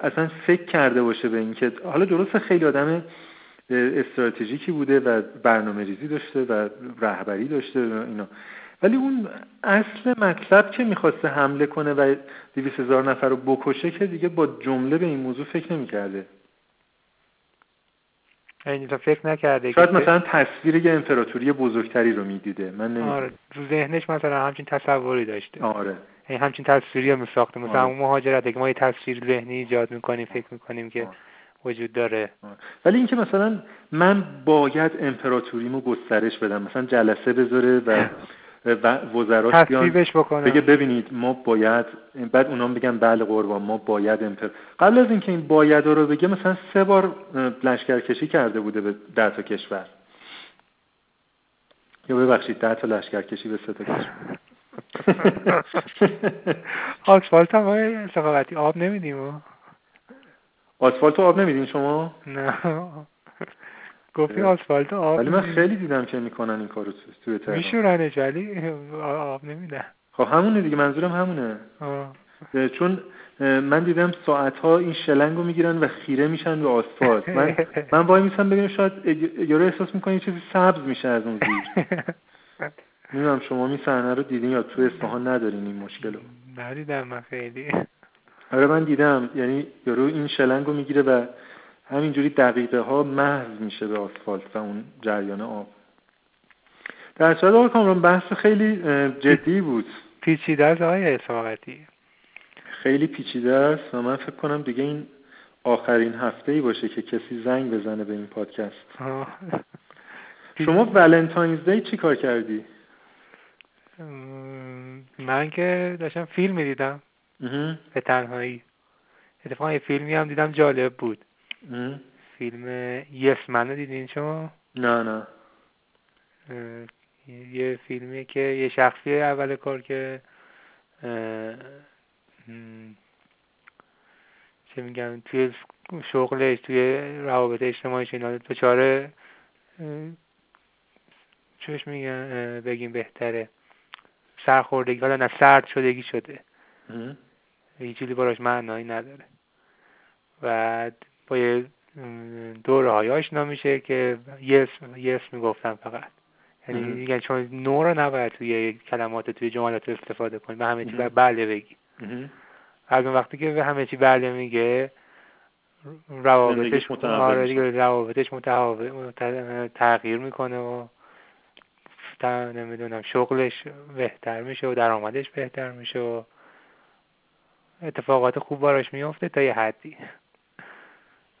اصلا فکر کرده باشه به اینکه حالا درست خیلی آدم استراتژیکی بوده و برنامه ریزی داشته و رهبری داشته و اینا. ولی اون اصل مطلب که می‌خواسته حمله کنه و دویست هزار نفر رو بکشه که دیگه با جمله به این موضوع فکر نمی‌کرده. این تا فکر نکرده شاید مثلا تصویر یه امپراتوری بزرگتری رو می‌دیده. من نمی‌دونم. آره تو ذهنش مثلا همچین تصوری داشته. آره. همچین تصویری هم میساخته مثلا آره. اون مهاجرت که ما یه تصویر ذهنی ایجاد می‌کنیم فکر می‌کنیم که آره. وجود داره. ولی اینکه مثلا من باید امپراتوریمو گسترش بدم مثلا جلسه بذاره و و وزراش بیان بکنه بگه ببینید ما باید بعد اونا بگن بله قربان ما باید امپر قبل از اینکه این باید رو بگه مثلا سه بار لشکرکشی کرده بوده به ده تا کشور. یا ببخشید ده تا لشکرکشی به سه تا کشور. آسفالت هم آقای سخاوتی آب نمیدیم؟ و آسفالت آب نمیدین شما؟ نه. گفتی. آسفالت آب ولی من. خیلی دیدم که می‌کنن این کارو تو- توی تهران. میشورنش ولی آب نمیدن. خب همونه دیگه منظورم همونه. چون من دیدم ساعت ها این شلنگ رو می‌گیرن و خیره میشن به آسفالت. من من وای میسم ببینم شاید یارو احساس می‌کنه یه چیزی سبز میشه از اون زیر. نمی‌دونم شما این صحنه رو دیدین یا تو اصفهان ندارین این مشکل رو؟ ندیدم من خیلی. آره من دیدم یعنی یارو این شلنگ رو می‌گیره و همینجوری دقیقه ها محو میشه به آسفالت و اون جریان آب. در صورت آقای کامران بحث خیلی جدی بود. پیچیده است آقای اسحاقتی خیلی پیچیده است و من فکر کنم دیگه این آخرین هفته ای باشه که کسی زنگ بزنه به این پادکست. شما ولنتاینز دی چی کار کردی؟ من که داشتم فیلم می‌دیدم اها، به تنهایی. اتفاقا یه فیلمی هم دیدم جالب بود. فیلم یس منو دیدین شما؟ نه نه. یه فیلمیه که یه شخصی اول کار که چه میگم توی شغلش توی روابط اجتماعیش اینا دچار اه، چوش میگن اه، بگیم بهتره. سرخوردگی حالا نه سرد شدگی شده. اها. هیچ چیزی براش معنایی نداره. و با یه دوره های آشنا میشه که یس یس می‌گفتن فقط. یعنی. میگن چون نو رو نباید توی کلمات توی جملات استفاده کنی. به همه چی بله بگی. از اون وقتی که به همه چی بله میگه روابطش آره روابطش متحول مت- تغییر می‌کنه و تا- نمی‌دونم شغلش بهتر میشه و درآمدش بهتر میشه و اتفاقات خوب براش میفته تا یه حدی.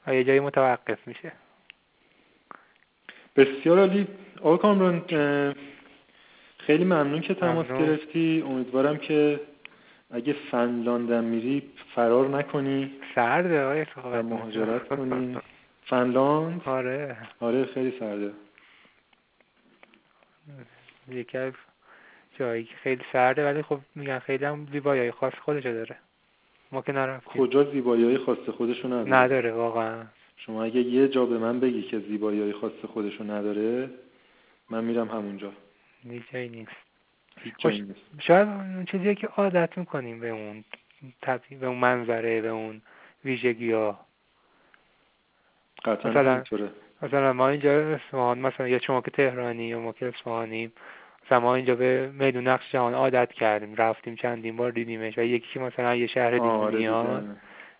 و یه جایی متوقف میشه. بسیار عالی. آقا کامران خیلی ممنون که تماس ممنون. گرفتی. امیدوارم که اگه فنلاندم میری فرار نکنی سرده آقای مهاجرت کنی. فنلاند آره. آره خیلی سرده. یکی از جایی که خیلی سرده ولی خب میگن خیلی هم زیبایی خاص خودشو داره. ما که نرفتیم. کجا زیبایی خاص خودشون نداره؟ نداره واقعا. شما اگه یه جا به من بگی که زیبایی های خاص خودشو نداره من میرم همونجا. هیچ جایی نیست. هیچ جایی نیست. شاید اون چیزیه که عادت می‌کنیم به اون به اون منظره به اون ویژگی ها قطعا مثلا- مثلا ما اینجا اصفهان مثلا یا شما که تهرانی یا ما که اصفهانیم مثلا ما اینجا به میدون نقش جهان عادت کردیم. رفتیم چندین بار دیدیمش و یکی که مثلا یه شهر دیگه آره میاد دیگه.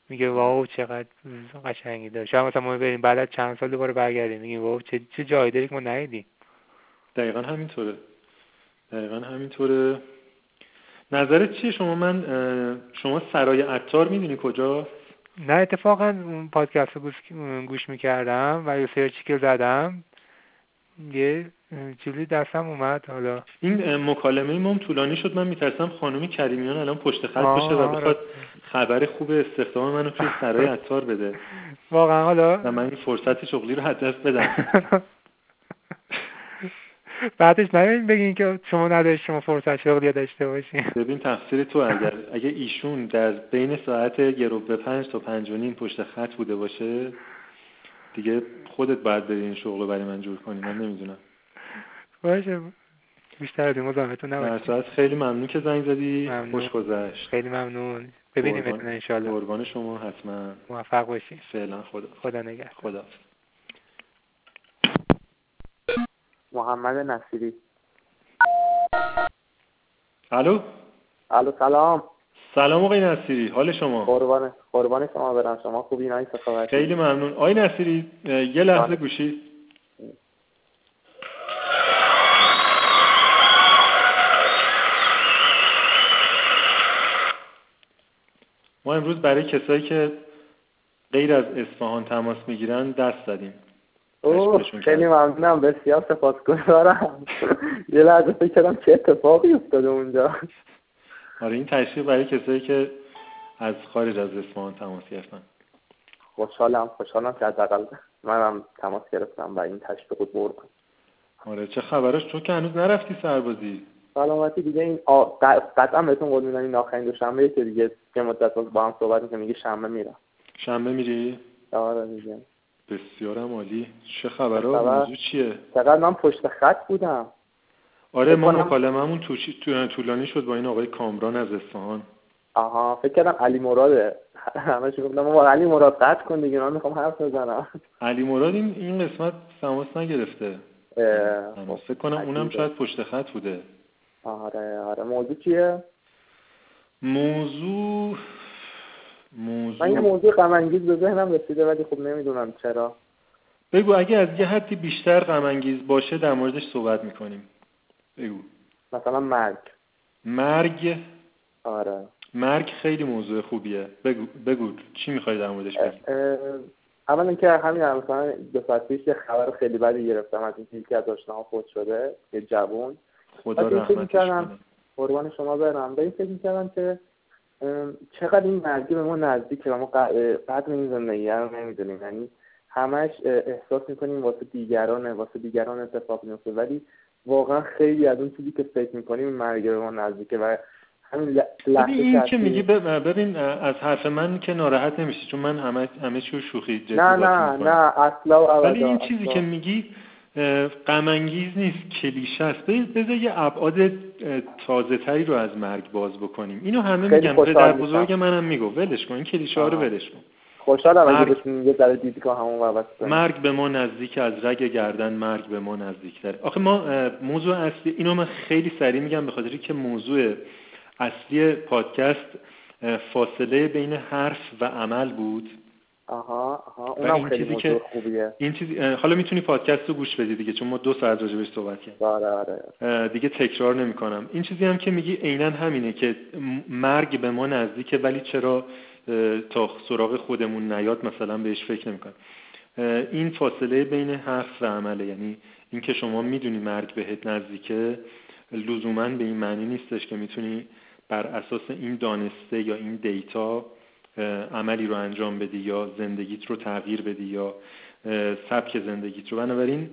میگه واو چقدر قشنگی داره. شاید مثلا ما بریم بعد از چند سال دوباره برگردیم میگیم واو چه چه جایی داری که ما ندیدیم. دقیقا همینطوره. دقیقا همینطوره. نظرت چیه؟ شما من شما سرای عطار می‌دونی کجاست؟ نه اتفاقا اون پادکست رو گوش, گوش می‌کردم و یه سرچی که زدم. یه جوری دستم اومد حالا. این مکالمه ما طولانی شد. من میترسم خانم کریمیان الان پشت خط باشه و بخواد خبر خوب استخدام منو توی سرای عطار بده. واقعا حالا. و من این فرصت شغلی رو از دست بدم. بعدش نمیدین بگین که شما نداشت شما فرصت شغلی داشته باشین. ببین تقصیر تو اگر اگه ایشون در بین ساعت یه به پنج تا پنج و نیم پشت خط بوده باشه دیگه خودت باید بری این شغل رو برای من جور کنی من نمی‌دونم. باشه. بیشتر از این مزاحمتون نباشید خیلی ممنون که زنگ زدی. خوش گذشت. خیلی ممنون. ببینیمتون قربان- انشالله قربان شما حتما. موفق باشین. فعلا خدا خدا نگهدار. خدا محمد نصیری. الو؟ الو سلام. سلام آقای نصیری حال شما؟ قربان قربان شما برم. شما خوبی؟ نایی سخاوتی. خیلی ممنون. آقای نصیری یه لحظه بله. گوشی. ما امروز برای کسایی که غیر از اصفهان تماس می‌گیرن دست زدیم. اوه خیلی. ممنونم بسیار سپاسگزارم یه لحظه فکر کردم چه اتفاقی افتاده اونجا. آره این تشریف برای کسایی که از خارج از اصفهان تماس گرفتن. خوشحالم خوشحالم که حداقل منم تماس گرفتم و این تشویق بردم آره چه خبراش؟ تو که هنوز نرفتی سربازی؟ سلامتی دیگه این آ... قطعا بهتون قول میدم این آخرین دوشنبه که دیگه یه مدت با هم صحبت می‌کنیم میگه شنبه میرم. شنبه میری؟ آره دیگه. بسیارم عالی. چه چه خبرها خبر؟ موضوع چیه؟ چقدر من پشت خط بودم. آره ما مکالمه‌مون تو- طولانی شد با این آقای کامران از اصفهان. آها فکر کردم علی مراده. همش گفتم با علی مراد قطع کن دیگه من می‌خوام حرف بزنم. علی مراد این این قسمت تماس نگرفته. فکر کنم اونم. شاید پشت خط بوده. آره آره. موضوع چیه؟ موضوع من یه موضوع موضوع غم انگیز به ذهنم رسیده ولی خب نمی‌دونم چرا. بگو اگه از یه حدی بیشتر غم انگیز باشه در موردش صحبت می‌کنیم. بگو. مثلا مرگ. مرگ؟ آره. مرگ خیلی موضوع خوبیه. بگو بگو چی می‌خوای در موردش بگی؟ اول اینکه همین مثلا دو ساعت پیش یه خبر خیلی بدی گرفتم از اینکه یکی از آشناها فوت شده یه جوون. خدا رحمتش کنه. قربان شما برم. به این فکر می‌کردم که چقدر این مرگی به ما نزدیکه و ما قدر این زندگی رو نمی‌دونیم یعنی همش احساس می‌کنیم واسه دیگرانه واسه دیگران اتفاق میفته ولی واقعا خیلی از اون چیزی که فکر می‌کنیم مرگ به ما نزدیکه و همین لحظه این که میگی بب- ببین از حرف من که ناراحت نمیشی چون من همه همه شوخی جدی نه نه. نه اصلا ولی این چیزی. که میگی انگیز نیست کلیشه است. بذار یه ابعاد تازه تری رو از مرگ باز بکنیم. اینو همه میگن. میشم. بزرگ منم میگو. ولش کن. این کلیشه ها رو. ولش کن. خوشحالم مرگ- یه ذره دیدگاه همون مرگ به ما نزدیک از رگ گردن مرگ به ما نزدیکتر آخه ما موضوع اصلی اینو من خیلی سریع میگم به خاطری که موضوع اصلی پادکست فاصله بین حرف و عمل بود. آها آها. اونم این خیلی چیزی موضوع که- خوبیه. این چیزی حالا می‌تونی پادکست رو گوش بدی دیگه چون ما دو ساعت راجع بهش صحبت کردیم. آره آره اه، دیگه تکرار نمی کنم این چیزی هم که میگی عینا همینه که مرگ به ما نزدیکه ولی چرا تا سراغ خودمون نیاد مثلا بهش فکر نمی این فاصله بین حرف و عمله یعنی اینکه شما می‌دونی مرگ بهت نزدیکه لزوما به این معنی نیستش که می‌تونی بر اساس این دانسته یا این دیتا عملی رو انجام بدی یا زندگیت رو تغییر بدی یا سبک زندگیت رو. بنابراین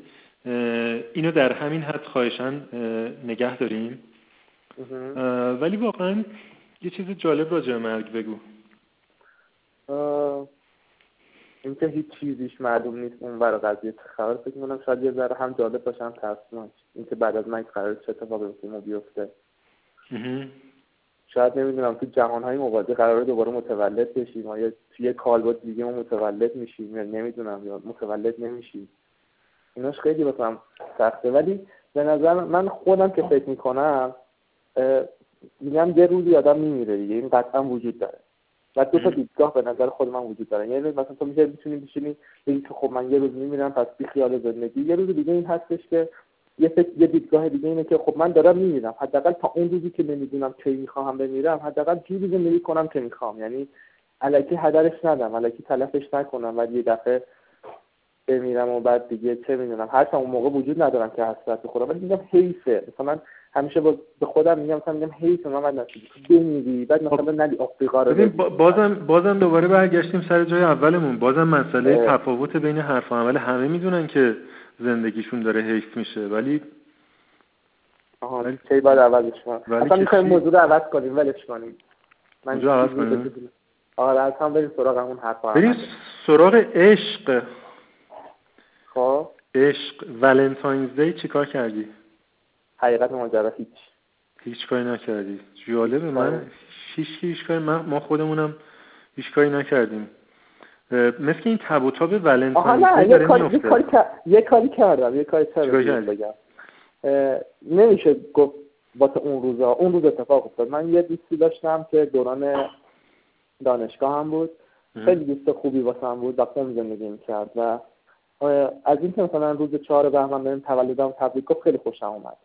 اینو در همین حد خواهشن نگه داریم. ولی واقعا یه چیز جالب راجع به مرگ بگو. اینکه هیچ چیزیش معلوم نیست اون ور قضیه چه خبر. فکر می‌کنم شاید یه ذره هم جالب باشه هم ترسناک. اینکه بعد از من قرار چه اتفاقی بیفته. شاید نمی‌دونم تو جهان های موازی قرار دوباره متولد بشیم یا توی یه کالبد دیگه ما متولد میشیم یا نمی‌دونم یا متولد نمیشیم. ایناش خیلی بسام سخته. ولی به نظر من خودم که فکر می‌کنم میگم یه روزی آدم میمیره دیگه. این قطعا وجود داره. و دو تا دیدگاه به نظر خود من وجود داره. یعنی مثلا تو میشه می‌تونی بشینی بگی که خب من یه روز میمیرم پس بی خیال زندگی. یه روز دیگه این هستش که یه فکر یه دیدگاه دیگه اینه که خب من دارم میمیرم. حداقل تا اون روزی که نمی‌دونم کی می‌خوام بمیرم حداقل جوری زندگی کنم که می‌خوام. یعنی الکی هدرش ندم الکی تلفش نکنم و یه دفعه بمیرم و بعد دیگه چه می‌دونم. هر اون موقع وجود ندارم که حسرت بخورم. ولی میگم حیفه. مثلا همیشه به خودم میگم مثلا میگم حیف من بعد بمیری بعد مثلا خب. نلی آفریقا رو بازم بازم دوباره برگشتیم سر جای اولمون. بازم مسئله تفاوت بین حرف و عمل همه می‌دونن که زندگیشون داره حیف میشه. ولی آها ولی کی بعد عوضش کنم اصلا می‌خوایم موضوع رو عوض کنیم ولش کنیم. من عوض کنیم؟ آره از هم بریم سراغ اون حرف بریم سراغ عشق. خب. عشق. ولنتاینز دی چیکار کردی؟ حقیقت ماجرا هیچ. هیچ کاری نکردی. جالبه من آره. هیچ هیچ کاری ما خودمونم هیچ کاری نکردیم. مثل این تب و تاب ولنتاین نه یه کاری یه کاری کردم یه کاری کردم بگم. نمیشه گفت واسه اون روزا. اون روز اتفاق افتاد. من یه دوستی داشتم که دوران دانشگاه هم بود. خیلی دوست خوبی واسه هم بود و قم زندگی می‌کرد و از این که مثلا روز چهار بهمن بریم تولدم تبریک گفت خیلی خوشم اومد.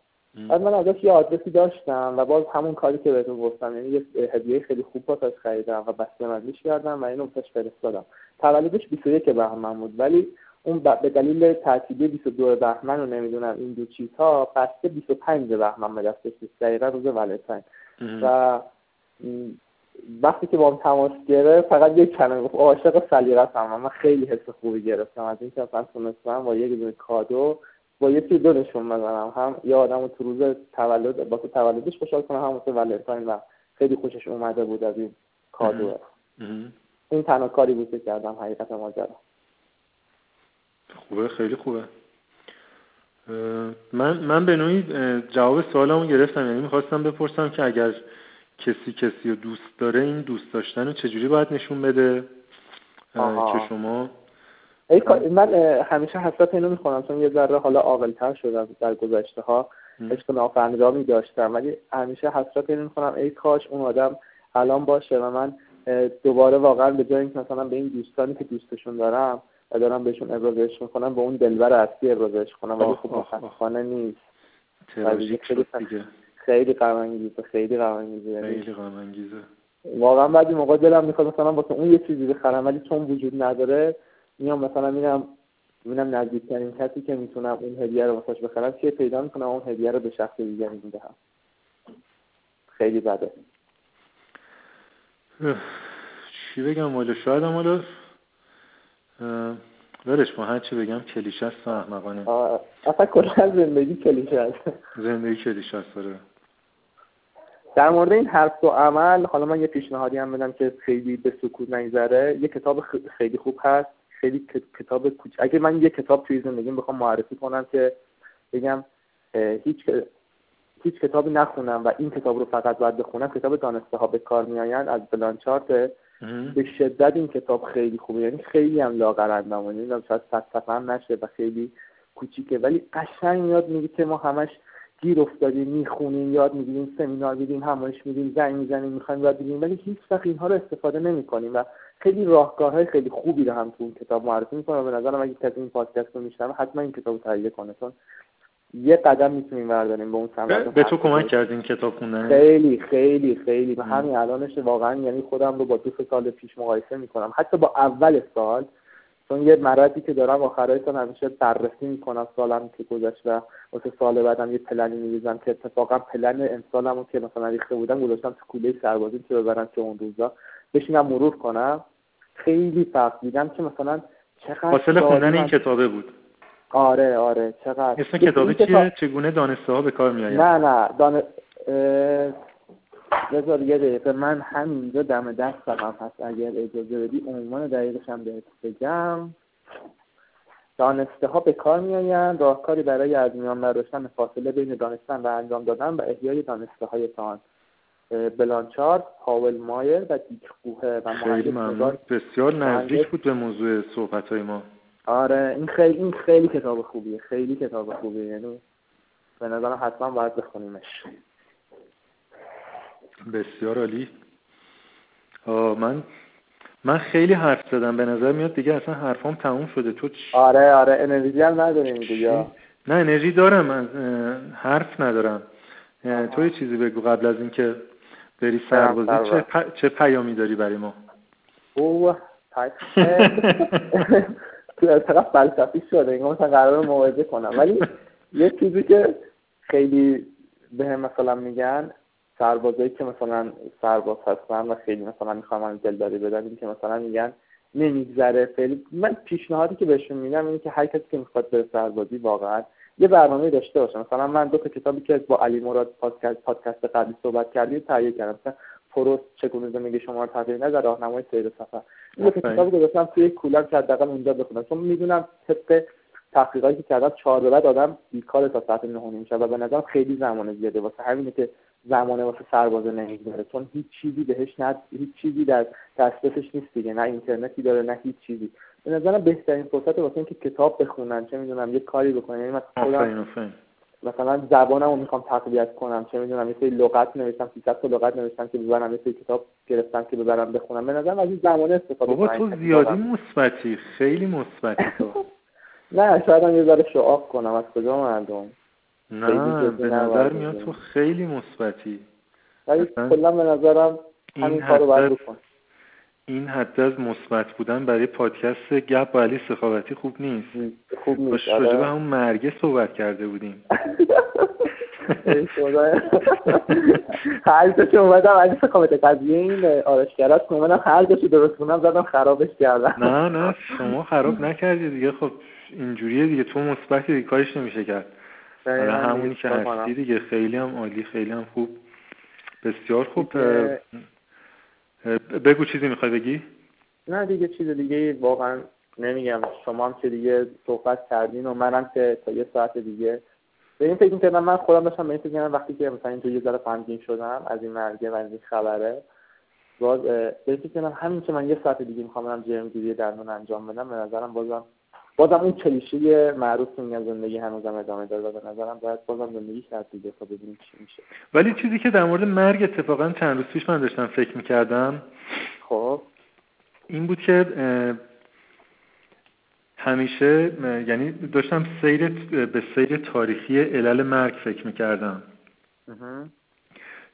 بعد من ازش یه آدرسی داشتم و باز همون کاری که بهتون گفتم یعنی یه هدیه خیلی خوب واسش خریدم و بسته کردم و اینو واسش فرستادم. تولدش 21 بهمن بود ولی اون به دلیل ترتیبی 22 بهمن رو نمی‌دونم این دو چیزها بسته 25 بهمن به دستش دقیقا روز ولنتاین. و وقتی که با هم تماس گرفت فقط یک کلمه گفت عاشق سلیقت هم من خیلی حس خوبی گرفتم. از اینکه اصلا تونستم با یک دونه کادو با یه چیز دو نشون بزنم. هم یه آدم تو روز تولد با تولدش خوشحال کنم هم واسه ولنتاین و خیلی خوشش اومده بود از این کادو. این تنها کاری بود که کردم حقیقت ماجرا. خوبه خیلی خوبه. من من به نوعی جواب سوالمو گرفتم. یعنی می‌خواستم بپرسم که اگر کسی کسی رو دوست داره این دوست داشتن رو چجوری باید نشون بده؟ که شما من همیشه حسرت اینو می‌خونم چون یه ذره حالا عاقلتر شدم در گذشته ها عشق نافهمیدامی داشتم ولی همیشه حسرت اینو می‌خونم ای کاش اون آدم الان باشه و من دوباره واقعا به جای اینکه مثلا به این دوستانی که دوستشون دارم و دارم بهشون ابراز عشق می‌کنم به اون دلبر اصلی ابراز عشق کنم ولی خب متاسفانه نیست. خیلی غم انگیزه خیلی غم انگیزه خیلی غم انگیزه واقعا بعضی موقع دلم می‌خواد مثلا واسه اون یه چیزی بخرم ولی چون وجود نداره میام مثلا میرم می‌بینم نزدیکترین کسی که می‌تونم اون هدیه رو واسش بخرم چیه؟ پیدا می‌کنم اون هدیه رو به شخص دیگه می‌دهم خیلی بده. چی بگم؟ والا شاید هم والا ولش کن هر چی بگم کلیشه است و احمقانه. اصلا کلا زندگی کلیشه است. زندگی کلیشه است داره در مورد این حرف و عمل حالا من یه پیشنهادی هم بدم که خیلی به سکوت نگذره. یه کتاب خیلی خوب هست. خیلی کتاب کوچ اگه من یه کتاب توی زندگیم بخوام معرفی کنم که بگم هیچ هیچ کتابی نخونم و این کتاب رو فقط باید بخونم کتاب دانسته ها به کار میآیند از بلانچارت. به شدت این کتاب خیلی خوبه. یعنی خیلی هم لاغرندم و نمی‌دونم شاید صد هم نشه و خیلی کوچیکه. ولی قشنگ یاد میگه که ما همش گیر افتادیم می‌خونیم یاد می‌گیریم سمینار میدیم همایش میدیم زنگ می‌زنیم می‌خوایم یاد بگیریم. ولی هیچ وقت اینها رو استفاده نمی‌کنیم و خیلی راهکارهای های خیلی خوبی رو هم تو اون کتاب معرفی می‌کنم. و به نظرم اگه کسی این پادکست رو میشنوه حتما این کتاب رو تهیه کنه چون یه قدم می‌تونیم برداریم به اون سمت. به تو کمک کردین کتاب خوندن. خیلی خیلی خیلی. همین الانش واقعا یعنی خودم رو با دو سال پیش مقایسه می‌کنم. حتی با اول سال چون یه مرضی که دارم آخرای سال همیشه بررسی می‌کنم سالم که گذشت و واسه سال بعدم یه پلنی میریزم که اتفاقا پلن امسالمو که مثلا ریخته بودم گذاشتم تو کوله سربازی که ببرم که اون روزا. بشینم مرور کنم. خیلی فرق دیدم که مثلا چقدر حاصل خوندن این کتابه بود. آره آره. چقدر. اسم کتابه چیه؟ چگونه دانسته ها به کار میآید نه نه. دان... بذار یه دقیقه من همینجا دم دستم هست اگر اجازه بدی عنوان دقیقش هم بهت بگم. دانسته ها به کار می آیند راهکاری برای از میان برداشتن فاصله بین دانستن و انجام دادن و احیای دانسته هایتان بلانچارد، پاول مایر و دیکبوه و خیلی ممنون. بسیار نزدیک بود به موضوع صحبت های ما. آره این خیلی این خیلی کتاب خوبیه خیلی کتاب خوبیه. یعنی به نظرم حتما باید بخونیمش. بسیار عالی. من من خیلی حرف زدم. به نظر میاد دیگه اصلا حرفام تموم شده. تو چ... آره آره. انرژی هم نداریم دیگه. نه انرژی دارم. من حرف ندارم. تو یه چیزی بگو قبل از اینکه بری سربازی. چه, پ... چه پیامی داری برای ما؟ اوه تو طرف فلسفی شده. اینگاه مثلا قرار موعظه کنم. ولی یه چیزی که خیلی به هم مثلا میگن سربازایی که مثلا سرباز هستن و خیلی مثلا می‌خوام من دلداری بدن این که مثلا میگن نمیگذره. فعلی من پیشنهادی که بهشون میدم اینه که هر کسی که می‌خواد به سربازی واقعا یه برنامه داشته باشه. مثلا من دو تا کتابی که با علی مراد پادکست پادکست قبلی صحبت کردیم تهیه کردم. مثلا پروست چگونه زندگی شما رو تغییر نده راهنمای سیر سفر. این دو کتابی گذاشتم توی کولر که حداقل اونجا بخونم. چون می‌دونم طبق تحقیقاتی که کردم چهار به بعد آدم بیکار تا ساعت نه میشه و به نظرم خیلی زمان زیاده واسه همینه که زمانه واسه سربازه نمی‌گذاره چون هیچ چیزی بهش نه هیچ چیزی در دسترسش نیست دیگه. نه اینترنتی داره نه هیچ چیزی. به نظرم بهترین فرصت واسه اینکه کتاب بخونن. چه می‌دونم یه کاری بکنن. یعنی مثلا مثلا زبانمو می‌خوام تقویت کنم. چه می‌دونم یه سری لغت نوشتم 300 تا لغت نوشتم که ببرم. یه سری کتاب گرفتم که ببرم بخونم. به نظرم از این زمانه استفاده بابا تو زیادی مثبتی. خیلی مثبتی تو. نه شاید هم یه ذره شعاف کنم. از کجا مردم؟ نه به نظر میاد تو خیلی مثبتی. ولی کلا به نظرم همین کارو باید بکن. این حد از مثبت بودن برای پادکست گپ با علی سخاوتی خوب نیست. خوب نیست راجع به همون مرگه صحبت کرده بودیم. هر که اومدم علی سخاوتی قضیه این آرشگرات اومدم هر جاشو درست کنم زدم خرابش کردم. نه نه شما خراب نکردی دیگه. خب اینجوریه دیگه. تو مثبتی دیگه کارش نمیشه کرد. آره همونی که هستی دیگه. خیلی هم عالی خیلی هم خوب. بسیار خوب. بگو چیزی می‌خوای بگی؟ نه دیگه چیز دیگه واقعا نمیگم. شما هم که دیگه صحبت کردین و منم که تا یه ساعت دیگه. به این فکر می‌کردم من خودم داشتم به این فکر وقتی که مثلا اینجا یه ذره غمگین شدم از این مرگه و از این خبره باز به این فکر همین که من یه ساعت دیگه می‌خوام برم جرمگیری درمون انجام بدم به نظرم بازم بازم اون کلیشه معروف که میگن زندگی هنوزم ادامه داره به نظرم باید بازم زندگی کرد دیگه تا ببینیم چی میشه. ولی چیزی که در مورد مرگ اتفاقا چند روز پیش من داشتم فکر می‌کردم خب. این بود که همیشه یعنی داشتم سیر به سیر تاریخی علل مرگ فکر می‌کردم.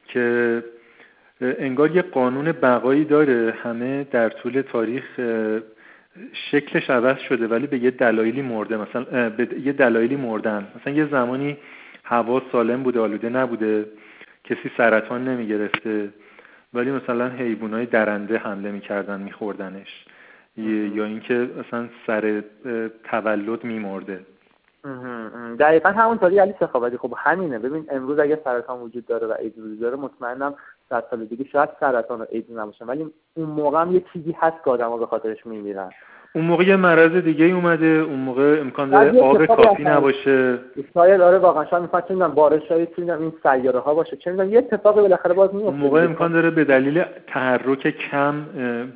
که انگار یه قانون بقایی داره همه در طول تاریخ شکلش عوض شده ولی به یه دلایلی مرده. مثلا به یه دلایلی مردن. مثلا یه زمانی هوا سالم بوده آلوده نبوده. کسی سرطان نمی گرفته ولی مثلا حیوانای درنده حمله می‌کردن میخوردنش. یا اینکه مثلا سر تولد میمرده. دقیقا همونطوری علی سخاوتی. خب همینه. ببین امروز اگه سرطان وجود داره و ایدز وجود داره مطمئنم صد سال دیگه شاید سرطان و ایدز نباشه ولی اون موقع هم یه چیزی هست که آدم به خاطرش میمیرن. اون موقع یه مرض دیگه اومده اون موقع امکان داره آب کافی نباشه. شاید آره واقعا شاید می‌خواد چه می‌دونم بارش های چه این سیاره ها باشه چه می‌دونم یه اتفاقی بالاخره باز میفته اون موقع امکان داره به دلیل تحرک کم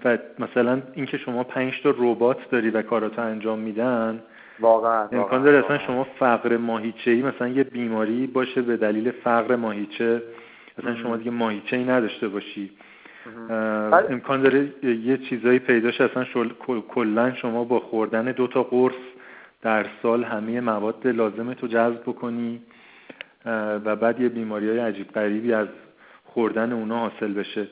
و مثلا اینکه شما پنج تا ربات داری و کاراتو انجام میدن واقعا امکان داره اصلا شما فقر ماهیچه ای مثلا یه بیماری باشه به دلیل فقر ماهیچه. مثلا شما دیگه ماهیچه ای نداشته باشی. امکان داره یه چیزایی پیداش اصلا کلا شما با خوردن دو تا قرص در سال همه مواد لازم تو جذب بکنی. و بعد یه بیماری های عجیب غریبی از خوردن اونا حاصل بشه.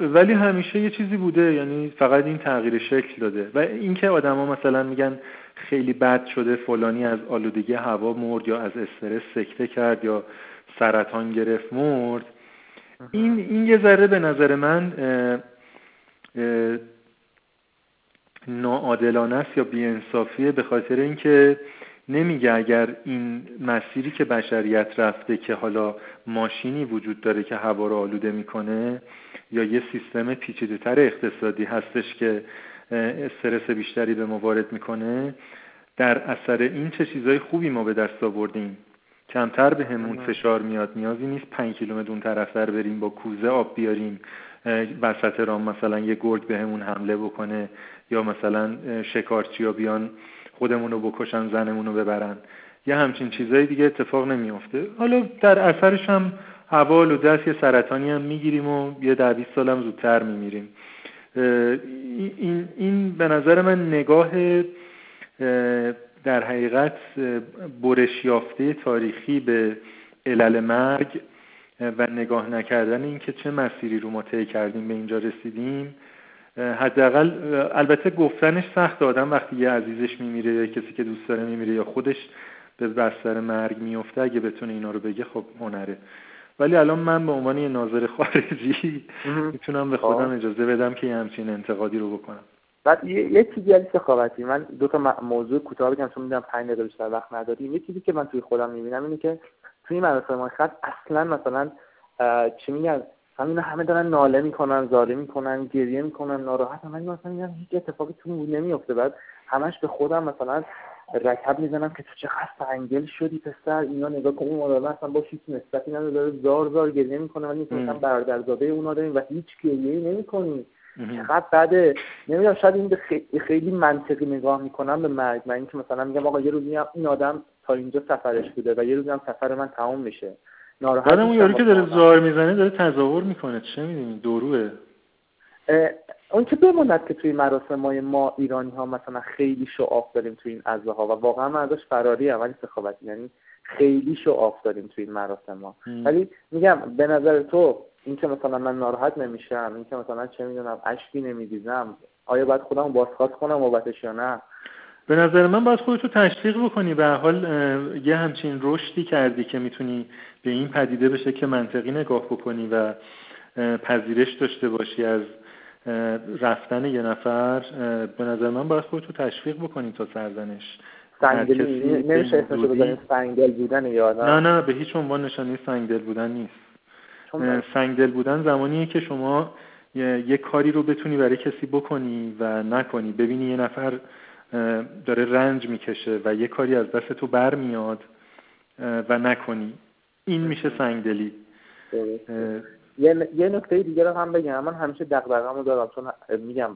ولی همیشه یه چیزی بوده یعنی فقط این تغییر شکل داده. و اینکه آدما مثلا میگن خیلی بد شده فلانی از آلودگی هوا مرد یا از استرس سکته کرد یا سرطان گرفت مرد. این این یه ذره به نظر من ناعادلانه است یا بیانصافیه به خاطر اینکه نمیگه اگر این مسیری که بشریت رفته که حالا ماشینی وجود داره که هوا رو آلوده می‌کنه یا یه سیستم پیچیده تر اقتصادی هستش که استرس بیشتری به ما وارد می‌کنه در اثر این چه چیزای خوبی ما به دست آوردیم؟ کمتر به همون فشار میاد نیازی نیست پنج کیلومتر اون طرفتر بریم با کوزه آب بیاریم وسط رام مثلا یه گرگ به همون حمله بکنه یا مثلا شکارچی ها بیان خودمون رو بکشن زنمون رو ببرن. یه همچین چیزایی دیگه اتفاق نمیافته. حالا در اثرش هم حوال و دست یه سرطانی هم می‌گیریم و یه ده بیست سال هم زودتر میمیریم. این, این به نظر من نگاه در حقیقت برش یافته تاریخی به علل مرگ و نگاه نکردن اینکه چه مسیری رو ما طی کردیم به اینجا رسیدیم حداقل البته گفتنش سخت آدم وقتی یه عزیزش میمیره یا کسی که دوست داره میمیره یا خودش به بستر مرگ میفته اگه بتونه اینا رو بگه خب هنره. ولی الان من به عنوان یه ناظر خارجی می‌تونم به خودم اجازه بدم که یه همچین انتقادی رو بکنم. بعد یه, چیزی علی سخاوتی. من دو تا موضوع کوتاه بگم چون می‌دونم 5 دقیقه بیشتر وقت نداریم. یه چیزی که من توی خودم می‌بینم اینه که توی مدرسه ما خط اصلا مثلا چی میگن؟ همین همه دارن ناله می‌کنن زاری می‌کنن گریه می‌کنن ناراحت ولی مثلا میگن هیچ اتفاقی تو نمیفته بعد همش به خودم مثلا رکب می‌زنم که تو چقدر سنگل شدی پسر. اینا نگاه کن اون آدم اصلا با هیچ نسبتی نداره. زار زار گریه می‌کنه ولی مثلا برادرزاده اونا داریم و هیچ گریه نمی‌کنی. چقدر بده؟ نمی‌دونم شاید این خیلی, خیلی منطقی نگاه می‌کنم به مرگ. من اینکه مثلا میگم آقا یه روزی هم این آدم تا اینجا سفرش بوده و یه روزی هم سفر من تمام میشه. ناراحت اون یارو که داره زار می‌زنه داره تظاهر می‌کنه. چه می‌دونی؟ دروه اون که بماند که توی مراسم ما ما ایرانی ها مثلا خیلی شعاف داریم توی این عزه ها و واقعا من ازش فراری هم ولی سخاوتی یعنی خیلی شعاف داریم توی این مراسم ها. ولی میگم به نظر تو این که مثلا من ناراحت نمیشم این که مثلا چه می‌دونم اشکی نمیدیزم آیا باید خودم بازخواست کنم بابتش یا نه؟ به نظر من باید خودتو تشویق بکنی. به حال یه همچین رشدی کردی که می‌تونی به این پدیده بشه که منطقی نگاه بکنی و پذیرش داشته باشی از رفتن یه نفر. به نظر من باید خودتو تشویق بکنی تا سرزنش. سنگدلی نمیشه اسمشو بزنیم سنگدل بودن یا نه؟ نه به هیچ عنوان نشانی سنگدل بودن نیست. سنگدل بودن زمانیه که شما یه کاری رو بتونی برای کسی بکنی و نکنی. ببینی یه نفر داره رنج می‌کشه و یه کاری از دست تو بر میاد و نکنی. این میشه سنگدلی. یه, یه نکته دیگه رو هم بگم. من همیشه دغدغه‌مو دارم چون میگم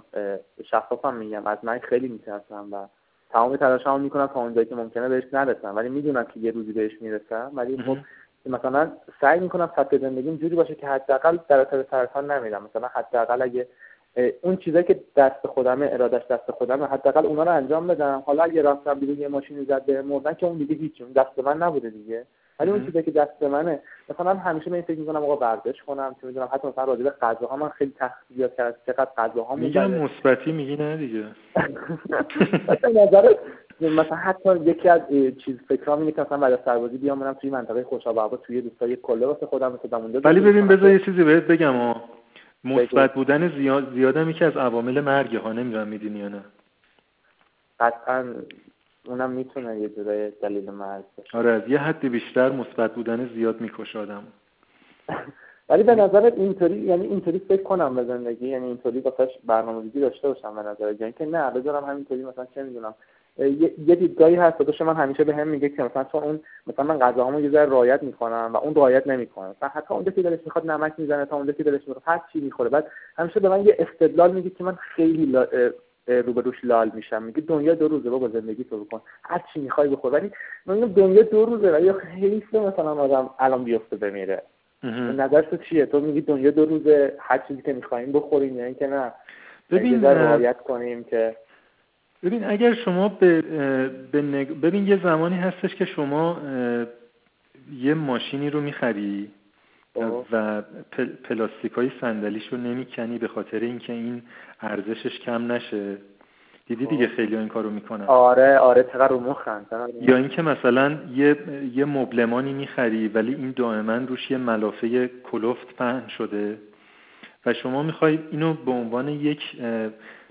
شفافم میگم. از من خیلی میترسم و تمام تلاشمو می‌کنم تا اونجایی که ممکنه بهش نرسم. ولی می‌دونم که یه روزی بهش می‌رسم. ولی خب مثلا سعی می‌کنم سطح زندگیم جوری باشه که حداقل در اثر سرطان نمیرم. مثلا حداقل اگه اون چیزایی که دست خودمه ارادش دست خودمه حداقل اونا رو انجام بدم. حالا اگه رفتم بیرون یه ماشینی زد به مردن که اون دیگه هیچ اون دست من نبوده دیگه. ولی اون چیزی که دست منه مثلا همیشه من فکر می‌کنم آقا ورزش کنم چه می‌دونم حتی مثلا راجع به غذاها من خیلی تحقیق کردم چقدر غذاها میگم مثبتی میگی نه دیگه. نظر مثلا حتی یکی از چیز فکرام اینه که مثلا بعد از سربازی بیام منم توی منطقه خوشاب هوا توی دوستای کله واسه خودم مثلا مونده ولی ببین بذار یه چیزی بهت بگم مثبت بودن زیاد زیادم یکی از عوامل مرگ ها. نمی‌دونم می‌دونی یا نه. قطعا اونم می‌تونه یه جورای دلیل مرگ آره از یه حدی بیشتر مثبت بودن زیاد می‌کشه آدم. ولی به نظرت اینطوری یعنی اینطوری فکر کنم به زندگی یعنی اینطوری واسش برنامه‌ریزی داشته باشم به نظر یعنی که نه بذارم همینطوری مثلا چه می‌دونم یه دیدگاهی هست داداش من همیشه به هم میگه که مثلا چون اون مثلا من غذاهامو یه ذره رعایت می‌کنم و اون رعایت نمی‌کنه. مثلا حتی اون که دلش می‌خواد نمک می‌زنه تا اون که دلش می‌خواد هر چی می‌خوره بعد همیشه به من یه استدلال میگه که من خیلی لا... روبروش لال میشم. میگه دنیا دو روزه بابا زندگی تو بکن. هر چی می‌خوای بخور. ولی من دنیا دو روزه ولی حیف مثلا آدم الان بیفته بمیره. نظر تو چیه؟ تو میگی دنیا دو روزه هر چیزی که می‌خوایم بخوریم یا اینکه نه. ببین رعایت کنیم که ببین اگر شما به, ببین یه زمانی هستش که شما یه ماشینی رو می‌خری. و پلاستیک های صندلیش رو نمی‌کنی به خاطر اینکه این ارزشش کم نشه. دیدی دیگه خب. خیلی این کارو می‌کنن. آره آره چقدر رو مخن یا اینکه مثلا یه یه مبلمانی می‌خری ولی این دائما روش یه ملافه کلفت پهن شده و شما می‌خوای اینو به عنوان یک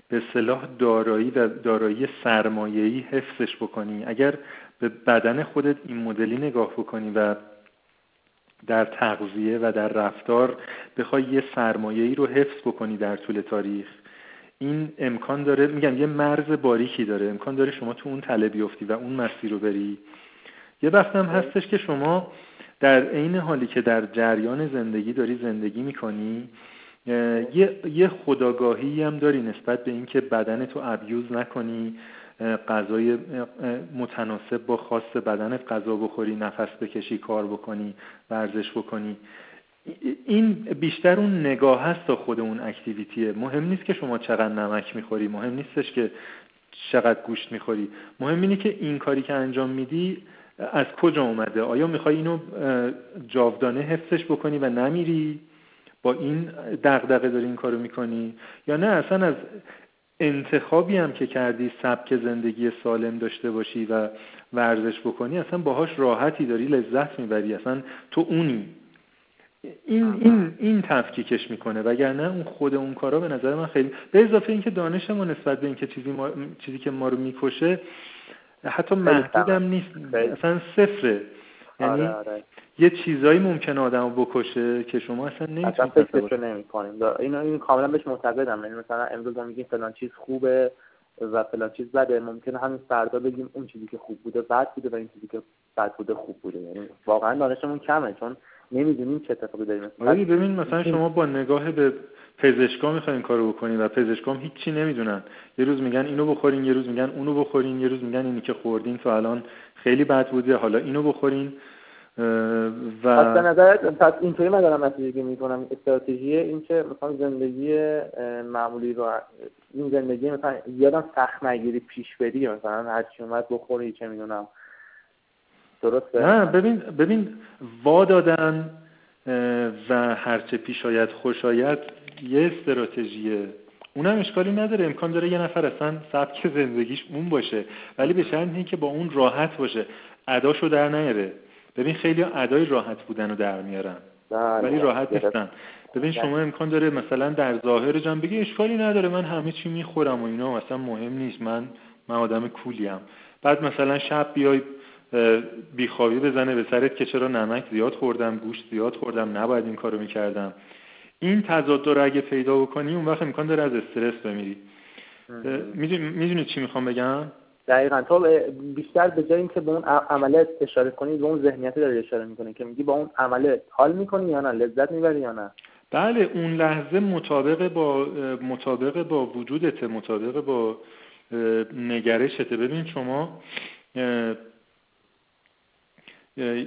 به صلاح دارایی و دارایی سرمایه‌ای حفظش بکنی. اگر به بدن خودت این مدلی نگاه بکنی و در تغذیه و در رفتار بخوای یه سرمایه ای رو حفظ بکنی در طول تاریخ. این امکان داره میگم یه مرز باریکی داره. امکان داره شما تو اون تله بیفتی و اون مسیر رو بری. یه وقت هم هستش که شما در عین حالی که در جریان زندگی داری زندگی می‌کنی یه, یه خداگاهی هم داری نسبت به اینکه بدن تو ابیوز نکنی. غذای متناسب با خاص بدنت غذا بخوری نفس بکشی کار بکنی ورزش بکنی. این بیشتر اون نگاه هست تا خود اون اکتیویتیه. مهم نیست که شما چقدر نمک می‌خوری مهم نیستش که چقدر گوشت می‌خوری. مهم اینه که این کاری که انجام میدی از کجا اومده؟ آیا می‌خوای اینو جاودانه حفظش بکنی و نمیری؟ با این دغدغه داری این کارو می‌کنی؟ یا نه اصلا از انتخابی هم که کردی سبک زندگی سالم داشته باشی و ورزش بکنی اصلا باهاش راحتی داری لذت می‌بری اصلا تو اونی. این این این تفکیکش می‌کنه وگرنه اون خود اون کارا به نظر من خیلی به اضافه اینکه دانش ما نسبت به اینکه چیزی ما چیزی که ما رو می‌کشه حتی محدودم نیست اصلا صفره. یعنی آره آره. یه چیزایی ممکنه آدم بکشه که شما اصلا نمی‌تونید فکرشو نمی‌کنیم این این کاملا بهش معتقدم. یعنی مثلا امروز ما میگیم فلان چیز خوبه و فلان چیز بده. ممکنه همین فردا بگیم اون چیزی که خوب بوده بد بوده و این چیزی که بد بوده خوب بوده. یعنی واقعا دانشمون کمه چون نمی‌دونیم چه اتفاقی داریم ولی ببین مثلا شما با نگاه به پزشکا می‌خواین کارو بکنین و پزشکام هیچی نمی‌دونن. یه روز میگن اینو بخورین یه روز میگن اونو بخورین یه روز میگن اینی که خوردین تو الان خیلی بد بوده حالا اینو بخورین. و به نظرت پس اینطوری من دارم نتیجه می‌کنم استراتژی این که مثلا زندگی معمولی رو این زندگی مثلا یادم سخت نگیری پیش بری مثلا هر چی اومد بخوری چه می‌دونم. درسته؟ نه ببین ببین وا دادن و هرچه پیش آید خوش آید یه استراتژیه. اونم اشکالی نداره. امکان داره یه نفر اصلا سبک زندگیش اون باشه. ولی به شرط که با اون راحت باشه. اداشو در نیاره. ببین خیلی ادای راحت بودن رو در میارن. بله، ولی راحت نیستن. ببین شما امکان داره مثلا در ظاهر جان بگی اشکالی نداره من همه چی می‌خورم و اینا مثلا مهم نیست. من من آدم کولیم. بعد مثلا شب بیای بیخوابی بزنه به سرت که چرا نمک زیاد خوردم گوشت زیاد خوردم نباید این کارو می‌کردم. این تضاد رو اگه پیدا بکنی اون وقت امکان داره از استرس بمیری. می‌دونی چی می‌خوام بگم؟ دقیقا. تو بیشتر به جای اینکه به اون عمله اشاره کنی به اون ذهنیت داری اشاره می‌کنی که میگی با اون عمله حال می‌کنی یا نه؟ لذت می‌بری یا نه؟ بله اون لحظه مطابق با مطابق با وجودت مطابق با نگرشته. ببین شما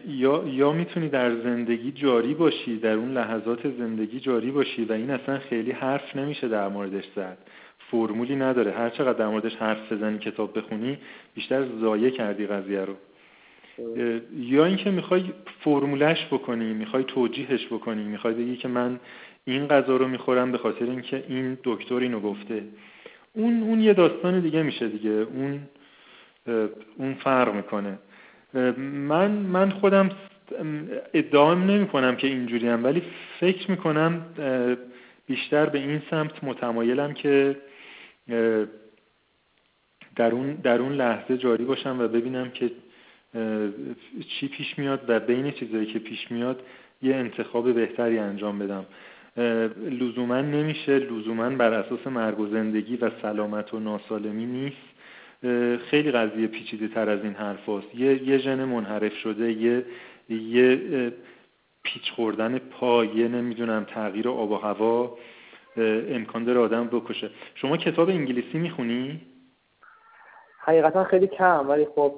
یا یا می‌تونی در زندگی جاری باشی در اون لحظات زندگی جاری باشی و این اصلا خیلی حرف نمیشه در موردش زد. فرمولی نداره. هر چقدر در موردش حرف بزنی کتاب بخونی بیشتر ضایع کردی قضیه رو. یا اینکه می‌خوای فرمولش بکنی می‌خوای توجیهش بکنی می‌خوای بگی که من این غذا رو می‌خورم به خاطر اینکه این دکتر اینو گفته. اون اون یه داستان دیگه میشه دیگه. اون اون فرق می‌کنه. من من خودم ادعا نمی کنم که اینجوری هم ولی فکر می‌کنم بیشتر به این سمت متمایلم که در اون, در اون لحظه جاری باشم و ببینم که چی پیش میاد و بین چیزایی که پیش میاد یه انتخاب بهتری انجام بدم. لزوما نمیشه لزوما بر اساس مرگ و زندگی و سلامت و ناسالمی نیست. خیلی قضیه پیچیده تر از این حرف هست. یه, یه ژن منحرف شده یه, یه پیچ خوردن پا یه نمی‌دونم تغییر آب و هوا. امکان داره آدم بکشه شما کتاب انگلیسی می‌خونی؟ حقیقتا خیلی کم ولی خب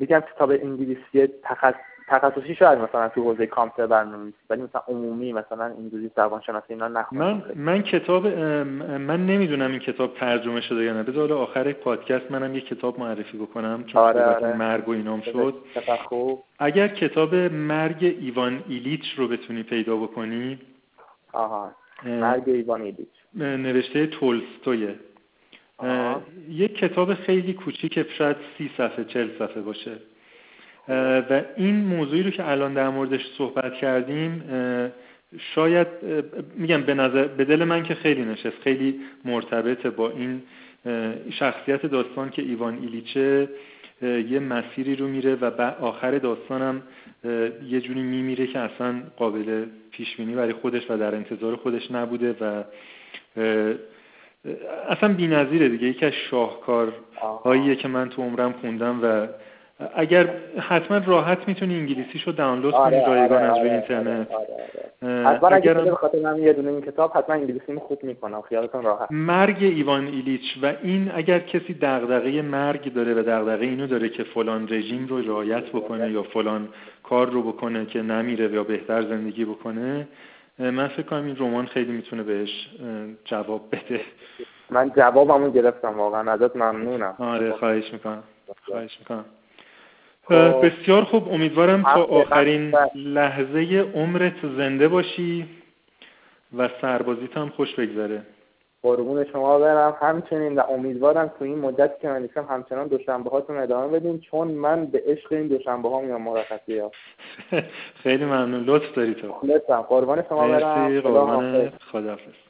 بگم کتاب انگلیسی تخص... تخصصی شاید مثلا تو حوزه کامپیوتر برنامه‌نویسی ولی مثلا عمومی مثلا انگلیسی زبان شناسی اینا من من کتاب من نمی‌دونم این کتاب ترجمه شده یا نه بذار آخر پادکست منم یه کتاب معرفی بکنم چون آره آره. مرگ و اینام شد خوب. اگر کتاب مرگ ایوان ایلیچ رو بتونی پیدا بکنی آها مرگ ایوان ایلیچ نوشته تولستویه. یک کتاب خیلی کوچیک شاید سی صفحه چل صفحه باشه. و این موضوعی رو که الان در موردش صحبت کردیم شاید میگم به نظر به دل من که خیلی نشست خیلی مرتبطه با این شخصیت داستان که ایوان ایلیچه یه مسیری رو میره و آخر داستانم یه جوری میمیره که اصلا قابل پیش بینی برای خودش و در انتظار خودش نبوده و اصلا بی‌نظیره دیگه. یکی از شاهکارهاییه که من تو عمرم خوندم و اگر حتما راحت می‌تونی انگلیسیشو دانلود کنی آره، رایگان آره، از روی آره، اینترنت. حتما اگر به خاطر من یه دونه این کتاب حتما انگلیسیمو خوب می‌کنم خیالتون راحت. مرگ ایوان ایلیچ و این اگر کسی دغدغه مرگ داره و دغدغه اینو داره که فلان رژیم رو رعایت بکنه یا فلان کار رو بکنه که نمیره یا بهتر زندگی بکنه من فکر کنم این رمان خیلی می‌تونه بهش جواب بده. من جوابمو گرفتم واقعا ازت ممنونم. آره خواهش می‌کنم. خواهش می‌کنم. بسیار خوب. امیدوارم تا آخرین لحظه عمرت زنده باشی و سربازیت هم خوش بگذره. قربون شما برم. همچنین و امیدوارم تو این مدت که من نیستم همچنان دوشنبه هاتون ادامه بدین چون من به عشق این دوشنبه ها میام مرخصی ها خیلی ممنون. لطف داری تو. لطفا قربان شما برم. خداحافظ.